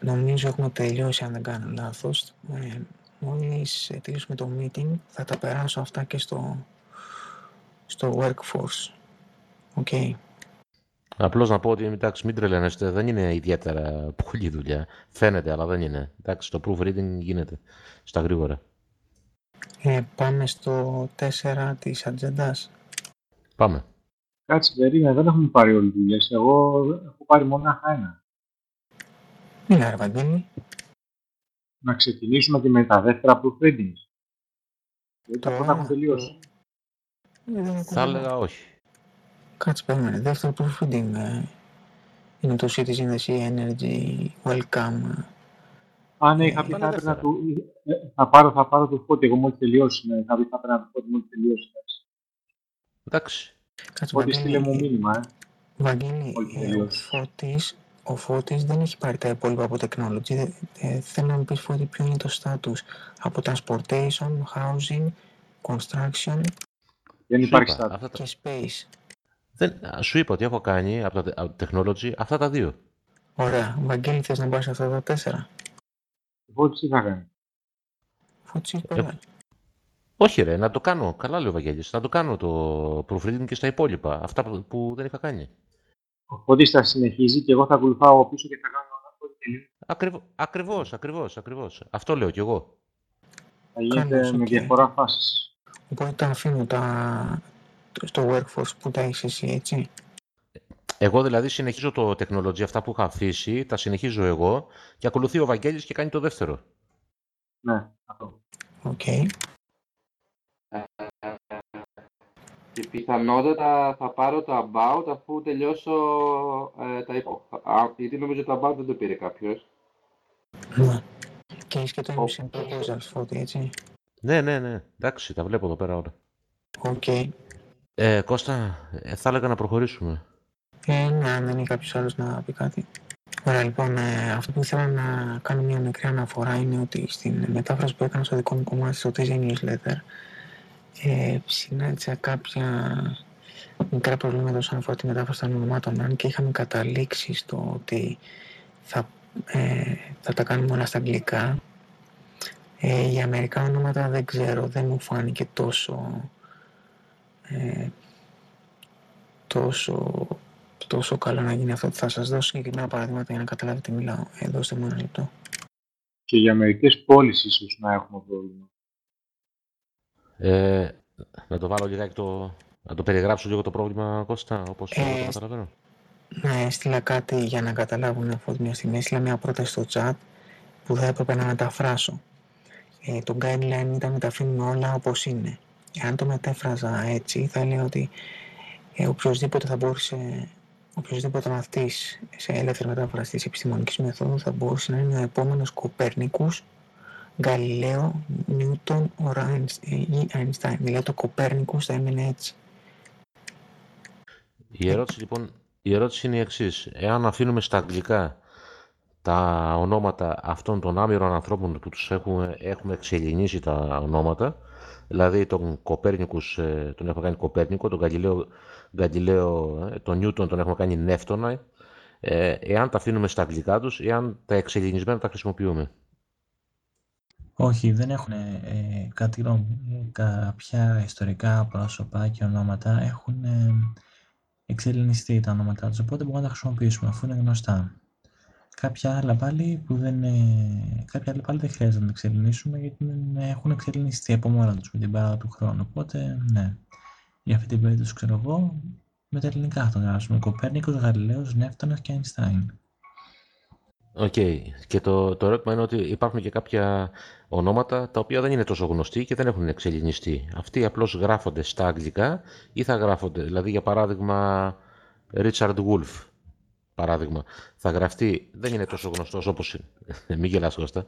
νομίζω έχουμε τελειώσει, αν δεν κάνω λάθος. Ε, μόλις ε, τελειώσουμε το meeting, θα τα περάσω αυτά και στο, στο workforce. Ok. Απλώς να πω ότι εντάξει, μην τρελαίνεστε, δεν είναι ιδιαίτερα πολλή δουλειά. Φαίνεται, αλλά δεν είναι. Εντάξει, το proofreading γίνεται στα γρήγορα. Ε, πάμε στο 4 της ατζέντας. Πάμε. Κάτσε, περίμενε, δεν έχουμε πάρει όλη δουλειές. Εγώ έχω πάρει μονάχα ένα. Μιλά, ρε Βαγγέλη. Να ξεκινήσουμε και με τα δεύτερα proofreadings. Γιατί τα Το πρώτα έχουν ένα, τελειώσει. Ε, δεν έχω Θα δει. έλεγα όχι. Κάτσε, περίμενε. Δεύτερο proofreading. Ε, είναι το Citizen the Sea Energy Welcome. Α, ναι, Ε, είχα πει πάνε θα έπαιρνα δεύτερα. του... ε, Θα πάρω, θα πάρω το φώτι, εγώ μόλις τελειώσει. Ναι, θα πει θα έπαιρνα το φώτι μόλις τελειώσει. Εντάξει. Κάτσε, Φώτι στείλε μου Βαγγέλη. μήνυμα, ε. Βαγγέλη, Μόλις ε, ο τελειώσει. Φώτης, ο Φώτης δεν έχει πάρει τα υπόλοιπα από technology. Ε, ε, θέλω να μου πεις Φώτη ποιο είναι το status από transportation, housing, construction Δεν Σου υπάρχει είπα, status. αυτά τα... και space. Δεν... α, Σου είπα ότι έχω κάνει από, τα... από Technology αυτά τα δύο. Ωραία. Βαγγέλη, θες να πάρεις αυτά τα τέσσερα; Ο Φώτης τι θα κάνει. Φώτης έχει Ε, πάρει. όχι ρε, να το κάνω. Καλά λέει ο Βαγγέλης. Να το κάνω το proofreading και στα υπόλοιπα. Αυτά που, που δεν είχα κάνει. Ο Φώτης θα συνεχίζει και εγώ θα ακολουθάω πίσω και θα κάνω ένα Φώτη τελείω. Ακριβ... Ακριβώς, ακριβώς, ακριβώς. Αυτό λέω κι εγώ. Θα γίνεται Καλώς, με οκ. διαφορά φάσεις. Οπότε τα αφήνω τα... στο workforce που τα έχεις εσύ, έτσι. Εγώ δηλαδή συνεχίζω το Technology, αυτά που είχα αφήσει, τα συνεχίζω εγώ και ακολουθεί ο Βαγγέλης και κάνει το δεύτερο. Ναι, αυτό. Οκ. Και πιθανότατα θα πάρω το About αφού τελειώσω ε, τα υπό. Α, γιατί νομίζω το About δεν το πήρε κάποιος. Ναι. Και έχεις και το Aims and Proposals, Φώτη, έτσι. Ναι, ναι, ναι. Εντάξει, τα βλέπω εδώ πέρα όλα. Οκ. Ε, Κώστα, ε, θα έλεγα να προχωρήσουμε. Ε, ναι, αν δεν είναι κάποιος άλλος να πει κάτι. Ωραία, λοιπόν, ε, αυτό που ήθελα να κάνω μια μικρή αναφορά είναι ότι στην μετάφραση που έκανα στο δικό μου κομμάτι στο TZM Newsletter ε, συνάντησα κάποια μικρά προβλήματα όσον αφορά τη μετάφραση των ονομάτων, αν και είχαμε καταλήξει στο ότι θα, ε, θα τα κάνουμε όλα στα αγγλικά. Ε, για μερικά ονόματα δεν ξέρω, δεν μου φάνηκε τόσο ε, τόσο, τόσο καλό να γίνει αυτό. Θα σας δώσω συγκεκριμένα παραδείγματα για να καταλάβετε τι μιλάω. Ε, δώστε μου ένα λεπτό. Και για μερικές πόλεις ίσως να έχουμε πρόβλημα. Ε, να το βάλω λιγάκι το... Να το περιγράψω λίγο το πρόβλημα, Κώστα, όπως Ε, εγώ το καταλαβαίνω. να έστειλα κάτι για να καταλάβουν αφού μια στιγμή έστειλα μια πρόταση στο chat που θα έπρεπε να μεταφράσω. Ε, το guideline ήταν να τα αφήνουμε όλα όπως είναι. Αν το μετέφραζα έτσι θα έλεγα ότι ε, οποιοδήποτε θα μπορούσε οποιοδήποτε μαθητή σε ελεύθερη μετάφραση της επιστημονικής μεθόδου θα μπορούσε να είναι ο επόμενος Κοπέρνικο, Γαλιλαίο, Νιούτον ή Αϊνστάιν. Δηλαδή το Κοπέρνικο θα έμενε έτσι. Η ερώτηση λοιπόν η ερώτηση είναι η εξής. Εάν αφήνουμε στα αγγλικά τα ονόματα αυτών των άμυρων ανθρώπων που τους έχουμε, έχουμε εξελινήσει τα ονόματα, δηλαδή τον Κοπέρνικους ε, τον έχουμε κάνει Κοπέρνικο, τον Γαλιλαίο, Γαλιλαίο ε, τον Νιούτον τον έχουμε κάνει Νεύτωνα, ε, εάν τα αφήνουμε στα αγγλικά τους, εάν τα εξελινισμένα τα χρησιμοποιούμε. Όχι, δεν έχουν ε, κάτι, κάποια ιστορικά πρόσωπα και ονόματα έχουν εξελληνιστεί τα ονόματά τους, οπότε μπορούμε να τα χρησιμοποιήσουμε αφού είναι γνωστά. Κάποια άλλα πάλι που δεν, κάποια άλλα πάλι δεν χρειάζεται να τα εξελληνίσουμε γιατί έχουν εξελληνιστεί από μόνα τους με την πάροδο του χρόνου. Οπότε, ναι, για αυτή την περίπτωση ξέρω εγώ, με τα ελληνικά θα το γράψουμε. Κοπέρνικος, Γαλιλαίος, Νεύτωνας και Αϊνστάιν. Οκ. Και το, το ερώτημα είναι ότι υπάρχουν και κάποια ονόματα τα οποία δεν είναι τόσο γνωστοί και δεν έχουν εξελληνιστεί. Αυτοί απλώς γράφονται στα αγγλικά ή θα γράφονται. Δηλαδή, για παράδειγμα, Richard Wolf, παράδειγμα, θα γραφτεί, δεν είναι τόσο γνωστός όπως, μην γελάς Κώστα,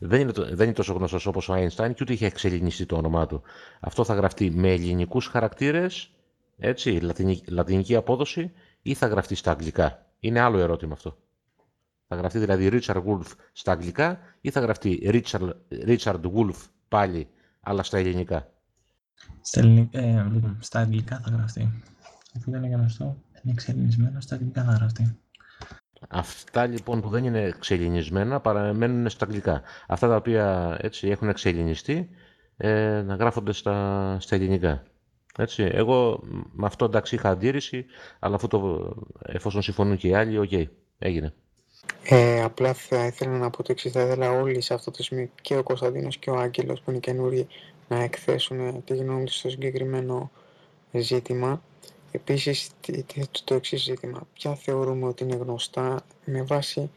δεν είναι, δεν είναι τόσο γνωστός όπως ο Einstein και ούτε είχε εξελινιστεί το όνομά του. Αυτό θα γραφτεί με ελληνικούς χαρακτήρες, έτσι, λατινική, λατινική απόδοση ή θα γραφτεί στα αγγλικά. Είναι άλλο ερώτημα αυτό. Θα γραφτεί δηλαδή Richard Wolf στα αγγλικά ή θα γραφτεί Richard, Richard Wolf πάλι, αλλά στα ελληνικά. Στα, ε, λοιπόν, στα αγγλικά θα γραφτεί. Αυτό δεν είναι γνωστό. Είναι εξελληνισμένο στα αγγλικά θα γραφτεί. Αυτά λοιπόν που δεν είναι εξελληνισμένα παραμένουν στα αγγλικά. Αυτά τα οποία έτσι έχουν εξελληνιστεί ε, να γράφονται στα, στα ελληνικά. Έτσι, εγώ με αυτό εντάξει είχα αντίρρηση, αλλά αφού το, εφόσον συμφωνούν και οι άλλοι, OK, okay, έγινε. Ε, απλά θα ήθελα να πω το εξής, θα ήθελα όλοι σε αυτό το σημείο και ο Κωνσταντίνος και ο Άγγελος που είναι καινούριοι να εκθέσουν τη γνώμη τους στο συγκεκριμένο ζήτημα. Επίσης, το εξής ζήτημα, ποια θεωρούμε ότι είναι γνωστά με βάση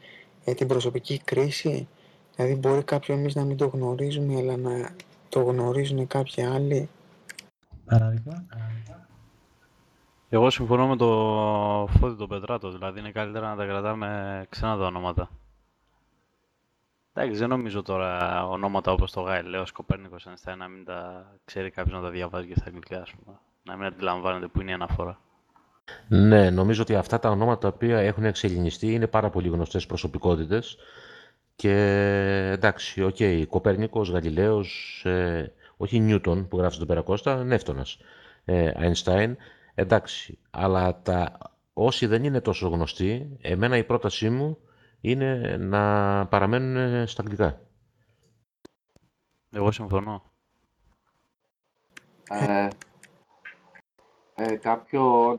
ε, την προσωπική κρίση, δηλαδή μπορεί κάποιο εμείς να μην το γνωρίζουμε, αλλά να το γνωρίζουν κάποιοι άλλοι; Παράδειγμα. Εγώ συμφωνώ με το Φώτη τον Πετράτος, δηλαδή είναι καλύτερα να τα κρατάμε ξένα τα ονόματα. Εντάξει, δεν νομίζω τώρα ονόματα όπως το Γαλιλαίος, Κοπέρνικος, Αϊνστάιν να μην τα ξέρει κάποιος να τα διαβάζει και στα αγγλικά, ας πούμε. Να μην αντιλαμβάνεται που είναι η αναφορά. Ναι, νομίζω ότι αυτά τα ονόματα τα οποία έχουν εξελληνιστεί είναι πάρα πολύ γνωστές προσωπικότητες και εντάξει, OK, okay, Κοπέρνικος, Γαλιλαίος, ε, όχι Newton που γράφει εδώ πέρα Κώστα, Νεύτωνας, ε, Einstein, εντάξει, αλλά τα, όσοι δεν είναι τόσο γνωστοί, εμένα η πρότασή μου είναι να παραμένουν στα αγγλικά. Εγώ συμφωνώ. Ε, ε, κάποιο,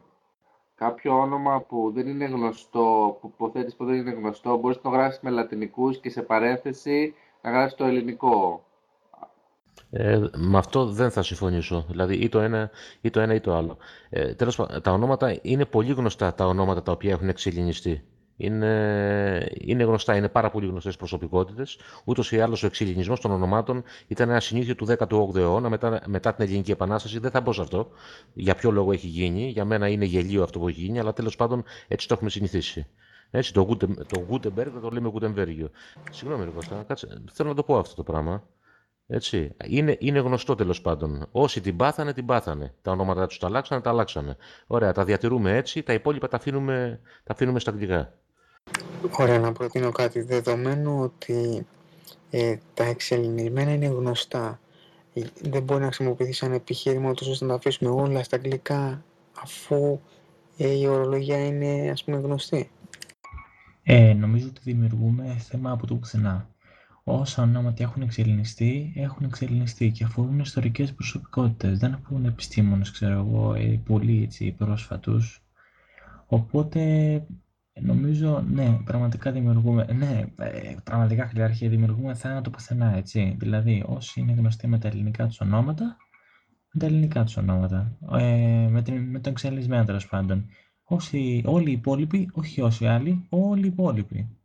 κάποιο όνομα που δεν είναι γνωστό, που υποθέτεις που δεν είναι γνωστό, μπορείς να το γράψεις με λατινικούς και σε παρένθεση να γράψεις το ελληνικό. Ε, με αυτό δεν θα συμφωνήσω. Δηλαδή ή το ένα ή το, ένα, ή το άλλο. Ε, τέλος πάντων, τα ονόματα είναι πολύ γνωστά τα ονόματα τα οποία έχουν εξελινιστεί. Είναι, είναι γνωστά, είναι πάρα πολύ γνωστές προσωπικότητες. Ούτως ή άλλως ο εξελινισμό των ονομάτων ήταν ένα συνήθεια του 18ου αιώνα μετά, μετά την Ελληνική Επανάσταση. Δεν θα μπω σε αυτό. Για ποιο λόγο έχει γίνει. Για μένα είναι γελίο αυτό που έχει γίνει, αλλά τέλος πάντων έτσι το έχουμε συνηθίσει. Έτσι, το, Gutenberg το λέμε Gutenberg. Συγγνώμη, Κώστα, κάτσε, θέλω να το πω αυτό το πράγμα. Έτσι. Είναι, είναι γνωστό τέλος πάντων. Όσοι την πάθανε, την πάθανε. Τα ονόματα τους τα αλλάξανε, τα αλλάξανε. Ωραία, τα διατηρούμε έτσι, τα υπόλοιπα τα αφήνουμε, τα αφήνουμε στα αγγλικά. Ωραία, να προτείνω κάτι. Δεδομένου ότι ε, τα εξελινισμένα είναι γνωστά, ε, δεν μπορεί να χρησιμοποιηθεί σαν επιχείρημα τόσο ώστε να τα αφήσουμε όλα στα αγγλικά αφού ε, η ορολογία είναι ας πούμε γνωστή. Ε, νομίζω ότι δημιουργούμε θέμα από το πουθενά όσα ονόματα έχουν εξελινιστεί, έχουν εξελινιστεί και αφορούν ιστορικές προσωπικότητες, δεν αφορούν επιστήμονες, ξέρω εγώ, ε, πολύ έτσι πρόσφατους. Οπότε νομίζω, ναι, πραγματικά δημιουργούμε, ναι, ε, πραγματικά χιλιάρχια δημιουργούμε θάνατο πουθενά, έτσι. Δηλαδή, όσοι είναι γνωστοί με τα ελληνικά τους ονόματα, με τα ελληνικά τους ονόματα, ε, με, την, με τον εξελινισμένο τέλος πάντων. Όσοι, όλοι οι υπόλοιποι, όχι όσοι άλλοι, όλοι οι υπόλοιποι.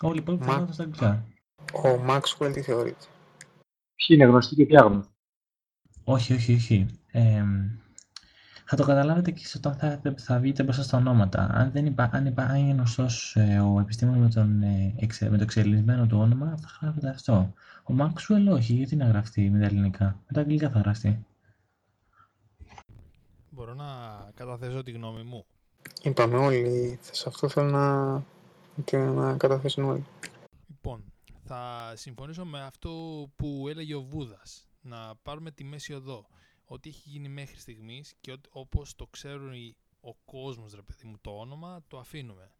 Όλοι οι υπόλοιποι θα Μα- γράφουν στα αγγλικά. Ο Maxwell τι θεωρείται. Ποιοι είναι γνωστοί και ποιοι άγνωστοι; Όχι, όχι, όχι. Ε, θα το καταλάβετε και σε όταν θα, θα βγείτε μπροστά στα ονόματα. Αν, δεν υπά, αν, υπά, αν είναι γνωστός ε, ο επιστήμονας με, τον, ε, εξε- με το εξελιγμένο του όνομα, θα γράφετε αυτό. Ο Maxwell όχι, γιατί να γραφτεί με τα ελληνικά; Με τα αγγλικά θα γραφτεί. Μπορώ να καταθέσω τη γνώμη μου; Είπαμε όλοι, σε αυτό θέλω να, και να καταθέσουν όλοι. Λοιπόν, θα συμφωνήσω με αυτό που έλεγε ο Βούδας. Να πάρουμε τη μέση οδό. Ό,τι έχει γίνει μέχρι στιγμής και ό,τι- όπως το ξέρουν οι- ο κόσμος, ρε παιδί μου, το όνομα, το αφήνουμε.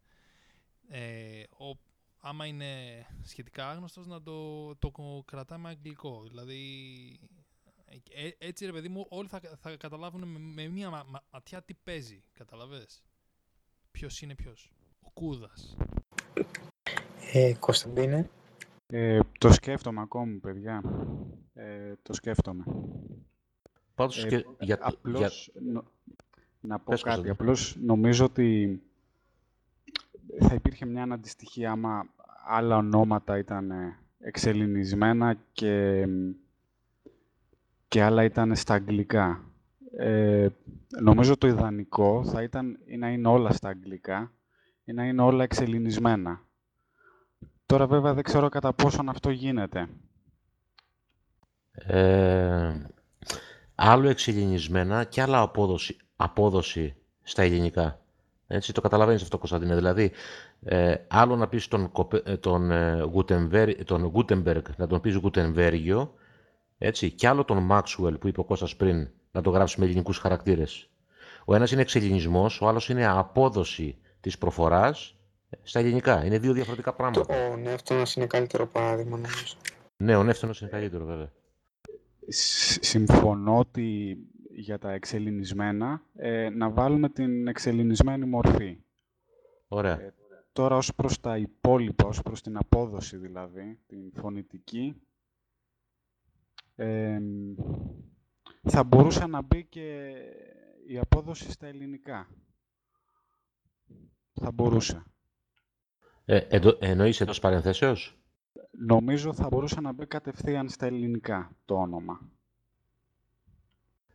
Ε, ο, άμα είναι σχετικά άγνωστος, να το, το κρατάμε αγγλικό. Δηλαδή, ε, έτσι ρε παιδί μου, όλοι θα, θα καταλάβουν με, με μία μα- μα- ματιά τι παίζει. Καταλαβες; Ποιος είναι ποιος. Ο Κούδας. Ε, Κωνσταντίνε, Ε, το σκέφτομαι ακόμη, παιδιά. Ε, το σκέφτομαι. Πάντως Ε, και για, για, Απλώς, νο- να πω Πες, κάτι. Κωνσταντίνε. Απλώς νομίζω ότι θα υπήρχε μια αντιστοιχία άμα άλλα ονόματα ήταν ε, εξελληνισμένα και, και άλλα ήταν στα αγγλικά. Ε, νομίζω το ιδανικό θα ήταν ή να είναι όλα στα αγγλικά ή να είναι όλα εξελληνισμένα. Τώρα βέβαια δεν ξέρω κατά πόσον αυτό γίνεται. ε, άλλο εξελινισμένα και άλλα απόδοση, απόδοση στα ελληνικά. Έτσι, το καταλαβαίνεις αυτό, Κωνσταντίνε. Δηλαδή, ε, άλλο να πεις τον, Κοπε- ε, τον, ε, Gutenberg, τον Gutenberg, να τον πεις Gutenbergio, έτσι, και άλλο τον Maxwell που είπε ο Κώστας πριν, να το γράψεις με ελληνικούς χαρακτήρες. Ο ένας είναι εξελινισμός, ο άλλος είναι απόδοση της προφοράς στα ελληνικά. Είναι δύο διαφορετικά το, πράγματα. ο Νεύτωνας είναι καλύτερο παράδειγμα νομίζω. Ναι, ο Νεύτωνος είναι καλύτερο βέβαια. Σ- Συμφωνώ ότι για τα εξελινισμένα ε, να βάλουμε την εξελινισμένη μορφή. Ωραία. Ε, Τώρα ως προς τα υπόλοιπα, ως προς την απόδοση δηλαδή, την φωνητική, ε, θα μπορούσε να μπει και η απόδοση στα ελληνικά. Θα μπορούσε. Ε, εντο, εννοείς εντός παρενθέσεως; Νομίζω θα μπορούσε να μπει κατευθείαν στα ελληνικά το όνομα.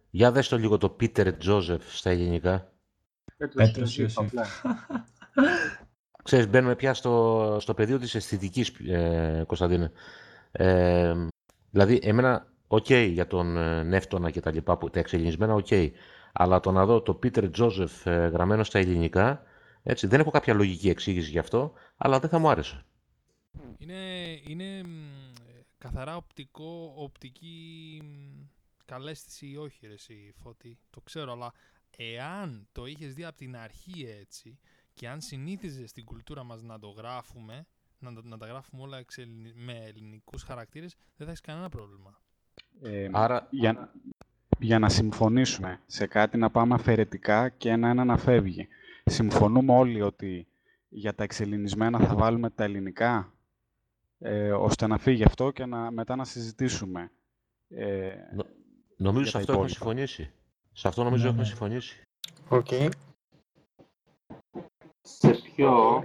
Για δες το λίγο το Πίτερ Τζόζεφ στα ελληνικά. Πέτρος Πέτρος Ιωσήφ, Ιωσήφ. απλά. Ξέρεις, μπαίνουμε πια στο, στο πεδίο της αισθητικής, ε, Κωνσταντίνε. Ε, δηλαδή, εμένα, οκ, για τον ε, Νεύτωνα και τα λοιπά, που, τα εξελινισμένα, οκ. Αλλά το να δω το Peter Joseph ε, γραμμένο στα ελληνικά, έτσι, δεν έχω κάποια λογική εξήγηση γι' αυτό, αλλά δεν θα μου άρεσε. Είναι, είναι μ, καθαρά οπτικό, οπτική μ, καλαισθησία ή όχι ρε εσύ Φώτη, το ξέρω, αλλά εάν το είχες δει από την αρχή έτσι και αν συνήθιζες στην κουλτούρα μας να το γράφουμε, να, τα- να τα γράφουμε όλα εξελλη- με ελληνικούς χαρακτήρες, δεν θα έχεις κανένα πρόβλημα. Ε, Άρα, για, για να συμφωνήσουμε σε κάτι να πάμε αφαιρετικά και ένα-ένα να φεύγει. Συμφωνούμε όλοι ότι για τα εξελληνισμένα θα βάλουμε τα ελληνικά, ε, ώστε να φύγει αυτό και να, μετά να συζητήσουμε. Ε, νο- νομίζω για σε τα αυτό έχουμε υπόλοιπα. συμφωνήσει. Σε αυτό νομίζω Ναι, έχουμε ναι. συμφωνήσει. Οκ. Σε ποιο,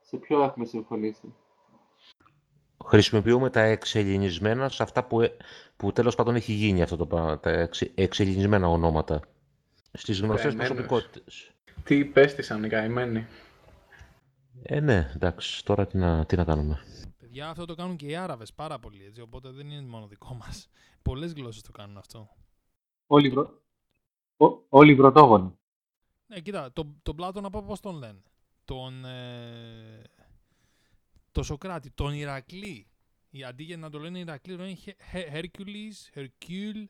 σε ποιο έχουμε συμφωνήσει; Χρησιμοποιούμε τα εξελινισμένα σε αυτά που, ε- που τέλος πάντων έχει γίνει αυτό το πράγμα, τα εξε, εξελινισμένα ονόματα. Στις γνωστές Καημένος. προσωπικότητες. Τι πέστησαν οι καημένοι. Ε, ναι, εντάξει, τώρα τι να, τι να κάνουμε. Παιδιά, αυτό το κάνουν και οι Άραβες πάρα πολύ, έτσι, οπότε δεν είναι μόνο δικό μας. Πολλές γλώσσες το κάνουν αυτό. Όλοι, οι βρω... Ό- όλοι οι πρωτόγονοι. Ναι, κοίτα, τον το Πλάτωνα πω- πώς τον λένε. Τον, ε, το Σοκράτη, τον Ηρακλή. Η, αντί για να το λένε Ηρακλή, το λένε Χε- Hercules, Hercule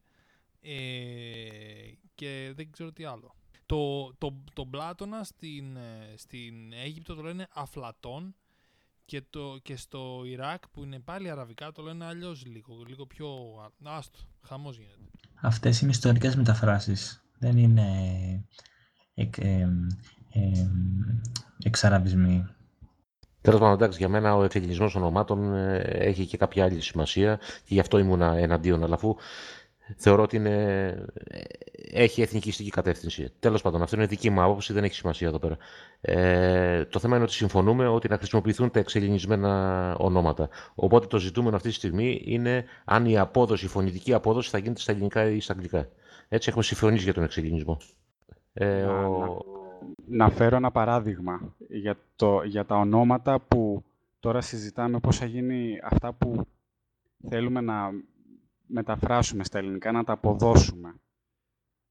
ε, και δεν ξέρω τι άλλο. Το, το, τον Πλάτωνα στην, ε, στην Αίγυπτο το λένε Αφλατών και, το, και στο Ιράκ που είναι πάλι αραβικά το λένε αλλιώς λίγο, λίγο πιο... α- Άστο, χαμός γίνεται. Αυτές είναι ιστορικές μεταφράσεις. Δεν είναι εκ, εμ, εμ, εξαραβισμοί. Τέλος πάντων, εντάξει, για μένα ο εξελινισμό ονομάτων ε, έχει και κάποια άλλη σημασία και γι' αυτό ήμουνα εναντίον. Αλλά αφού θεωρώ ότι είναι, ε, έχει εθνικιστική κατεύθυνση. Τέλος πάντων, αυτό είναι δική μου άποψη, δεν έχει σημασία εδώ πέρα. Ε, το θέμα είναι ότι συμφωνούμε ότι να χρησιμοποιηθούν τα εξελινισμένα ονόματα. Οπότε το ζητούμενο αυτή τη στιγμή είναι αν η απόδοση, η φωνητική απόδοση θα γίνεται στα ελληνικά ή στα αγγλικά. Έτσι έχουμε συμφωνήσει για τον εξελινισμό. Ε, να, ο... να, να φέρω ένα παράδειγμα για, το, για τα ονόματα που τώρα συζητάμε πώς θα γίνει αυτά που θέλουμε να μεταφράσουμε στα ελληνικά, να τα αποδώσουμε.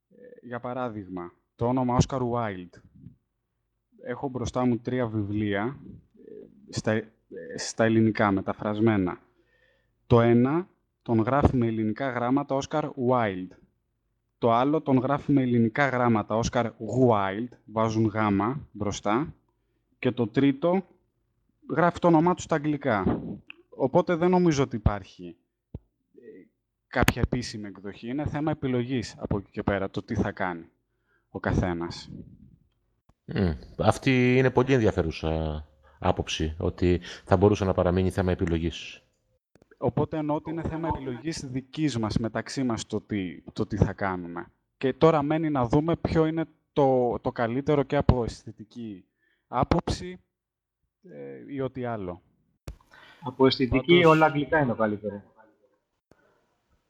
Ε, για παράδειγμα, το όνομα Oscar Wilde. Έχω μπροστά μου τρία βιβλία ε, στα, ε, στα ελληνικά, μεταφρασμένα. Το ένα τον γράφει με ελληνικά γράμματα Oscar Wilde. Το άλλο τον γράφει με ελληνικά γράμματα Oscar Wilde, βάζουν γάμα μπροστά. Και το τρίτο γράφει το όνομά του στα αγγλικά. Οπότε δεν νομίζω ότι υπάρχει κάποια επίσημη εκδοχή. Είναι θέμα επιλογής από εκεί και πέρα, το τι θα κάνει ο καθένας. Mm. Αυτή είναι πολύ ενδιαφέρουσα άποψη, ότι θα μπορούσε να παραμείνει θέμα επιλογής. Οπότε εννοώ ότι είναι θέμα επιλογής δικής μας, μεταξύ μας, το τι, το τι θα κάνουμε. Και τώρα μένει να δούμε ποιο είναι το, το καλύτερο και από αισθητική άποψη ε, ή ό,τι άλλο. Από αισθητική Πάντως... όλα αγγλικά είναι το καλύτερο.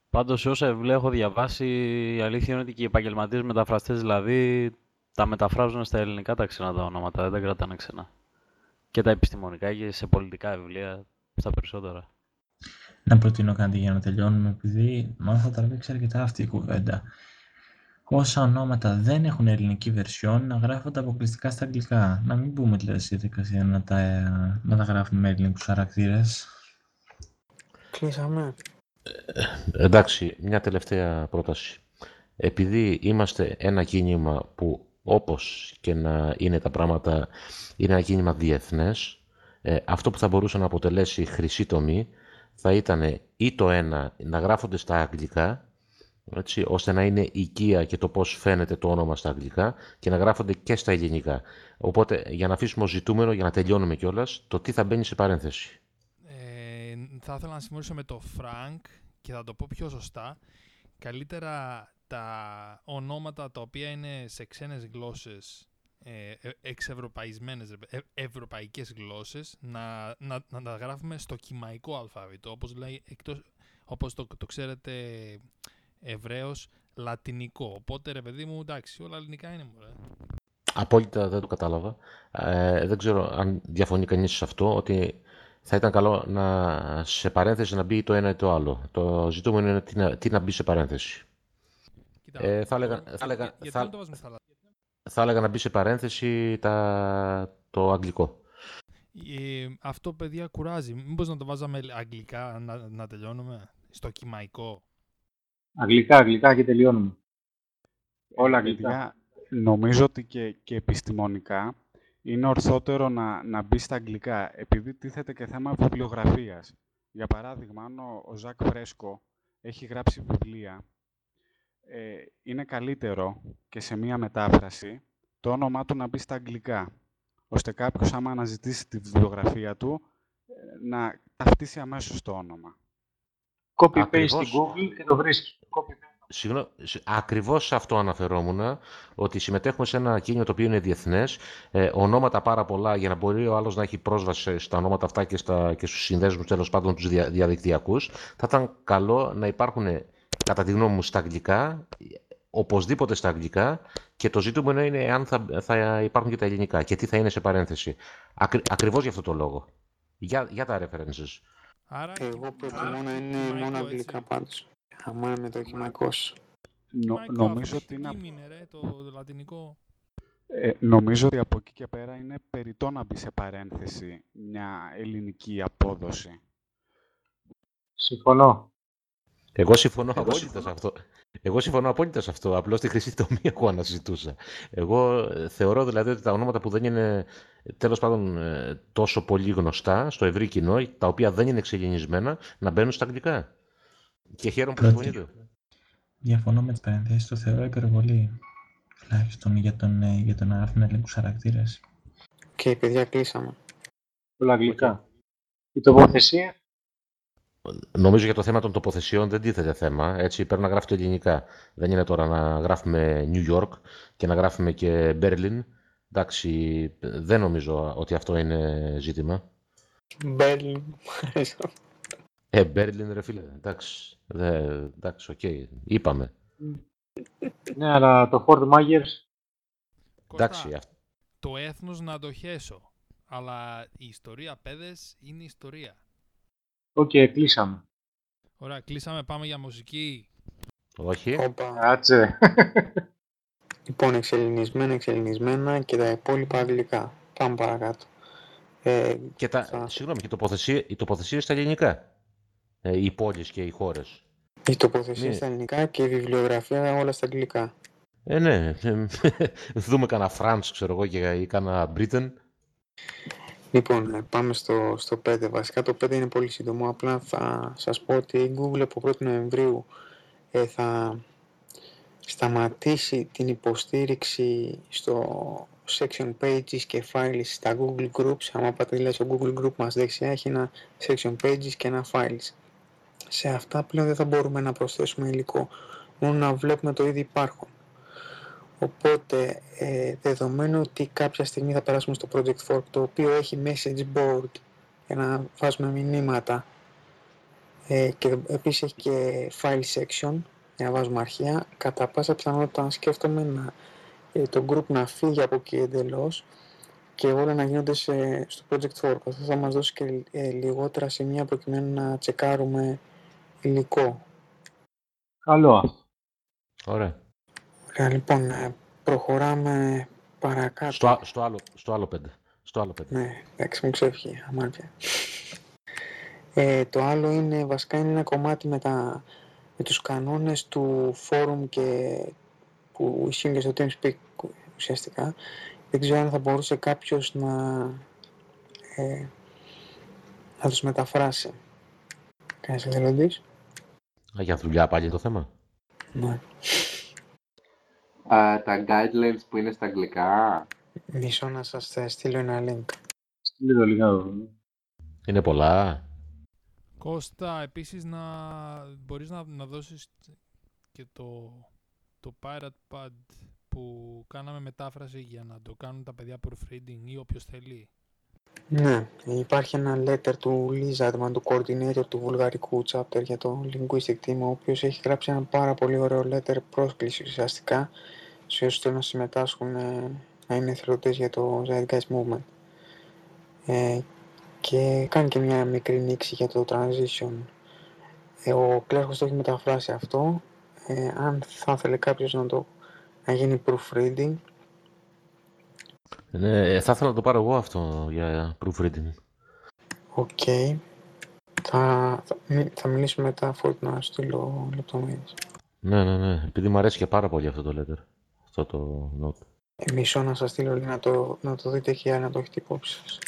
Πάντως, όσα βιβλία έχω διαβάσει, η αλήθεια είναι ότι και οι επαγγελματίες μεταφραστές δηλαδή τα μεταφράζουν στα ελληνικά τα ξένα τα ονόματα, δεν τα κρατάνε ξένα. Και τα επιστημονικά και σε πολιτικά βιβλία, στα περισσότερα. Να προτείνω κάτι για να τελειώνουμε, επειδή μάλλον θα τραβήξει αρκετά αυτή η κουβέντα. Όσα ονόματα δεν έχουν ελληνική βερσιόν, να γράφονται αποκλειστικά στα αγγλικά. Να μην μπούμε δηλαδή στη διαδικασία να τα, να τα γράφουμε με ελληνικούς χαρακτήρες. Κλείσαμε. Ε, εντάξει, μια τελευταία πρόταση. Επειδή είμαστε ένα κίνημα που όπως και να είναι τα πράγματα, είναι ένα κίνημα διεθνές, ε, αυτό που θα μπορούσε να αποτελέσει χρυσή τομή θα ήταν ή το ένα να γράφονται στα αγγλικά, έτσι, ώστε να είναι οικία και το πώς φαίνεται το όνομα στα αγγλικά και να γράφονται και στα ελληνικά. Οπότε, για να αφήσουμε ως ζητούμενο, για να τελειώνουμε κιόλας, το τι θα μπαίνει σε παρένθεση. Ε, θα ήθελα να συμφωνήσω με το Frank και θα το πω πιο σωστά. Καλύτερα τα ονόματα τα οποία είναι σε ξένες γλώσσες ε, ε εξευρωπαϊσμένες, ε, ευρωπαϊκές γλώσσες να, να, να τα γράφουμε στο κυμαϊκό αλφάβητο όπως, λέει, εκτός, όπως το, το ξέρετε Εβραίος λατινικό οπότε ρε παιδί μου εντάξει όλα ελληνικά είναι μωρέ. Απόλυτα δεν το κατάλαβα. Ε, δεν ξέρω αν διαφωνεί κανείς σε αυτό ότι θα ήταν καλό να, σε παρένθεση να μπει το ένα ή το άλλο. Το ζητούμενο είναι τι να, τι να μπει σε παρένθεση. Κοίτα, ε, θα έλεγα, θα, έλεγα, θα, θα έλεγα να μπει σε παρένθεση τα, το αγγλικό. Ε, αυτό, παιδιά, κουράζει. Μήπως να το βάζαμε αγγλικά να, να τελειώνουμε, στο κυμαϊκό. Αγγλικά, αγγλικά και τελειώνουμε. Όλα αγγλικά. Νομίζω ότι και, και επιστημονικά είναι ορθότερο να, να μπει στα αγγλικά, επειδή τίθεται και θέμα βιβλιογραφίας. Για παράδειγμα, αν ο, ο Ζακ Φρέσκο έχει γράψει βιβλία, ε, είναι καλύτερο και σε μία μετάφραση το όνομά του να μπει στα αγγλικά, ώστε κάποιος άμα αναζητήσει τη βιβλιογραφία του, ε, να ταυτίσει αμέσως το όνομα. Copy-paste στην Google και το βρίσκει. Συγγνώμη, ακριβώς σε αυτό αναφερόμουν, ότι συμμετέχουμε σε ένα κίνημα το οποίο είναι διεθνές, ε, ονόματα πάρα πολλά για να μπορεί ο άλλος να έχει πρόσβαση στα ονόματα αυτά και, στα, και στους συνδέσμους τέλος πάντων τους δια, διαδικτυακούς. Θα ήταν καλό να υπάρχουν, κατά τη γνώμη μου, στα αγγλικά, οπωσδήποτε στα αγγλικά και το ζήτημα είναι αν θα, θα υπάρχουν και τα ελληνικά και τι θα είναι σε παρένθεση. Ακρι, ακριβώς για αυτό το λόγο. Για, για τα references. Άρα, Εγώ προτιμώ να είναι μόνο αγγλικά πάντως. Άμα είναι δοκιμακός. Νο, νομίζω ότι είναι... είναι ρε, το, το λατινικό. Ε, νομίζω ότι από εκεί και πέρα είναι περιττό να μπει σε παρένθεση μια ελληνική απόδοση. Συμφωνώ. Εγώ συμφωνώ απόλυτα σε αυτό. Εγώ συμφωνώ απόλυτα σε αυτό. Απλώς τη χρυσή τομή εγώ αναζητούσα. Εγώ ε, θεωρώ δηλαδή ότι τα ονόματα που δεν είναι τέλος πάντων ε, τόσο πολύ γνωστά στο ευρύ κοινό, τα οποία δεν είναι εξελινισμένα, να μπαίνουν στα αγγλικά. Και χαίρομαι που συμφωνείτε. Διαφωνώ με τις παρενθέσεις, το θεωρώ υπερβολή. Τουλάχιστον για τον, ε, για τον να γράφουμε ελληνικούς χαρακτήρες. Και okay, παιδιά, κλείσαμε. Όλα αγγλικά. Η τοποθεσία. νομίζω για το θέμα των τοποθεσιών δεν τίθεται θέμα. Έτσι, πρέπει να γράφετε ελληνικά. Δεν είναι τώρα να γράφουμε New York και να γράφουμε και Berlin. Εντάξει, δεν νομίζω ότι αυτό είναι ζήτημα. Berlin. Ε, Berlin ρε φίλε, εντάξει. Δε, εντάξει, οκ, είπαμε. Ναι, αλλά το Fort Myers Κώστα, Εντάξει, αυ- το έθνος να το χέσω. Αλλά η ιστορία, παιδες, είναι ιστορία. Οκ, κλείσαμε. Ωραία, κλείσαμε, πάμε για μουσική. όχι. Όπα. Κάτσε. Λοιπόν, εξελινισμένα, εξελινισμένα και τα υπόλοιπα αγγλικά. Πάμε παρακάτω. Ε, Και τα, θα- συγγνώμη, και η τοποθεσία, η τοποθεσία στα ελληνικά. Ε, οι πόλεις και οι χώρες. η τοποθεσία Ναι. στα ελληνικά και η βιβλιογραφία όλα στα αγγλικά. Ε, ναι. Δούμε κανένα France, ξέρω εγώ, και- ή κανένα Britain. Λοιπόν, ε, πάμε στο, στο 5. Βασικά το 5 είναι πολύ σύντομο. Απλά θα σας πω ότι η Google από 1η Νοεμβρίου ε, θα σταματήσει την υποστήριξη στο section pages και files στα Google Groups. Αν πάτε δηλαδή στο Google Group μας δεξιά έχει ένα section pages και ένα files. Σε αυτά πλέον δεν θα μπορούμε να προσθέσουμε υλικό, μόνο να βλέπουμε το ήδη υπάρχον. Οπότε, ε, δεδομένου ότι κάποια στιγμή θα περάσουμε στο Project Fork, το οποίο έχει message board για να βάζουμε μηνύματα ε, και επίσης έχει και file section για να βάζουμε αρχεία, κατά πάσα πιθανότητα σκέφτομαι να, ε, το group να φύγει από εκεί εντελώς και όλα να γίνονται σε, στο Project Fork. Αυτό θα μας δώσει και ε, λιγότερα σημεία προκειμένου να τσεκάρουμε υλικό. Καλό αυτό. Ωραία. Ωραία, λοιπόν, ε, προχωράμε παρακάτω. Στο, α- στο, άλλο, στο άλλο πέντε. Στο άλλο πέντε. Ναι, εντάξει, μου ξέφυγε, αμάρτια. Ε, το άλλο είναι, βασικά είναι ένα κομμάτι με, τα, με τους κανόνες του φόρουμ και που ισχύουν και στο TeamSpeak ουσιαστικά. Δεν ξέρω αν θα μπορούσε κάποιος να, ε, να τους μεταφράσει. Κανείς εθελοντής. Α, Για δουλειά πάλι το θέμα. Ναι. Α, τα guidelines που είναι στα αγγλικά. Μισό να σας θα στείλω ένα link. Στείλε το λίγο να το δούμε. Είναι πολλά. Κώστα, επίσης να μπορείς να, να δώσεις και το, το Pirate Pad που κάναμε μετάφραση για να το κάνουν τα παιδιά proofreading ή όποιος θέλει. Ναι, υπάρχει ένα letter του Lizardman, του coordinator του βουλγαρικού chapter για το linguistic team, ο οποίος έχει γράψει ένα πάρα πολύ ωραίο letter πρόσκληση ουσιαστικά σε όσους θέλουν να συμμετάσχουν ε, να είναι εθελοντές για το Zeitgeist Movement. Ε, και κάνει και μια μικρή νύξη για το transition. Ε, ο κλέρχος το έχει μεταφράσει αυτό. Ε, αν θα ήθελε κάποιος να το να γίνει proofreading, Ναι, θα ήθελα να το πάρω εγώ αυτό για proofreading. OK. Θα, θα, μι- θα μιλήσουμε μετά αφού να στείλω λεπτομέρειες. Ναι, ναι, ναι. Επειδή μου αρέσει και πάρα πολύ αυτό το letter. Αυτό το note. Ε, μισό να σας στείλω να το, να το δείτε και να το έχετε υπόψη σας.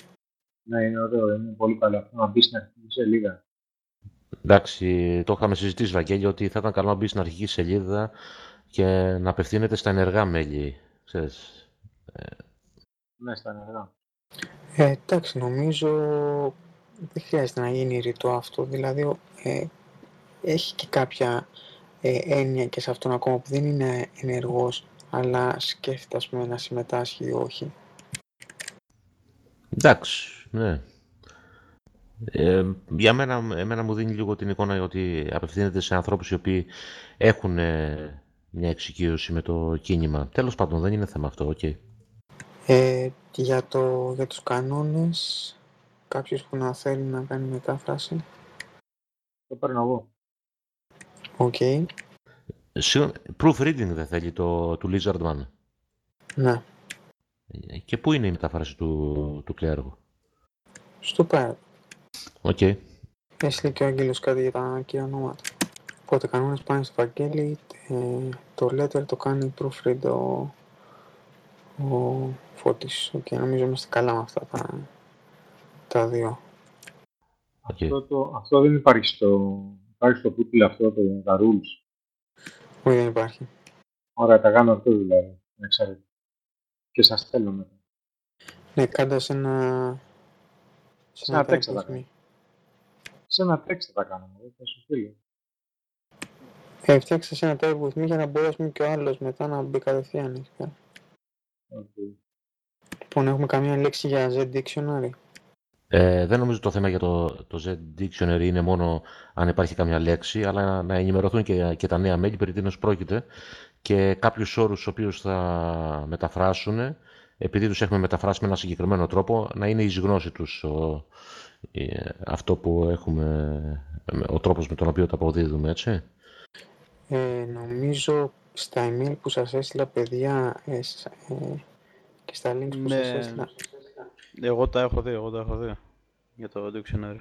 Ναι, είναι ωραίο, είναι πολύ καλό αυτό να μπει στην αρχική σελίδα. Εντάξει, το είχαμε συζητήσει, Βαγγέλη, ότι θα ήταν καλό να μπει στην αρχική σελίδα και να απευθύνεται στα ενεργά μέλη. Ξέρεις. Ναι, στα νερά. Ε, εντάξει, νομίζω δεν χρειάζεται να γίνει ρητό αυτό. Δηλαδή, ο- ε, έχει και κάποια ε, έννοια και σε αυτόν ακόμα που δεν είναι ενεργός, αλλά σκέφτεται, ας πούμε, να συμμετάσχει ή όχι. Εντάξει, ναι. Ε, για μένα, εμένα μου δίνει λίγο την εικόνα ότι απευθύνεται σε ανθρώπους οι οποίοι έχουν ε, μια εξοικείωση με το κίνημα. Τέλος πάντων, δεν είναι θέμα αυτό, οκ. Ε, για, το, για τους κανόνες, κάποιος που να θέλει να κάνει μετάφραση. Το παίρνω εγώ. Οκ. Συγγνώμη, Proofreading δεν θέλει το, του Lizardman. Ναι. Ε, Και πού είναι η μετάφραση του, του κλέργου; Στο πέρα. Οκ. Έστειλε και ο Άγγελος κάτι για τα κύρια ονόματα. Οπότε κανόνες πάνε στο Βαγγέλη, ε, το letter το κάνει proofread ο, ο Φώτης. Οκ, νομίζω είμαστε καλά με αυτά τα, τα δύο. οκ. Αυτό, το, αυτό δεν υπάρχει στο, υπάρχει στο Pootle αυτό, το, τα rules. Όχι, δεν υπάρχει. Ωραία, τα κάνω αυτό δηλαδή, να ξέρετε. Και σας στέλνω μετά. Ναι, κάντα σε ένα... Σε ένα text θα τα type κάνω. Σε ένα text θα τα κάνουμε, δεν θα σου φύγει. Ε, φτιάξα σε ένα type with me για να μπορεί ας πούμε, και ο άλλος μετά να μπει κατευθείαν εκεί πέρα. Okay. Λοιπόν, έχουμε καμία λέξη για Z Dictionary; Ε, δεν νομίζω το θέμα για το, το Z Dictionary είναι μόνο αν υπάρχει καμιά λέξη, αλλά να ενημερωθούν και, και τα νέα μέλη περί τίνος πρόκειται και κάποιους όρους τους οποίους θα μεταφράσουν, επειδή τους έχουμε μεταφράσει με ένα συγκεκριμένο τρόπο, να είναι εις γνώση τους ο, ε, αυτό που έχουμε, ο τρόπος με τον οποίο τα αποδίδουμε, έτσι. Ε, νομίζω στα email που σας έστειλα, παιδιά, ε, σ- ε, και στα links που σας Ναι. έστειλα, Εγώ τα έχω δει, εγώ τα έχω δει. Για το dictionary.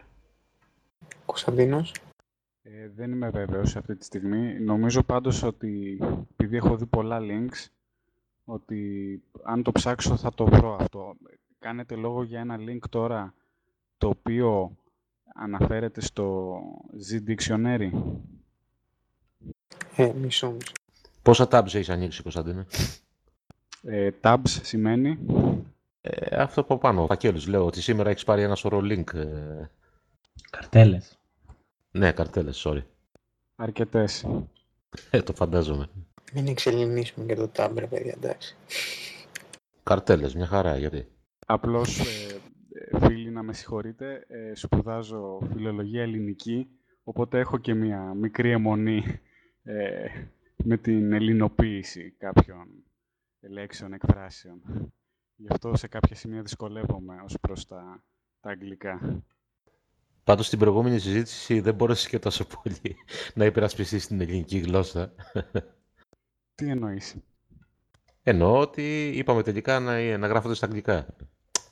Κωνσταντίνος. Ε, δεν είμαι βέβαιος αυτή τη στιγμή. Νομίζω πάντως ότι, επειδή έχω δει πολλά links, ότι αν το ψάξω θα το βρω αυτό. Κάνετε λόγο για ένα link τώρα, το οποίο αναφέρεται στο Z Dictionary. Ε, μισό, μισό. Πόσα tabs έχεις ανοίξει, Κωνσταντίνε; Ε, tabs σημαίνει... Ε, αυτό από πάνω, φακέλους. Λέω ότι σήμερα έχεις πάρει ένα σωρό link. ε, Καρτέλες. ναι, καρτέλες, sorry. Αρκετές. Ε, το φαντάζομαι. Μην εξελινήσουμε και το tab, ρε παιδιά, εντάξει. Καρτέλες, μια χαρά, γιατί; Απλώς, ε, ε, φίλοι, να με συγχωρείτε, ε, σπουδάζω φιλολογία ελληνική, οπότε έχω και μια μικρή αιμονή ε, με την ελληνοποίηση κάποιων λέξεων, εκφράσεων. Γι' αυτό σε κάποια σημεία δυσκολεύομαι ως προς τα, τα αγγλικά. Πάντως στην προηγούμενη συζήτηση δεν μπόρεσες και τόσο πολύ να υπερασπιστείς την ελληνική γλώσσα. Τι εννοείς; Εννοώ ότι είπαμε τελικά να, να γράφονται στα αγγλικά.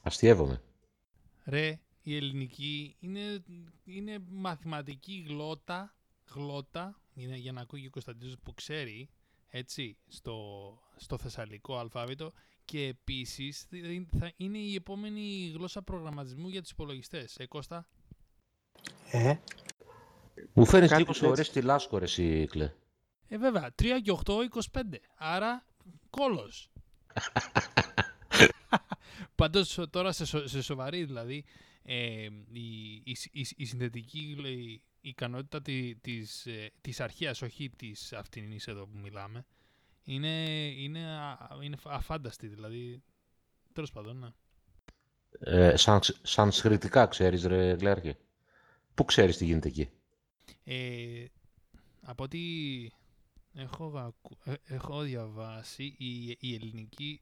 Αστειεύομαι. Ρε, η ελληνική είναι, είναι μαθηματική γλώτα, γλώτα, είναι για να ακούει και ο Κωνσταντίνος που ξέρει, έτσι, στο, στο θεσσαλικό αλφάβητο και επίσης θα- θα είναι η επόμενη γλώσσα προγραμματισμού για τους υπολογιστές. Ε, Κώστα; Ε, Μου φέρνεις Κάτι λίγο σε τέτοιο. ωραίες τη Λάσκο, ρε εσύ, Κλε. Ε, βέβαια, 3 και 8, 25. Άρα, κόλος. Πάντως, τώρα σε, σο- σε σοβαρή, δηλαδή, ε, η, η, η, η συνθετική γλ- η ικανότητα τη, της, ε, της αρχαίας, όχι της αυτινής εδώ που μιλάμε, είναι, είναι, α- είναι αφάνταστη, δηλαδή, τέλος πάντων, ναι. Ε, σαν, σανσκριτικά ξέρεις, ρε Γκλέαρχε. Πού ξέρεις τι γίνεται εκεί; Ε, από ό,τι έχω, ακου- ε, έχω διαβάσει, η, η ελληνική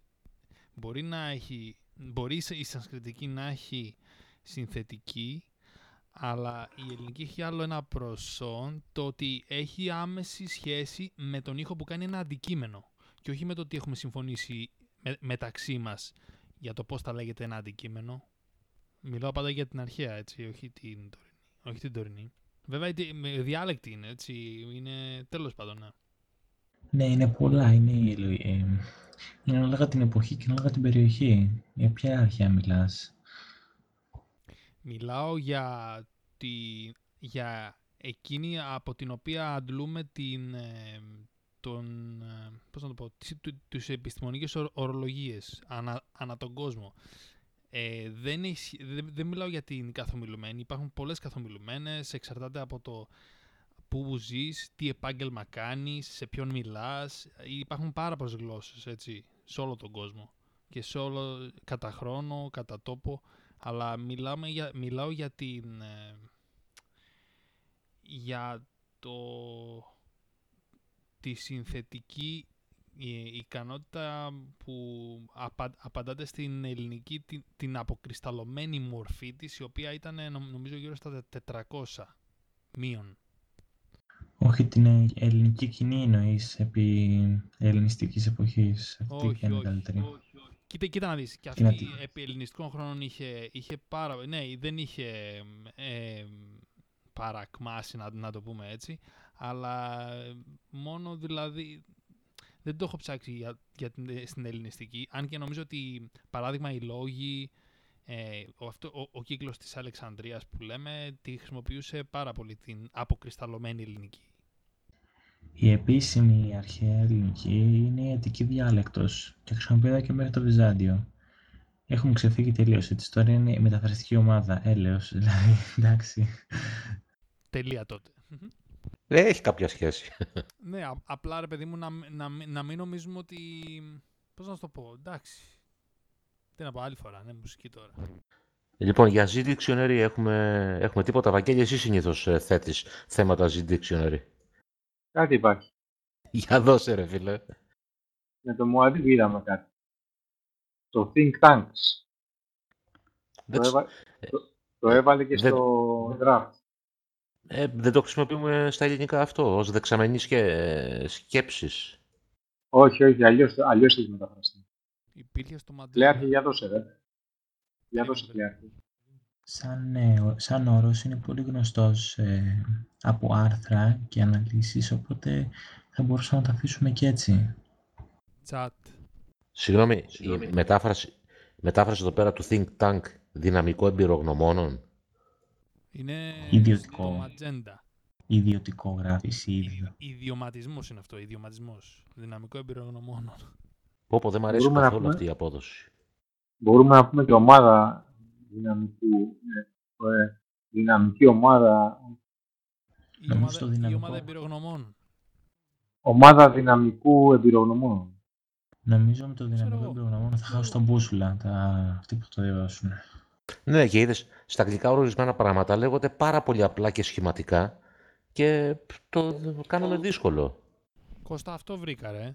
μπορεί να έχει, μπορεί η σανσκριτική να έχει συνθετική, αλλά η ελληνική έχει άλλο ένα προσόν, το ότι έχει άμεση σχέση με τον ήχο που κάνει ένα αντικείμενο και όχι με το ότι έχουμε συμφωνήσει με- μεταξύ μας για το πώς θα λέγεται ένα αντικείμενο. Μιλάω πάντα για την αρχαία, έτσι, όχι την τωρινή. Όχι την τωρινή. Βέβαια, η τη- με- διάλεκτη είναι, έτσι, είναι τέλος πάντων, ναι. Ναι, είναι πολλά. Είναι, η- ε, είναι ανάλογα την εποχή και ανάλογα την περιοχή. Για ποια αρχαία μιλάς; Μιλάω για, τη, για εκείνη από την οποία αντλούμε την, ε, τον, ε, πώς να το πω, τις, του, τους επιστημονικές ορ- ορολογίες ανά, ανά τον κόσμο. Ε, δεν, έχει- δεν, δεν μιλάω για την καθομιλουμένη. Υπάρχουν πολλές καθομιλουμένες, εξαρτάται από το πού ζεις, τι επάγγελμα κάνεις, σε ποιον μιλάς. Υπάρχουν πάρα πολλές γλώσσες, έτσι, σε όλο τον κόσμο. Και σε όλο, κατά χρόνο, κατά τόπο. Αλλά μιλάμε για, μιλάω για την... ε, για το... τη συνθετική ε, ικανότητα που απα, απαντάται στην ελληνική την, την αποκρισταλωμένη μορφή της η οποία ήταν ε, νομ- νομίζω γύρω στα 400 μείον. Όχι την ε, ελληνική κοινή εννοείς επί ελληνιστικής εποχής. Αυτή Όχι, ποια είναι η όχι, καλύτερη. Κοίτα, κοίτα να δεις, και Τι να αυτή τη- επί ελληνιστικών χρόνων είχε, είχε πάρα... Ναι, δεν είχε ε, παρακμάσει, να, να το πούμε έτσι, αλλά ε, μόνο δηλαδή... Δεν το έχω ψάξει για, για την, στην ελληνιστική, αν και νομίζω ότι, παράδειγμα, οι λόγοι, ε, ο, αυτό, ο, ο κύκλος της Αλεξανδρίας που λέμε, τη χρησιμοποιούσε πάρα πολύ την αποκρισταλωμένη ελληνική. Η επίσημη αρχαία ελληνική είναι η Αττική διάλεκτος και χρησιμοποιείται και μέχρι το Βυζάντιο. Έχουμε ξεφύγει τελείως, έτσι. Τώρα είναι η μεταφραστική ομάδα, έλεος, δηλαδή, εντάξει. τελεία τότε. Ε, έχει κάποια σχέση. ναι, α- απλά ρε παιδί μου να, μ- να, μ- να μην νομίζουμε ότι... Πώς να σου το πω, εντάξει. Τι να πω άλλη φορά, ναι, μουσική τώρα. Λοιπόν, για Z Dictionary έχουμε, έχουμε τίποτα. Βαγγέλη, εσύ συνήθως ε, θέτεις θέματα Z Dictionary. Κάτι υπάρχει. Για δώσε ρε φίλε. Με το Μουαντί είδαμε κάτι. Το Think Tanks. Το, Δεν, ξ- έβα... το, το έβαλε και δεν- στο draft. ε, δεν το χρησιμοποιούμε στα ελληνικά αυτό, ως δεξαμενής σκε, σκέψης. Όχι, όχι, αλλιώς, αλλιώς έχει μεταφραστεί. Υπήρχε στο Μαντλέν. Κλέαρχη, για δώσε, ρε. Για δώσε, Κλέαρχη. Σαν, ε, ο- σαν όρος είναι πολύ γνωστός ε, από άρθρα και αναλύσεις, οπότε θα μπορούσαμε να το αφήσουμε και έτσι. Chat. Συγγνώμη, η μετάφραση, μετάφραση εδώ πέρα του Think Tank δυναμικό εμπειρογνωμόνων. Είναι Ιδιωτικό. στο Ματζέντα. Ιδιωτικό γράφεις ή ίδιο. Ιδιωματισμός είναι αυτό, ιδιωματισμός. Δυναμικό εμπειρογνωμόνων. Πω πω, δεν μου αρέσει Μπορούμε να καθόλου πούμε- αυτή η απόδοση. Μπορούμε να πούμε και ομάδα δυναμικού, ε, ε, δυναμική ομάδα, Η Νομίζω ομάδα, στο η δυναμικό. ομάδα εμπειρογνωμόνων. ομάδα δυναμικού εμπειρογνωμόνων. Νομίζω με το Ξέρω δυναμικό εγώ. εμπειρογνωμόνο θα χάσω τον μπούσουλα, τα... αυτοί που το διαβάσουν. Ναι, και είδες, στα αγγλικά ορισμένα πράγματα λέγονται πάρα πολύ απλά και σχηματικά και το κάνουμε δύσκολο. Κώστα, αυτό βρήκα, ρε.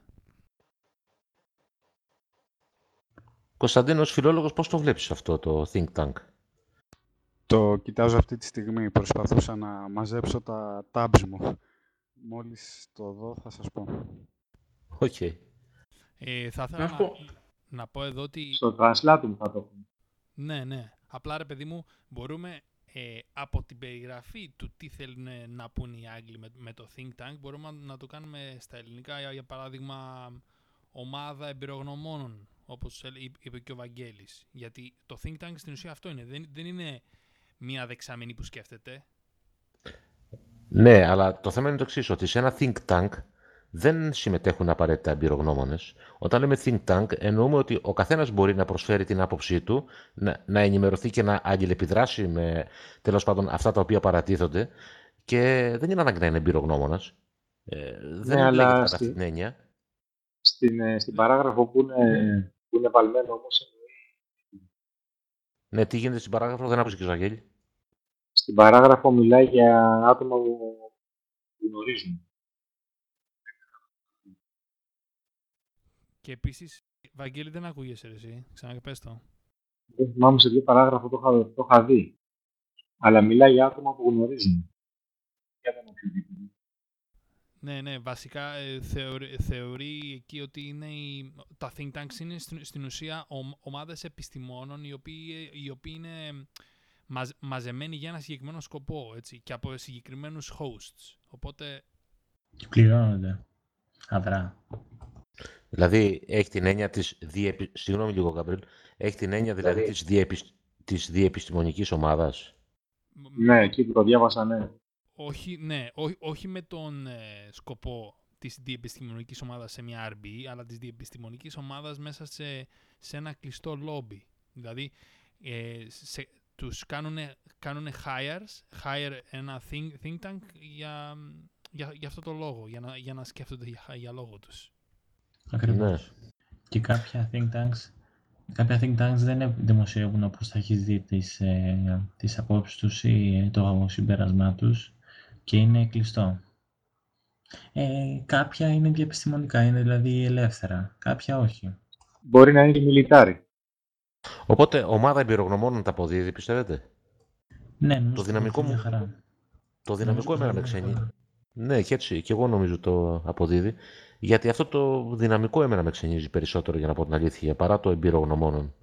Κωνσταντίνος, φιλόλογος, πώς το βλέπεις αυτό το Think Tank; Το κοιτάζω αυτή τη στιγμή. Προσπαθούσα να μαζέψω τα tabs μου. Μόλις το δω θα σας πω. Οκ. Ε, θα ήθελα Να να, σου πω. να πω εδώ ότι... Στο Translatum θα το πούμε. Ναι, ναι. Απλά ρε παιδί μου, μπορούμε ε, από την περιγραφή του τι θέλουν να πουν οι Άγγλοι με, με το Think Tank, μπορούμε να το κάνουμε στα ελληνικά, για, για παράδειγμα, ομάδα εμπειρογνωμόνων, όπως έλ- είπε είπε και ο Βαγγέλης. Γιατί το Think Tank στην ουσία αυτό είναι. Δεν, δεν είναι μία δεξαμενή που σκέφτεται. Ναι, αλλά το θέμα είναι το εξής, ότι σε ένα think tank δεν συμμετέχουν απαραίτητα εμπειρογνώμονες. Όταν λέμε think tank, εννοούμε ότι ο καθένας μπορεί να προσφέρει την άποψή του, να, να ενημερωθεί και να αλληλεπιδράσει με τέλος πάντων αυτά τα οποία παρατίθονται και δεν είναι ανάγκη να είναι εμπειρογνώμονας. Ε, δεν Ναι, αλλά λέγεται κατά στη- αυτή την έννοια. Στην, ε, στην παράγραφο που είναι, που είναι βαλμένο όμως, Ναι, τι γίνεται στην παράγραφο, δεν άκουσε και ο Ζαγέλη. Στην παράγραφο μιλάει για άτομα που γνωρίζουν. Και επίσης, Βαγγέλη δεν ακούγεσαι ρε εσύ, ξαναπες το. Δεν θυμάμαι σε ποιο παράγραφο το είχα, το είχα δει. Αλλά μιλάει για άτομα που γνωρίζουν. Για τον οποιοδήποτε. Ναι, ναι, βασικά ε, θεωρεί, θεωρεί εκεί ότι είναι οι, τα think tanks είναι στην, στην ουσία ομ, ομάδες επιστημόνων οι οποίοι, οι οποίοι είναι μαζ, μαζεμένοι για ένα συγκεκριμένο σκοπό έτσι, και από συγκεκριμένους hosts. Οπότε, Και πληρώνονται. Αδρά. Δηλαδή, έχει την έννοια της διεπι... Συγγνώμη λίγο, Γκαμπρίλ. Έχει την έννοια δηλαδή της, διεπι... της διεπιστημονικής ομάδας. μ- Ναι, εκεί που το διάβασα, ναι. όχι, ναι, όχι, όχι με τον ε, σκοπό της διεπιστημονικής ομάδας σε μια RB, αλλά της διεπιστημονικής ομάδας μέσα σε, σε ένα κλειστό λόμπι. Δηλαδή, ε, σε, τους κάνουν, κάνουν hires, hire ένα think, think tank για, για, για αυτό το λόγο, για να, για να σκέφτονται για, για λόγο τους. Ακριβώς. Και κάποια think tanks, κάποια think tanks δεν ε- δημοσιεύουν όπως θα έχεις δει τις, ε, τις απόψεις τους ή ε, το συμπέρασμά τους και είναι κλειστό. Ε, κάποια είναι διαπιστημονικά, είναι δηλαδή ελεύθερα. Κάποια όχι. Μπορεί να είναι και μιλιτάρι. Οπότε, ομάδα εμπειρογνωμόνων τα αποδίδει, πιστεύετε; Ναι, νομίζω Το ότι δυναμικό μια μου- χαρά. Το δυναμικό Νομίζω εμένα με ότι είναι μια ξενεί. χαρά. Ναι, και έτσι. Και εγώ νομίζω το αποδίδει. Γιατί αυτό το δυναμικό εμένα με ξενίζει περισσότερο, για να πω την αλήθεια, παρά το εμπειρογνωμόνων.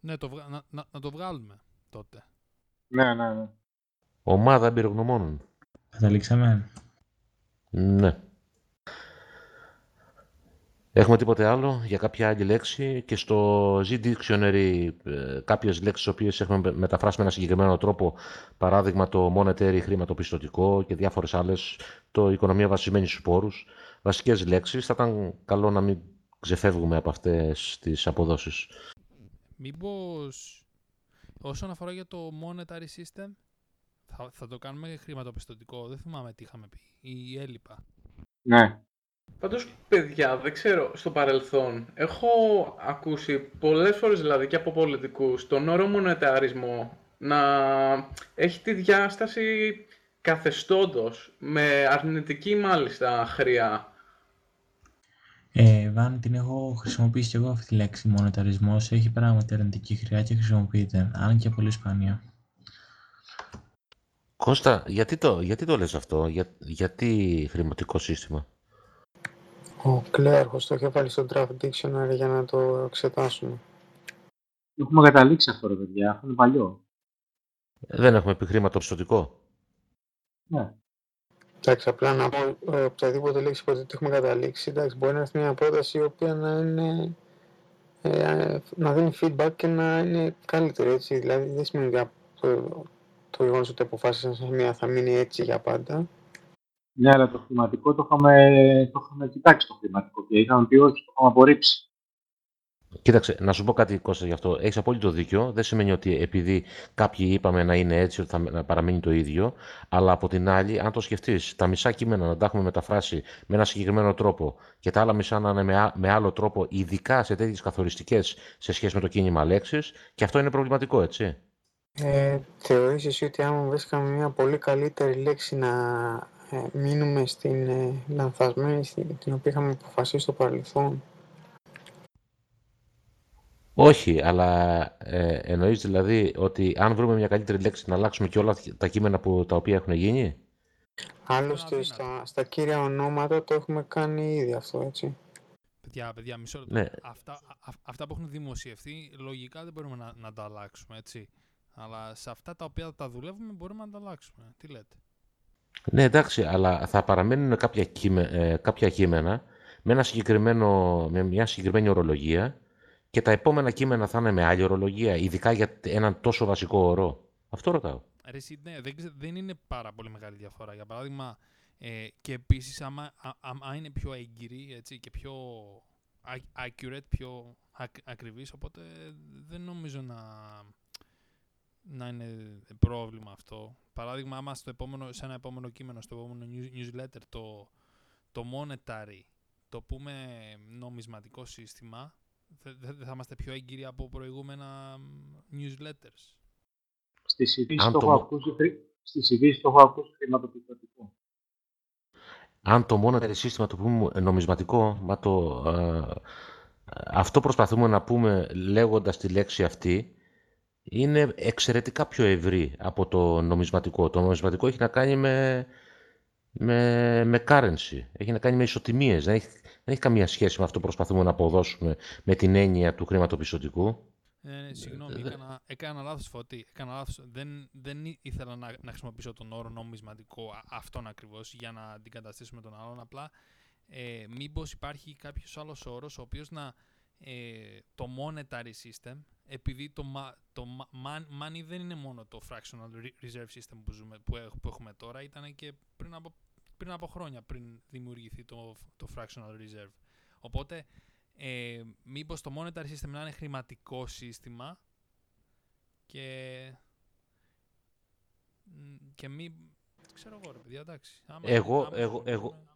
Ναι, το, βγα- να, να, να το βγάλουμε τότε. Ναι, ναι, ναι. Ομάδα εμπειρογνωμόνων. Καταλήξαμε. Ναι. Έχουμε τίποτε άλλο για κάποια άλλη λέξη; Και στο Z Dictionary ε, κάποιες λέξεις οποίες έχουμε με- μεταφράσει με ένα συγκεκριμένο τρόπο παράδειγμα το monetary χρηματοπιστωτικό και διάφορες άλλες το οικονομία βασισμένη στους πόρους βασικές λέξεις θα ήταν καλό να μην ξεφεύγουμε από αυτές τις θα, θα το κάνουμε χρηματοπιστωτικό; Δεν θυμάμαι τι είχαμε πει. Ή έλειπα. Ναι. Πάντως, παιδιά, δεν ξέρω, στο παρελθόν, έχω ακούσει πολλές φορές, δηλαδή και από πολιτικούς, τον όρο μονεταρισμό να έχει τη διάσταση καθεστώτος, με αρνητική μάλιστα χρειά. Ε, Βάν, την έχω χρησιμοποιήσει και εγώ αυτή τη λέξη μονεταρισμός. Έχει πράγματι αρνητική χρειά και χρησιμοποιείται, αν και πολύ σπάνια. Κώστα, γιατί το, γιατί το λες αυτό, για, γιατί χρηματικό σύστημα; Ο Κλέαρχος το είχε βάλει στο Draft Dictionary για να το εξετάσουμε. Έχουμε καταλήξει αυτό, ρε παιδιά. Αυτό είναι παλιό. Δεν έχουμε πει χρηματοπιστωτικό. Ναι. Εντάξει, απλά να πω ε, οποιαδήποτε λέξη που ότι έχουμε καταλήξει, εντάξει, μπορεί να έρθει μια πρόταση η οποία να είναι ε, να δίνει feedback και να είναι καλύτερη, έτσι. Δηλαδή δεν σημαίνει ότι το, το γεγονός ότι αποφάσισαν σε μια θα μείνει έτσι για πάντα. Ναι, αλλά το χρηματικό το είχαμε, το είχαμε κοιτάξει το χρηματικό και είχαμε πει όχι, το είχαμε απορρίψει. Κοίταξε, να σου πω κάτι Κώστα γι' αυτό. Έχεις απόλυτο δίκιο. Δεν σημαίνει ότι επειδή κάποιοι είπαμε να είναι έτσι, ότι θα να παραμείνει το ίδιο. Αλλά από την άλλη, αν το σκεφτείς, τα μισά κείμενα να τα έχουμε μεταφράσει με ένα συγκεκριμένο τρόπο και τα άλλα μισά να είναι με, α- με άλλο τρόπο, ειδικά σε τέτοιες καθοριστικές σε σχέση με το κίνημα λέξης, και αυτό είναι προβληματικό, έτσι. Ε, θεωρείς εσύ ότι άμα βρίσκαμε μια πολύ καλύτερη λέξη να ε, μείνουμε στην ε, λανθασμένη, στην, την οποία είχαμε αποφασίσει στο παρελθόν. Όχι, αλλά ε, εννοείς δηλαδή ότι αν βρούμε μια καλύτερη λέξη να αλλάξουμε και όλα τα κείμενα που, τα οποία έχουν γίνει; Άλλωστε στα, στα κύρια ονόματα το έχουμε κάνει ήδη αυτό, έτσι. Παιδιά, παιδιά, μισό λεπτό. Ναι. Αυτά, α- αυτά που έχουν δημοσιευτεί, λογικά δεν μπορούμε να, να τα αλλάξουμε, έτσι. Αλλά σε αυτά τα οποία τα δουλεύουμε μπορούμε να τα αλλάξουμε. Τι λέτε; Ναι, εντάξει, αλλά θα παραμένουν κάποια, κείμε, ε, κάποια κείμενα με, ένα συγκεκριμένο, με μια συγκεκριμένη ορολογία και τα επόμενα κείμενα θα είναι με άλλη ορολογία, ειδικά για έναν τόσο βασικό ορό. Αυτό ρωτάω. Ρε, εσύ, ναι, δεν, ξε- δεν είναι πάρα πολύ μεγάλη διαφορά. Για παράδειγμα, ε, και επίσης, άμα, α- άμα είναι πιο έγκυρη έτσι, και πιο ac- accurate, πιο ακ, ακριβής, οπότε δεν νομίζω να, να είναι πρόβλημα αυτό. Παράδειγμα, άμα στο επόμενο, σε ένα επόμενο κείμενο, στο επόμενο news- newsletter, το, το monetary, το πούμε νομισματικό σύστημα, δεν δε, θα είμαστε πιο έγκυροι από προηγούμενα μ, newsletters. Στις ειδήσεις Αν το, το έχω μο- ακούσει, χρη- στις ειδήσεις το έχω ακούσει χρηματοπιστωτικό. Αν το monetary σύστημα το πούμε νομισματικό, μα το, ε, αυτό προσπαθούμε να πούμε λέγοντας τη λέξη αυτή, είναι εξαιρετικά πιο ευρύ από το νομισματικό. Το νομισματικό έχει να κάνει με, με, με currency, έχει να κάνει με ισοτιμίες. Δεν έχει, δεν έχει καμία σχέση με αυτό που προσπαθούμε να αποδώσουμε με την έννοια του χρηματοπιστωτικού. Ναι, ναι, συγγνώμη, δε- έκανα, έκανα λάθος φωτή. Έκανα λάθος. Δεν, δεν ή- ήθελα να, να χρησιμοποιήσω τον όρο νομισματικό α- αυτόν ακριβώς για να αντικαταστήσουμε τον άλλον. Απλά ε, μήπως υπάρχει κάποιος άλλος όρος ο οποίος να ε, το monetary system επειδή το, ma- το ma- man- money δεν είναι μόνο το fractional re- reserve system που, ζούμε, που, έχ- που έχουμε τώρα ήταν και πριν από, πριν από χρόνια πριν δημιουργηθεί το, το fractional reserve. Οπότε ε, μήπως το monetary system να είναι χρηματικό σύστημα και μ, και μη ξέρω εγώ ρε παιδιά εντάξει άμα, Εγώ, άμα εγώ, εγώ, μπορούμε-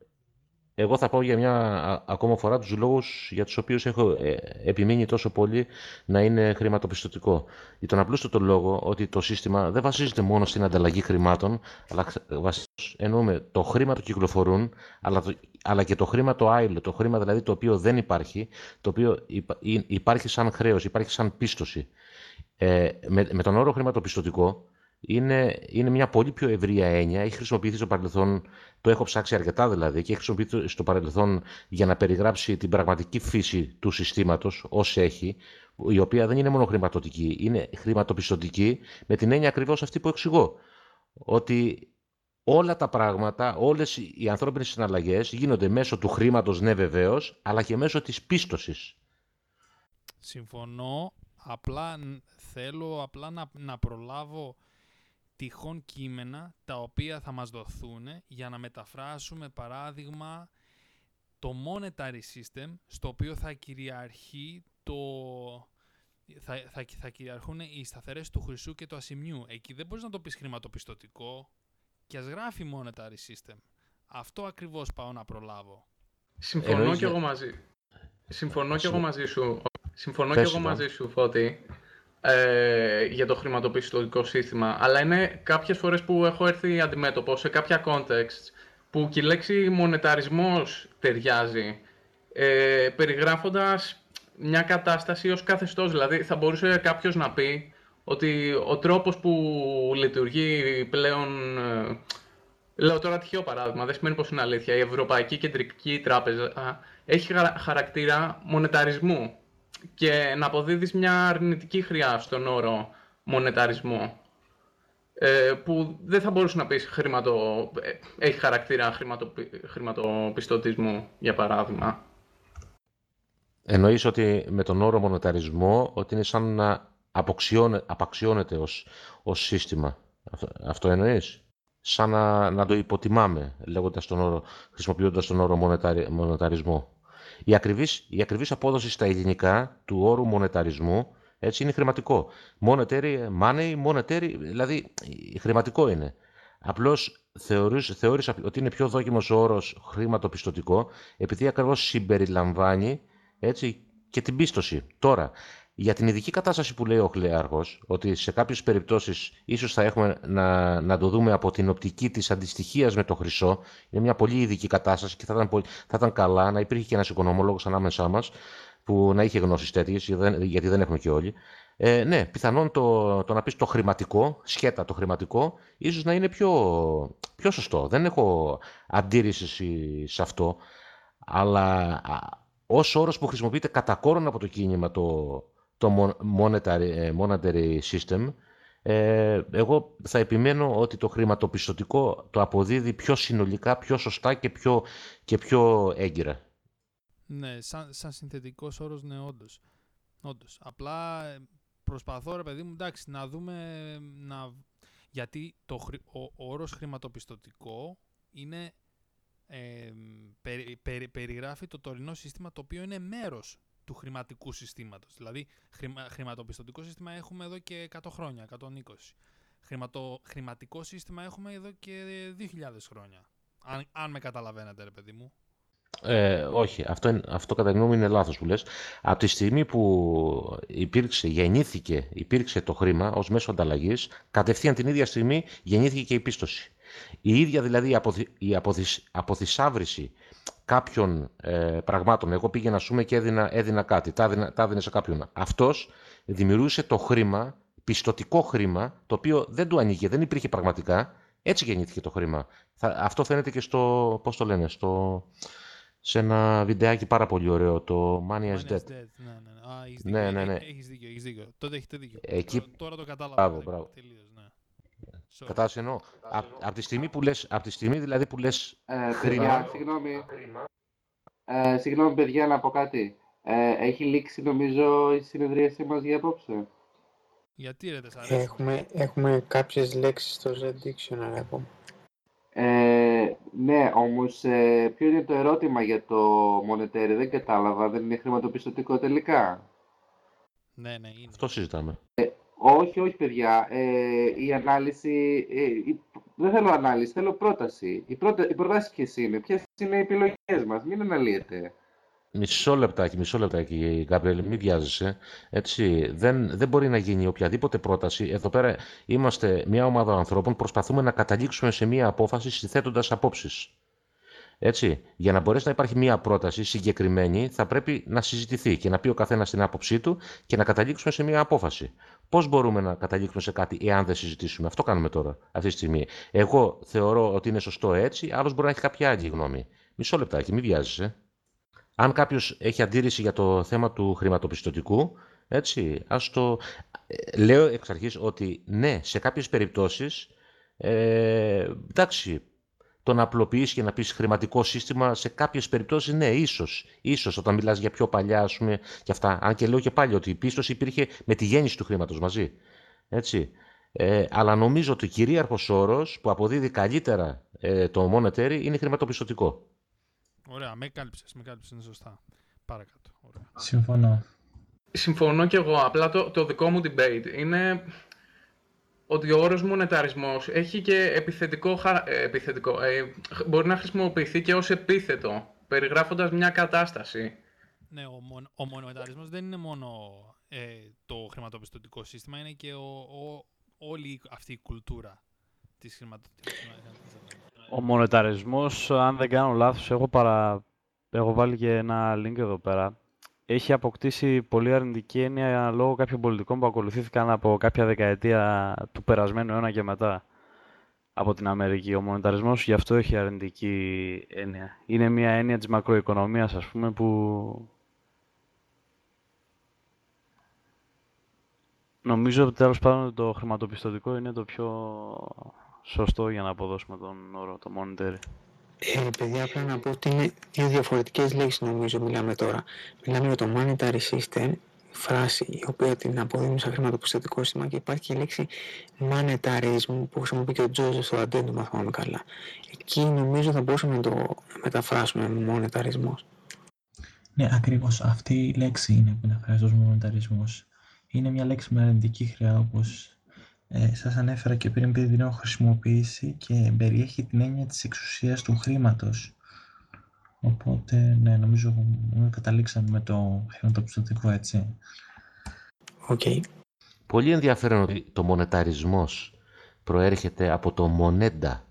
εγώ θα πω για μια α- ακόμα φορά τους λόγους για τους οποίους έχω ε, επιμείνει τόσο πολύ να είναι χρηματοπιστωτικό. Για τον απλούστατο λόγο ότι το σύστημα δεν βασίζεται μόνο στην ανταλλαγή χρημάτων, αλλά ξ- βασίζεται, εννοούμε το χρήμα το κυκλοφορούν, αλλά, το- αλλά και το χρήμα το άειλο, το χρήμα δηλαδή το οποίο δεν υπάρχει, το οποίο υπα- ή- υπάρχει σαν χρέος, υπάρχει σαν πίστοση. Ε, με, με τον όρο χρηματοπιστωτικό είναι, είναι μια πολύ πιο ευρεία έννοια. Έχει χρησιμοποιηθεί στο παρελθόν, το έχω ψάξει αρκετά δηλαδή, και έχει χρησιμοποιηθεί στο παρελθόν για να περιγράψει την πραγματική φύση του συστήματος ως έχει, η οποία δεν είναι μόνο χρηματοδοτική, είναι χρηματοπιστωτική με την έννοια ακριβώς αυτή που εξηγώ. Ότι όλα τα πράγματα, όλες οι ανθρώπινες συναλλαγές γίνονται μέσω του χρήματος, ναι βεβαίως, αλλά και μέσω της πίστοσης. Συμφωνώ, απλά ν- θέλω απλά να, να προλάβω τυχόν κείμενα τα οποία θα μας δοθούν για να μεταφράσουμε παράδειγμα το monetary system στο οποίο θα κυριαρχεί το, θα, θα, θα κυριαρχούν οι σταθερές του χρυσού και του ασημιού. Εκεί δεν μπορείς να το πεις χρηματοπιστωτικό και ας γράφει monetary system. Αυτό ακριβώς πάω να προλάβω. Συμφωνώ Εννοείς και για- εγώ μαζί. Συμφωνώ και Σου- εγώ μαζί σου. Συμφωνώ Πες και σου, εγώ Βαν. μαζί σου, Φώτη, ε, για το χρηματοπιστωτικό σύστημα. Αλλά είναι κάποιες φορές που έχω έρθει αντιμέτωπο σε κάποια context που και η λέξη μονεταρισμός ταιριάζει, ε, περιγράφοντας μια κατάσταση ως καθεστώς. Δηλαδή θα μπορούσε κάποιος να πει ότι ο τρόπος που λειτουργεί πλέον ε, Λέω τώρα τυχαίο παράδειγμα, δεν σημαίνει πως είναι αλήθεια. Η Ευρωπαϊκή Κεντρική Τράπεζα α, έχει χαρα- χαρακτήρα μονεταρισμού και να αποδίδεις μια αρνητική χρειά στον όρο μονεταρισμό ε, που δεν θα μπορούσε να πεις χρηματο... ε, έχει χαρακτήρα χρηματοπι... χρηματοπιστωτισμού, για παράδειγμα. Εννοείς ότι με τον όρο μονεταρισμό ότι είναι σαν να αποξιώνε, απαξιώνεται ως, ως σύστημα. Αυτό, αυτό εννοείς; Σαν να, να το υποτιμάμε λέγοντας τον όρο, χρησιμοποιώντας τον όρο μονεταρι, μονεταρισμό. Η ακριβής, η ακριβής απόδοση στα ελληνικά του όρου μονεταρισμού έτσι είναι χρηματικό. Monetary, money, monetary, δηλαδή χρηματικό είναι. Απλώς θεωρείς, θεώρησα ότι είναι πιο δόκιμος ο όρος χρηματοπιστωτικό επειδή ακριβώς συμπεριλαμβάνει έτσι, και την πίστοση. Τώρα, για την ειδική κατάσταση που λέει ο Χλέαρχος, ότι σε κάποιες περιπτώσεις ίσως θα έχουμε να, να το δούμε από την οπτική της αντιστοιχίας με το χρυσό, είναι μια πολύ ειδική κατάσταση και θα ήταν, πολύ- θα ήταν καλά να υπήρχε και ένας οικονομολόγος ανάμεσά μας που να είχε γνώσεις τέτοιες, γιατί δεν- γιατί δεν έχουμε και όλοι. Ε, ναι, πιθανόν το, το να πεις το χρηματικό, σχέτα το χρηματικό, ίσως να είναι πιο, πιο σωστό. Δεν έχω αντίρρηση σε- σε αυτό. Αλλά α, ως όρος που χρησιμοποιείται κατά κόρον από το κίνημα το, το mon- monetary, ε, monetary system, ε, εγώ θα επιμένω ότι το χρηματοπιστωτικό το αποδίδει πιο συνολικά, πιο σωστά και πιο, και πιο έγκυρα. Ναι, σαν, σαν συνθετικός όρος, ναι, όντως. όντως. Απλά ε, προσπαθώ, ρε παιδί μου, εντάξει, να δούμε, ε, να... γιατί το, χρη- ο, ο όρος χρηματοπιστωτικό είναι, ε, περι- περι- περιγράφει το τωρινό σύστημα το οποίο είναι μέρος του χρηματικού συστήματος. Δηλαδή, χρημα, χρηματοπιστωτικό σύστημα έχουμε εδώ και 100 χρόνια, 120. Χρηματο, χρηματικό σύστημα έχουμε εδώ και 2.000 χρόνια. Αν, αν με καταλαβαίνετε, ρε παιδί μου. Ε, όχι, αυτό, είναι- αυτό κατά τη γνώμη μου είναι λάθος που λες. Από τη στιγμή που υπήρξε, γεννήθηκε, υπήρξε το χρήμα ως μέσο ανταλλαγής, κατευθείαν την ίδια στιγμή γεννήθηκε και η πίστοση. Η ίδια δηλαδή η, αποθυ, η αποθυσ- αποθυσάβρηση κάποιων ε, πραγμάτων. Εγώ πήγαινα, ας πούμε, και έδινα, έδινα κάτι, τα έδινα, τα έδινε σε κάποιον. Αυτός δημιουργούσε το χρήμα, πιστοτικό χρήμα, το οποίο δεν του ανήκε, δεν υπήρχε πραγματικά. Έτσι γεννήθηκε το χρήμα. Θα, αυτό φαίνεται και στο, πώς το λένε, στο, σε ένα βιντεάκι πάρα πολύ ωραίο, το Money is Money Dead. is dead. Ναι, ναι, ναι. Α, έχεις Ναι, δίκιο. ναι, Ε, ναι. Έχεις δίκιο, έχεις δίκιο. Τότε έχετε δίκιο. Εκεί- Τώρα, τώρα το κατάλαβα. Μπράβο, ρε, μπράβο. Τελείως, ναι. Sorry. Κατάλαβες τι εννοώ. Από απ' τη στιγμή που λες, απ' τη στιγμή δηλαδή που λες Ε, χρήμα, παιδιά, συγγνώμη. Ε, συγγνώμη, παιδιά, να πω κάτι. Ε, έχει λήξει, νομίζω, η συνεδρίασή μας για απόψε; Γιατί ρε, δεν σ' αρέσει; Έχουμε, έχουμε κάποιες λέξεις στο Z Dictionary ακόμα. Ε, ναι, όμως, ε, ποιο είναι το ερώτημα για το monetary, δεν κατάλαβα, δεν είναι χρηματοπιστωτικό τελικά; Ναι, ναι, είναι. αυτό συζητάμε. Όχι, όχι, παιδιά. Ε, η ανάλυση. Ε, η- δεν θέλω ανάλυση, θέλω πρόταση. Η, πρώτα, η πρόταση ποιες είναι, ποιες είναι οι επιλογές μας, μην αναλύετε. Μισό λεπτάκι, μισό λεπτάκι, Γκάμπριελ, μην βιάζεσαι. Έτσι, δεν, δεν μπορεί να γίνει οποιαδήποτε πρόταση. Εδώ πέρα είμαστε μια ομάδα ανθρώπων, προσπαθούμε να καταλήξουμε σε μια απόφαση συθέτοντας απόψεις. Έτσι, για να μπορέσει να υπάρχει μια πρόταση συγκεκριμένη, θα πρέπει να συζητηθεί και να πει ο καθένας την άποψή του και να καταλήξουμε σε μια απόφαση. Πώς μπορούμε να καταλήξουμε σε κάτι εάν δεν συζητήσουμε, Αυτό κάνουμε τώρα, αυτή τη στιγμή. Εγώ θεωρώ ότι είναι σωστό έτσι, άλλος μπορεί να έχει κάποια άλλη γνώμη. Μισό λεπτάκι, μην βιάζεσαι. Αν κάποιος έχει αντίρρηση για το θέμα του χρηματοπιστωτικού, έτσι, ας το... ε, Λέω εξ αρχής ότι ναι, σε κάποιες περιπτώσεις, ε, εντάξει, το να απλοποιήσει και να πεις χρηματικό σύστημα, σε κάποιες περιπτώσεις ναι, ίσως. Ίσως όταν μιλάς για πιο παλιά, ας πούμε, και αυτά. Αν και λέω και πάλι ότι η πίστοση υπήρχε με τη γέννηση του χρήματος μαζί. Έτσι. Ε, αλλά νομίζω ότι ο κυρίαρχος όρος που αποδίδει καλύτερα ε, το monetary είναι χρηματοπιστωτικό. Ωραία, με κάλυψες, με κάλυψες, είναι σωστά. Παρακάτω. Ωραία. Συμφωνώ. Συμφωνώ κι εγώ. Απλά το, το δικό μου debate είναι ότι ο όρος μονεταρισμός έχει και επιθετικό, χα- ε, επιθετικό ε, μπορεί να χρησιμοποιηθεί και ως επίθετο, περιγράφοντας μια κατάσταση. Ναι, ο, μον, ο μονεταρισμός δεν είναι μόνο ε, το χρηματοπιστωτικό σύστημα, είναι και ο, ο, όλη αυτή η κουλτούρα της χρηματοπιστωτικής. Ο μονεταρισμός, αν δεν κάνω λάθος, έχω, παρα... έχω βάλει και ένα link εδώ πέρα. Έχει αποκτήσει πολύ αρνητική έννοια λόγω κάποιων πολιτικών που ακολουθήθηκαν από κάποια δεκαετία του περασμένου αιώνα και μετά από την Αμερική. Ο μονεταρισμός γι' αυτό έχει αρνητική έννοια. Είναι μια έννοια της μακροοικονομίας, ας πούμε, που νομίζω ότι τέλος πάντων το χρηματοπιστωτικό είναι το πιο σωστό για να αποδώσουμε τον όρο, το monetary. Ε, παιδιά, πρέπει να πω ότι είναι δύο διαφορετικές λέξεις νομίζω μιλάμε τώρα. Μιλάμε για το monetary system, φράση η οποία την αποδίδουμε σαν χρηματοπιστωτικό σύστημα και υπάρχει και η λέξη monetarism που χρησιμοποιεί και ο Τζόζεφ στο αντέντομα, αν θυμάμαι καλά. Εκεί νομίζω θα μπορούσαμε να το μεταφράσουμε με μονεταρισμός. Ναι, ακριβώς αυτή η λέξη είναι που μεταφράζεται ως μονεταρισμός. Είναι μια λέξη με αρνητική χροιά όπως ε, σας ανέφερα και πριν επειδή την έχω χρησιμοποιήσει και περιέχει την έννοια της εξουσίας του χρήματος. Οπότε, ναι, νομίζω ότι καταλήξαμε με το χρηματοπιστωτικό έτσι. OK. Okay. Πολύ ενδιαφέρον ότι το μονεταρισμός προέρχεται από το μονέδα,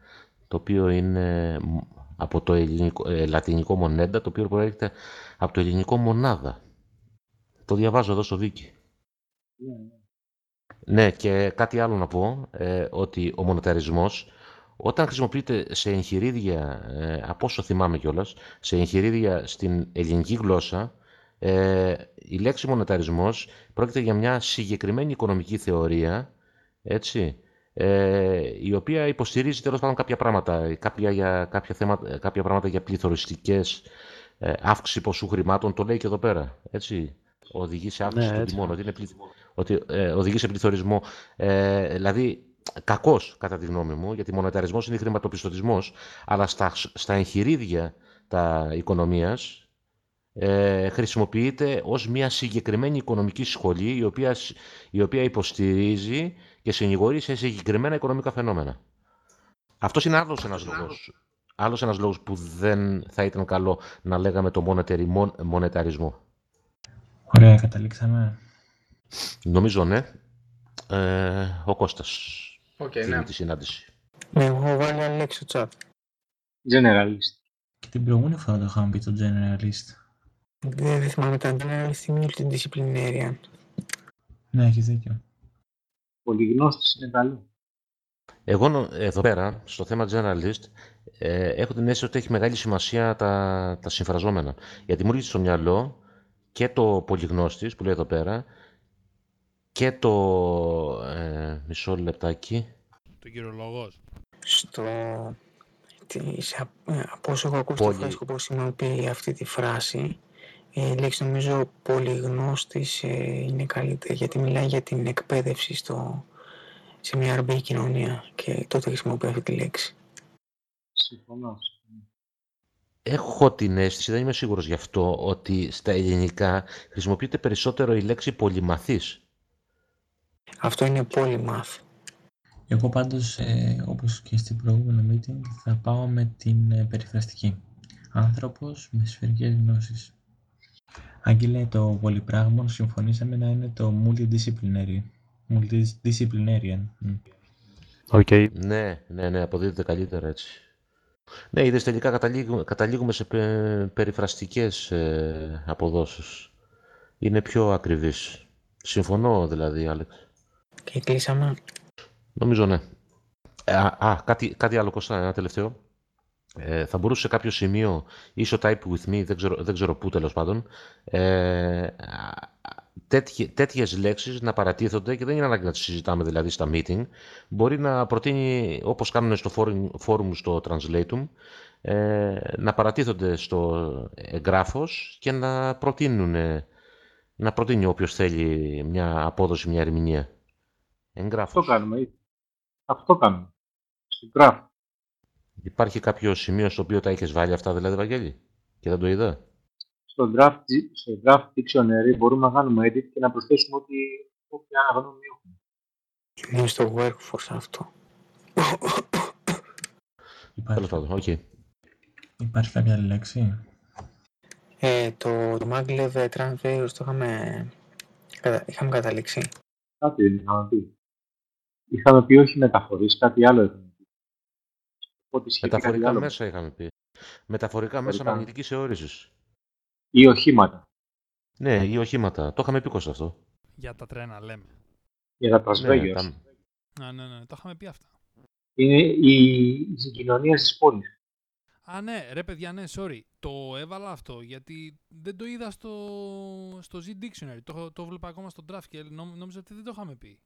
το οποίο είναι από το ελληνικό, ε, λατινικό μονέντα, το οποίο προέρχεται από το ελληνικό μονάδα. Το διαβάζω εδώ στο Βίκη. Ναι, Ναι, και κάτι άλλο να πω, ε, ότι ο μονεταρισμός, όταν χρησιμοποιείται σε εγχειρίδια, ε, από όσο θυμάμαι κιόλας, σε εγχειρίδια στην ελληνική γλώσσα, ε, η λέξη μονεταρισμός πρόκειται για μια συγκεκριμένη οικονομική θεωρία, έτσι, ε, η οποία υποστηρίζει τέλος πάντων κάποια πράγματα, κάποια, για, κάποια, θέματα, κάποια πράγματα για πληθωριστικές ε, αύξηση ποσού χρημάτων, το λέει και εδώ πέρα, έτσι. Οδηγεί σε αύξηση Ναι, των έτσι. τιμών, ότι, είναι πληθ... ότι ε, οδηγεί σε πληθωρισμό. Ε, δηλαδή, κακός κατά τη γνώμη μου, γιατί μονεταρισμός είναι χρηματοπιστωτισμός, αλλά στα, στα εγχειρίδια τα οικονομίας ε, χρησιμοποιείται ως μια συγκεκριμένη οικονομική σχολή η οποία, σ- η οποία υποστηρίζει και συνηγορεί σε συγκεκριμένα οικονομικά φαινόμενα. Αυτός είναι άλλος ένας λόγος. Άλλος ένας λόγος που δεν θα ήταν καλό να λέγαμε το monetary, mon, μονεταρισμό. Ωραία, καταλήξαμε. Νομίζω ναι. Ε, ο Κώστας Οκ, κλείνει ναι. τη συνάντηση. Ναι, εγώ έχω βάλει άλλη λέξη στο chat. Generalist. Και την προηγούμενη φορά το είχαμε πει το generalist. Δεν, δεν θυμάμαι τα generalist ή multidisciplinarian. Ναι, έχεις δίκιο. Πολυγνώστης είναι καλό. Εγώ νο- εδώ πέρα, στο θέμα generalist, ε, έχω την αίσθηση ότι έχει μεγάλη σημασία τα, τα συμφραζόμενα. Γιατί μου έρχεται στο μυαλό και το πολυγνώστης που λέει εδώ πέρα και το ε, μισό λεπτάκι. Το κυρολογός. Στο... Τις, σε, ε, από όσο έχω ακούσει το Πολυ- φρέσκο πώς χρησιμοποιεί αυτή τη φράση, ε, η λέξη νομίζω πολυγνώστης ε, είναι καλύτερη γιατί μιλάει για την εκπαίδευση στο, σε μια αρμπή κοινωνία και τότε χρησιμοποιεί αυτή τη λέξη. Συμφωνώ. Έχω την αίσθηση, δεν είμαι σίγουρος γι' αυτό, ότι στα ελληνικά χρησιμοποιείται περισσότερο η λέξη πολυμαθής. Αυτό είναι polymath. Εγώ πάντως, ε, όπως και στην προηγούμενη meeting, θα πάω με την ε, περιφραστική. Άνθρωπος με σφαιρικές γνώσεις. Άγγελε, το πολυπράγμων συμφωνήσαμε να είναι το multidisciplinary. Multidisciplinarian. Μμ. Οκ. Ναι, ναι, ναι, αποδίδεται καλύτερα έτσι. Ναι, είδες τελικά καταλήγουμε, καταλήγουμε σε πε, περιφραστικές ε, αποδόσεις. Είναι πιο ακριβής. Συμφωνώ δηλαδή, Άλεξ. Και κλείσαμε. Νομίζω ναι. Ε, Α, α, κάτι, κάτι άλλο, Κώστα, ένα τελευταίο. Ε, θα μπορούσε σε κάποιο σημείο, ίσο type with me, δεν ξέρω, δεν ξέρω πού τέλος πάντων, ε, α, τέτοιες, τέτοιες λέξεις να παρατίθονται και δεν είναι ανάγκη να τις συζητάμε δηλαδή στα meeting. Μπορεί να προτείνει, όπως κάνουν στο forum, forum στο Translatum, ε, να παρατίθονται στο εγγράφος και να προτείνουν, να προτείνει όποιος θέλει μια απόδοση, μια ερμηνεία. Αυτό Εγγράφως. κάνουμε ήδη. Αυτό κάνουμε. Στην draft. Υπάρχει κάποιο σημείο στο οποίο τα έχεις βάλει αυτά, δηλαδή, Βαγγέλη, και δεν το είδα; στο draft, στο draft dictionary μπορούμε να κάνουμε edit και να προσθέσουμε ό,τι όποια γνώμη έχουμε. Είναι στο workforce αυτό. Τέλος Υπάρχει, πάντων, οκ. υπάρχει κάποια άλλη λέξη; Ε, το, το maglev transfer το είχαμε, κατα- είχαμε καταλήξει. Κάτι δεν είχαμε πει. Είχαμε πει όχι μεταφορείς, κάτι άλλο είχαμε πει. Οπότε ισχύει κάτι Μεταφορικά άλλο. μέσα είχαμε πει. Μεταφορικά μέσα Μεταφορικά. μαγνητικής αιώρησης. Ή οχήματα. Ναι, ή οχήματα. Το είχαμε πει Κώστα αυτό. Για τα τρένα λέμε. Για τα Ναι, πρασβέγιος. τα- Α, ναι, ναι, το είχαμε πει αυτά. Είναι η, η συγκοινωνία της πόλης. Α, ναι, ρε παιδιά, ναι, sorry. Το έβαλα αυτό γιατί δεν το είδα στο, στο Z Dictionary. Το, έχω- το βλέπα ακόμα στο draft και νόμ- νόμιζα ότι δεν το είχαμε πει.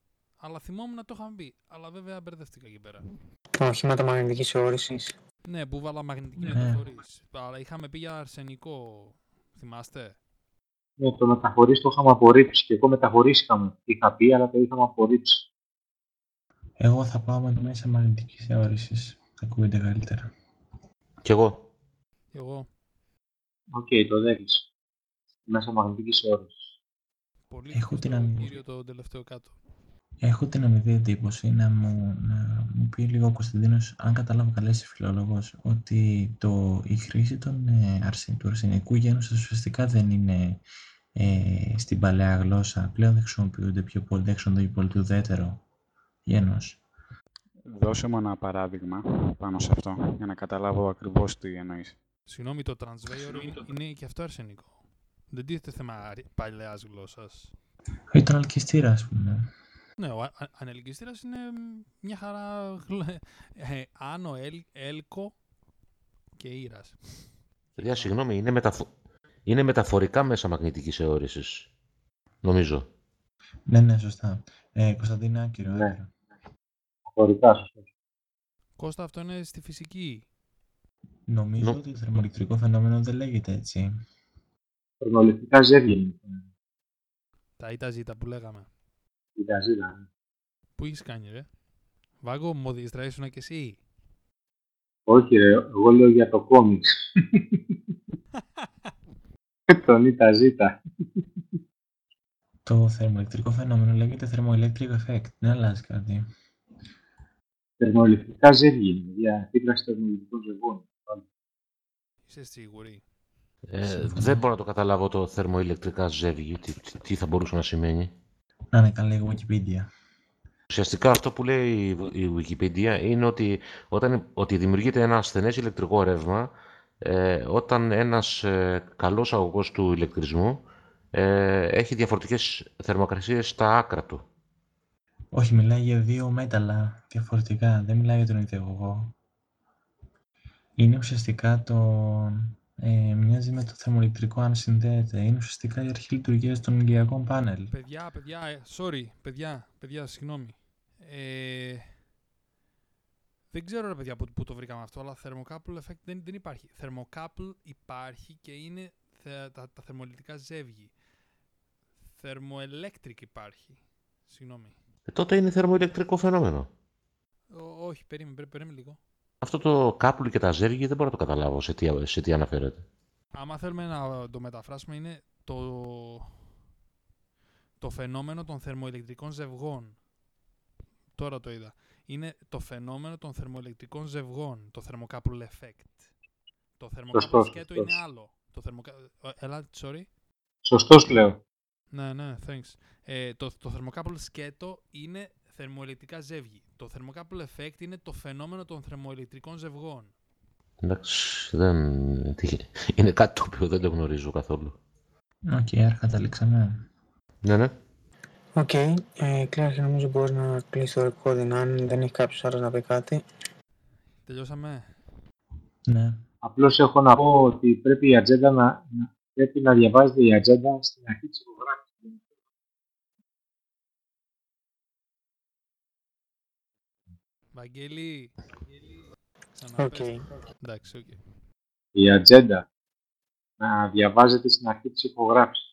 Αλλά θυμόμουν να το είχαμε πει. Αλλά βέβαια μπερδεύτηκα εκεί πέρα. Τα οχήματα μαγνητικής αιώρησης. Ναι, που βάλα μαγνητική Ναι. μεταφορής. Αλλά είχαμε πει για αρσενικό. Θυμάστε; Ναι, το μεταφορείς το είχαμε απορρίψει. Και εγώ μεταφορείς είχαμε. Είχα πει, αλλά το είχαμε απορρίψει. Εγώ θα πάω με το μέσα μαγνητικής αιώρησης. Θα ακούγεται καλύτερα. Κι εγώ. Και εγώ. Οκ, το 'χεις. Μέσα μαγνητικής αιώρησης. Πολύ Έχω την ευχαριστώ, αμυδρή. κύριο το τελευταίο κάτω. Έχω την αμυδρή εντύπωση να μου, να μου πει λίγο ο Κωνσταντίνος, αν καταλάβω καλά είσαι φιλόλογος, ότι το, η χρήση των, ε, αρσεν- του αρσενικού γένους ουσιαστικά δεν είναι ε, στην παλαιά γλώσσα. Πλέον δεν χρησιμοποιούνται πιο πολύ, δεν χρησιμοποιούνται πολύ το ουδέτερο γένος. Δώσε μου ένα παράδειγμα πάνω σε αυτό, για να καταλάβω ακριβώς τι εννοείς. Συγγνώμη, το transveyor είναι, είναι και αυτό αρσενικό. Δεν τίθεται θέμα παλαιάς γλώσσας. Ή τον αλκυστήρα, ας πούμε. Ναι, ο α- α- ανελκυστήρας είναι μ, μια χαρά γλ- ε, άνω, ελ, έλκο και ήρας. Παιδιά, συγγνώμη, είναι, μεταφο... είναι μεταφορικά μέσα μαγνητικής αιώρησης. Νομίζω. Ναι, ναι, σωστά. Ε, Κωνσταντίνε, άκυρο, Ναι. άκυρο. Χωρικά, σωστά. Κώστα, αυτό είναι στη φυσική. Νομίζω Νο- ότι το θερμοελεκτρικό φαινόμενο δεν λέγεται έτσι. Θερμοληπτικά ζεύγια είναι. Τα ή τα ζήτα που λέγαμε. Η ταζίδα. Πού έχεις κάνει, ρε; Βάγκο, μοδίστρα ήσουν και εσύ; Όχι ρε, εγώ λέω για το κόμιξ. Τον ή τα ζήτα. Το θερμοελεκτρικό φαινόμενο λέγεται thermoelectric effect. Δεν αλλάζει κάτι. Θερμοληπτικά ζεύγια είναι. Για επίδραση θερμοληπτικών ζευγών. Είσαι σίγουρη; Ε, Συμφωνώ. δεν μπορώ να το καταλάβω το θερμοηλεκτρικά ζεύγη, τι, τι- τι θα μπορούσε να σημαίνει. Να είναι καλά η Wikipedia. Ουσιαστικά αυτό που λέει η η Wikipedia είναι ότι, όταν, ότι δημιουργείται ένα ασθενές ηλεκτρικό ρεύμα ε, όταν ένας ε, καλός αγωγός του ηλεκτρισμού ε, έχει διαφορετικές θερμοκρασίες στα άκρα του. Όχι, μιλάει για δύο μέταλλα διαφορετικά. Δεν μιλάει για τον ίδιο αγωγό. Είναι ουσιαστικά το... Ε, μοιάζει με το θερμοελεκτρικό αν συνδέεται. Είναι ουσιαστικά η αρχή λειτουργίας των ηλιακών πάνελ. Παιδιά, παιδιά, ε, sorry, παιδιά, παιδιά, συγγνώμη. Ε, δεν ξέρω ρε παιδιά που, που το βρήκαμε αυτό, αλλά thermocouple effect δεν, δεν υπάρχει. Thermocouple υπάρχει και είναι θε- τα, τα θερμολιτικά ζεύγη. Thermoelectric υπάρχει. Συγγνώμη. Ε, τότε είναι θερμοηλεκτρικό φαινόμενο. Ό, όχι, περίμενε, περί- περίμενε λίγο. Αυτό το κάπουλ και τα ζεύγη δεν μπορώ να το καταλάβω σε τι, σε τι αναφέρεται. Άμα θέλουμε να το μεταφράσουμε είναι το, το φαινόμενο των θερμοηλεκτρικών ζευγών. Τώρα το είδα. Είναι το φαινόμενο των θερμοηλεκτρικών ζευγών, το thermocouple effect. Το thermocouple Σωστός, σκέτο σωστός. είναι άλλο. Το thermoca- ε, Έλα, sorry. Σωστός λέω. Ναι, ναι, thanks. Ε, το, το thermocouple σκέτο είναι θερμοηλεκτρικά ζεύγη. Το thermocouple effect είναι το φαινόμενο των θερμοηλεκτρικών ζευγών. Εντάξει, δεν... είναι κάτι το οποίο δεν το γνωρίζω καθόλου. Οκ, άρα καταλήξαμε. Ναι, ναι. Οκ, ε, Κλεάρχη νομίζω μπορείς να κλείσεις το recording αν δεν έχει κάποιος άλλος να πει κάτι. Τελειώσαμε. Ναι. Απλώς έχω να πω ότι πρέπει η ατζέντα να, να- πρέπει να διαβάζεται η ατζέντα στην αρχή της ηχογράφησης. Βαγγέλη. Οκ. Ξαναπές. Εντάξει, οκ. Η ατζέντα να διαβάζεται στην αρχή της ηχογράφησης.